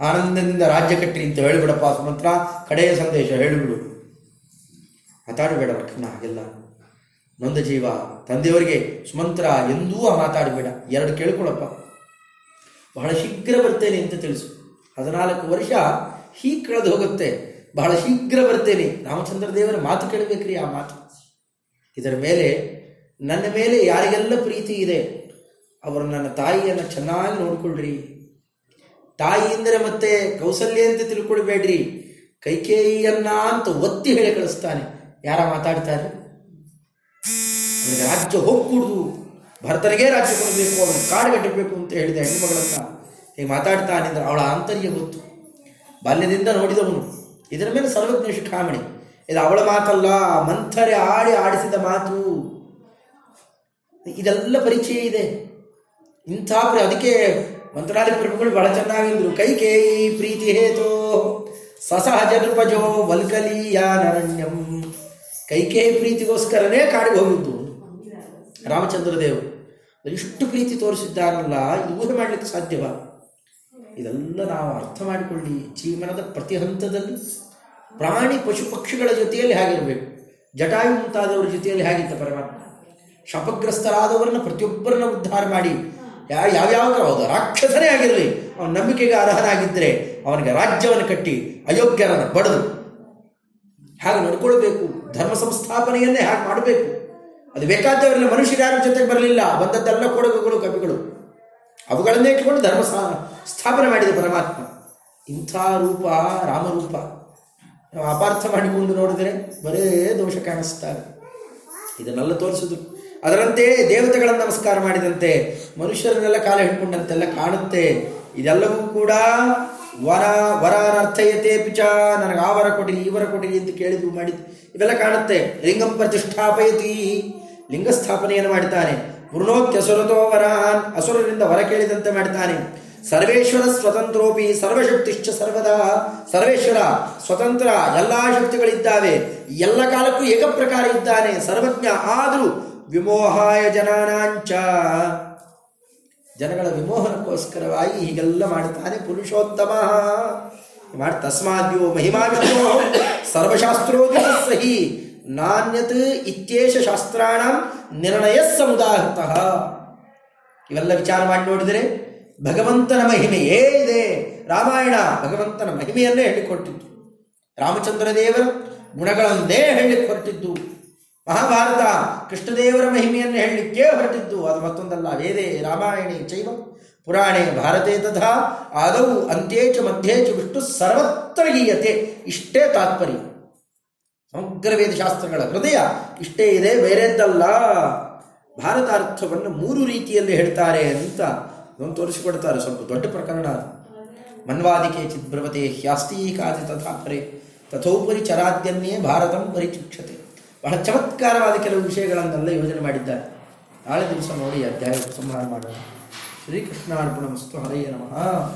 ಆನಂದದಿಂದ ರಾಜ್ಯ ಕಟ್ಟಿ ಅಂತ ಹೇಳಿಬಿಡಪ್ಪ ಸುಮಂತ್ರ. ಕಡೆಯ ಸಂದೇಶ ಹೇಳಿಬಿಡು. ಮಾತಾಡಬೇಡ ಲಕ್ಷ್ಮಣ, ಹಾಗೆಲ್ಲ. ನೊಂದ ಜೀವ ತಂದೆಯವರಿಗೆ ಸುಮಂತ್ರ ಎಂದೂ ಮಾತಾಡಬೇಡ. ಎರಡು ಕೇಳ್ಕೊಳಪ್ಪ. ಬಹಳ ಶೀಘ್ರ ಬರ್ತೇನೆ ಅಂತ ತಿಳಿಸು. ಹದಿನಾಲ್ಕು ವರ್ಷ ಹೀಗೆ ಕಳೆದು ಹೋಗುತ್ತೆ. ಬಹಳ ಶೀಘ್ರ ಬರ್ತೇನೆ. ರಾಮಚಂದ್ರ ದೇವರ ಮಾತು ಕೇಳಬೇಕ್ರಿ ಆ ಮಾತು. ಇದರ ಮೇಲೆ ನನ್ನ ಮೇಲೆ ಯಾರಿಗೆಲ್ಲ ಪ್ರೀತಿ ಇದೆ, ಅವರು ನನ್ನ ತಾಯಿಯನ್ನು ಚೆನ್ನಾಗಿ ನೋಡ್ಕೊಳ್ರಿ. ತಾಯಿ ಅಂದರೆ ಮತ್ತೆ ಕೌಸಲ್ಯ ಅಂತ ತಿಳ್ಕೊಳ್ಬೇಡ್ರಿ. ಕೈಕೇಯಿಯನ್ನ ಅಂತ ಒತ್ತಿ ಹೇಳಿ ಕಳಿಸ್ತಾನೆ. ಯಾರ ಮಾತಾಡ್ತಾರೆ? ರಾಜ್ಯ ಹೋಗ್ಕೂಡ್ದು ಭರತನಿಗೆ ರಾಜ್ಯ ಕೊಡಬೇಕು, ಅವನು ಕಾಡುಗಟ್ಟಬೇಕು ಅಂತ ಹೇಳಿದ ಹೆಣ್ಮಗಳನ್ನ ಹೀಗೆ ಮಾತಾಡ್ತಾ ಅಂದ್ರೆ ಅವಳ ಆಂತರ್ಯ ಗೊತ್ತು. ಬಾಲ್ಯದಿಂದ ನೋಡಿದವನು, ಇದರ ಮೇಲೆ ಸರ್ವಜ್ಞ ಶಿಖಾಮಣಿ ಇದು ಅವಳ ಮಾತಲ್ಲ, ಮಂಥರೆ ಆಡಿ ಆಡಿಸಿದ ಮಾತು. ಇದೆಲ್ಲ ಪರಿಚಯ ಇದೆ. ಇಂಥ ಅದಕ್ಕೆ ಮಂತ್ರಾಲಯ ಪ್ರಭುಗಳು ಬಹಳ ಚೆನ್ನಾಗಿದ್ರು ಕೈಕೇಯಿ ಪ್ರೀತಿ ಹೇತೋ, ಸಸಹಜ ನೃಪಜೋ ವಲ್ಕಲೀಯ ನರಣ್ಯಂ. ಕೈಕೇಯಿ ಪ್ರೀತಿಗೋಸ್ಕರನೇ ಕಾಡಿಗೆ ಹೋಗಿದ್ದು. ರಾಮಚಂದ್ರ ದೇವರು. ಇಷ್ಟು ಪ್ರೀತಿ ತೋರಿಸಿದ್ದಾರಲ್ಲ, ಇದು ಊಹೆ ಮಾಡಲಿಕ್ಕೆ ಸಾಧ್ಯವ? ಇದೆಲ್ಲ ನಾವು ಅರ್ಥ ಮಾಡಿಕೊಳ್ಳಿ. ಜೀವನದ ಪ್ರತಿ ಹಂತದಲ್ಲಿ ಪ್ರಾಣಿ ಪಶು ಪಕ್ಷಿಗಳ ಜೊತೆಯಲ್ಲಿ ಹಾಗಿರಬೇಕು. ಜಟಾಯು ಮುಂತಾದವರ ಜೊತೆಯಲ್ಲಿ ಹಾಗಿದ್ದ ಪರಮಾತ್ಮ. ಶಪಗ್ರಸ್ತರಾದವರನ್ನ ಪ್ರತಿಯೊಬ್ಬರನ್ನ ಉದ್ಧಾರ ಮಾಡಿ. ಯಾ ಯಾವ್ಯಾವ ಹೌದು, ರಾಕ್ಷಸನೇ ಆಗಿರಲಿ. ಅವನ ನಂಬಿಕೆಗೆ ಅರ್ಹನಾಗಿದ್ದರೆ ಅವನಿಗೆ ರಾಜ್ಯವನ್ನು ಕಟ್ಟಿ ಅಯೋಗ್ಯರನ್ನು ಬಡದು. ಹಾಗೆ ನೋಡ್ಕೊಳ್ಬೇಕು. ಧರ್ಮ ಸಂಸ್ಥಾಪನೆಯನ್ನೇ ಹಾಗೆ ಮಾಡಬೇಕು. ಅದು ಬೇಕಾದವರೆಲ್ಲ ಮನುಷ್ಯರು ಯಾರ ಜೊತೆಗೆ ಬರಲಿಲ್ಲ, ಬಂದದ್ದೆಲ್ಲ ಕೊಡುಗುಗಳು, ಕವಿಗಳು. ಅವುಗಳನ್ನೇ ಇಟ್ಟುಕೊಂಡು ಧರ್ಮ ಸ್ಥಾಪನೆ ಮಾಡಿದ ಪರಮಾತ್ಮ. ಇಂಥ ರೂಪ, ರಾಮರೂಪ. ನಾವು ಅಪಾರ್ಥ ಮಾಡಿಕೊಂಡು ನೋಡಿದರೆ ಬರೇ ದೋಷ ಕಾಣಿಸ್ತಾರೆ ಇದನ್ನೆಲ್ಲ ತೋರಿಸಿದ್ರು ಅದರಂತೆ ದೇವತೆಗಳನ್ನು ನಮಸ್ಕಾರ ಮಾಡಿದಂತೆ, ಮನುಷ್ಯರನ್ನೆಲ್ಲ ಕಾಲ ಹಿಡ್ಕೊಂಡಂತೆಲ್ಲ ಕಾಣುತ್ತೆ. ಇದೆಲ್ಲವೂ ಕೂಡ ವರ ವರ ಅರ್ಥಯತೆ ಪಿಚ, ನನಗೆ ಆ ವರ ಕೊಡಿರಿ ಈ ವರ ಕೊಡಿರಿ ಅಂತ ಕೇಳಿದ್ರು ಮಾಡಿದ್ದು. ಇವೆಲ್ಲ ಕಾಣುತ್ತೆ. ಲಿಂಗಂ ಪ್ರತಿಷ್ಠಾಪಯತಿ. ಲಿಂಗ ಸ್ಥಾಪನೆಯನ್ನು ಮಾಡ್ತಾನೆ ಪೂರ್ಣೋತ್ಯಸುರತೋ ವರಾನ್ ಅಸುರರಿಂದ ವರ ಕೇಳಿದಂತೆ ಮಾಡ್ತಾನೆ. ಸರ್ವೇಶ್ವರ ಸ್ವತಂತ್ರೋಪಿ ಸರ್ವಶಕ್ತಿಶ್ಚ ಸರ್ವದಾ. ಸರ್ವೇಶ್ವರ, ಸ್ವತಂತ್ರ ಎಲ್ಲ ಶಕ್ತಿಗಳಿದ್ದಾವೆ. ಎಲ್ಲ ಕಾಲಕ್ಕೂ ಏಕಪ್ರಕಾರ ಇದ್ದಾನೆ. ಸರ್ವಜ್ಞ ಆದರೂ ವಿಮೋಹಾಯ ಜನಾನಾಂಚ. ಜನಗಳ ವಿಮೋಹನಕ್ಕೋಸ್ಕರವಾಗಿ ಹೀಗೆಲ್ಲ ಮಾಡ್ತಾನೆ ಪುರುಷೋತ್ತಮ. ಮಾಡಿ ತಸ್ಮಾದ್ಯೋ ಮಹಿಮಾ ವಿಷ್ಣು ಸರ್ವಶಾಸ್ತ್ರೋದಿತ ಸಹಿ ನಾಣ್ಯತ್ ಇತ್ಯೇಷ ಶಾಸ್ತ್ರಾಣ ನಿರ್ಣಯ ಸಮುದಾಹೃತ. ಇವೆಲ್ಲ ವಿಚಾರ ಮಾಡಿ ನೋಡಿದರೆ ಭಗವಂತನ ಮಹಿಮೆಯೇ ಇದೆ. ರಾಮಾಯಣ ಭಗವಂತನ ಮಹಿಮೆಯನ್ನೇ ಹೇಳಿಕೊಟ್ಟಿದ್ದು. ರಾಮಚಂದ್ರ ದೇವರ ಗುಣಗಳನ್ನೇ ಹೇಳಲಿಕ್ಕೆ ಹೊರಟಿದ್ದು ಮಹಾಭಾರತ ಕೃಷ್ಣದೇವರ ಮಹಿಮೆಯನ್ನು ಹೇಳಲಿಕ್ಕೆ ಹೊರಟಿದ್ದು. ಅದು ಮತ್ತೊಂದಲ್ಲ, ವೇದೇ ರಾಮಾಯಣೆ ಚೈವ ಪುರಾಣೇ ಭಾರತೇ ತಥಾ, ಆದೌ ಅಂತ್ಯೇ ಚ ಮಧ್ಯೆ ಚ ವಿಷ್ಣು ಸರ್ವತ್ರ ಗೀಯತೆ. ಇಷ್ಟೇ ತಾತ್ಪರ್ಯ. ಸಮಗ್ರ ವೇದಶಾಸ್ತ್ರಗಳ ಹೃದಯ ಇಷ್ಟೇ ಇದೆ ಬೇರೆದ್ದಲ್ಲ ಭಾರತಾರ್ಥವನ್ನು ಮೂರು ರೀತಿಯಲ್ಲಿ ಹೇಳ್ತಾರೆ ಅಂತ ಒಂದು ತೋರಿಸಿಕೊಡ್ತಾರೆ. ಸ್ವಲ್ಪ ದೊಡ್ಡ ಪ್ರಕರಣ ಅದು. ಮನ್ವಾದಿಕೆ ಚಿದ್ಭ್ರವತೆ ಹ್ಯಾಸ್ತೀಕಾದಿ ತಥಾಪರೆ ತಥೋಪರಿ ಚರಾದ್ಯನ್ನೇ ಭಾರತಂ ಪರಿಚಿಕ್ಷತೆ. ಬಹಳ ಚಮತ್ಕಾರವಾದ ಕೆಲವು ವಿಷಯಗಳನ್ನೆಲ್ಲ ಯೋಜನೆ ಮಾಡಿದ್ದಾರೆ. ನಾಳೆ ದಿವಸ ನೋಡಿ ಅಧ್ಯಾಯ ಸಂಹಾರ ಮಾಡೋಣ. ಶ್ರೀಕೃಷ್ಣಾರ್ಪಣ ಮಸ್ತು ಹರೆಯ ನಮಃ.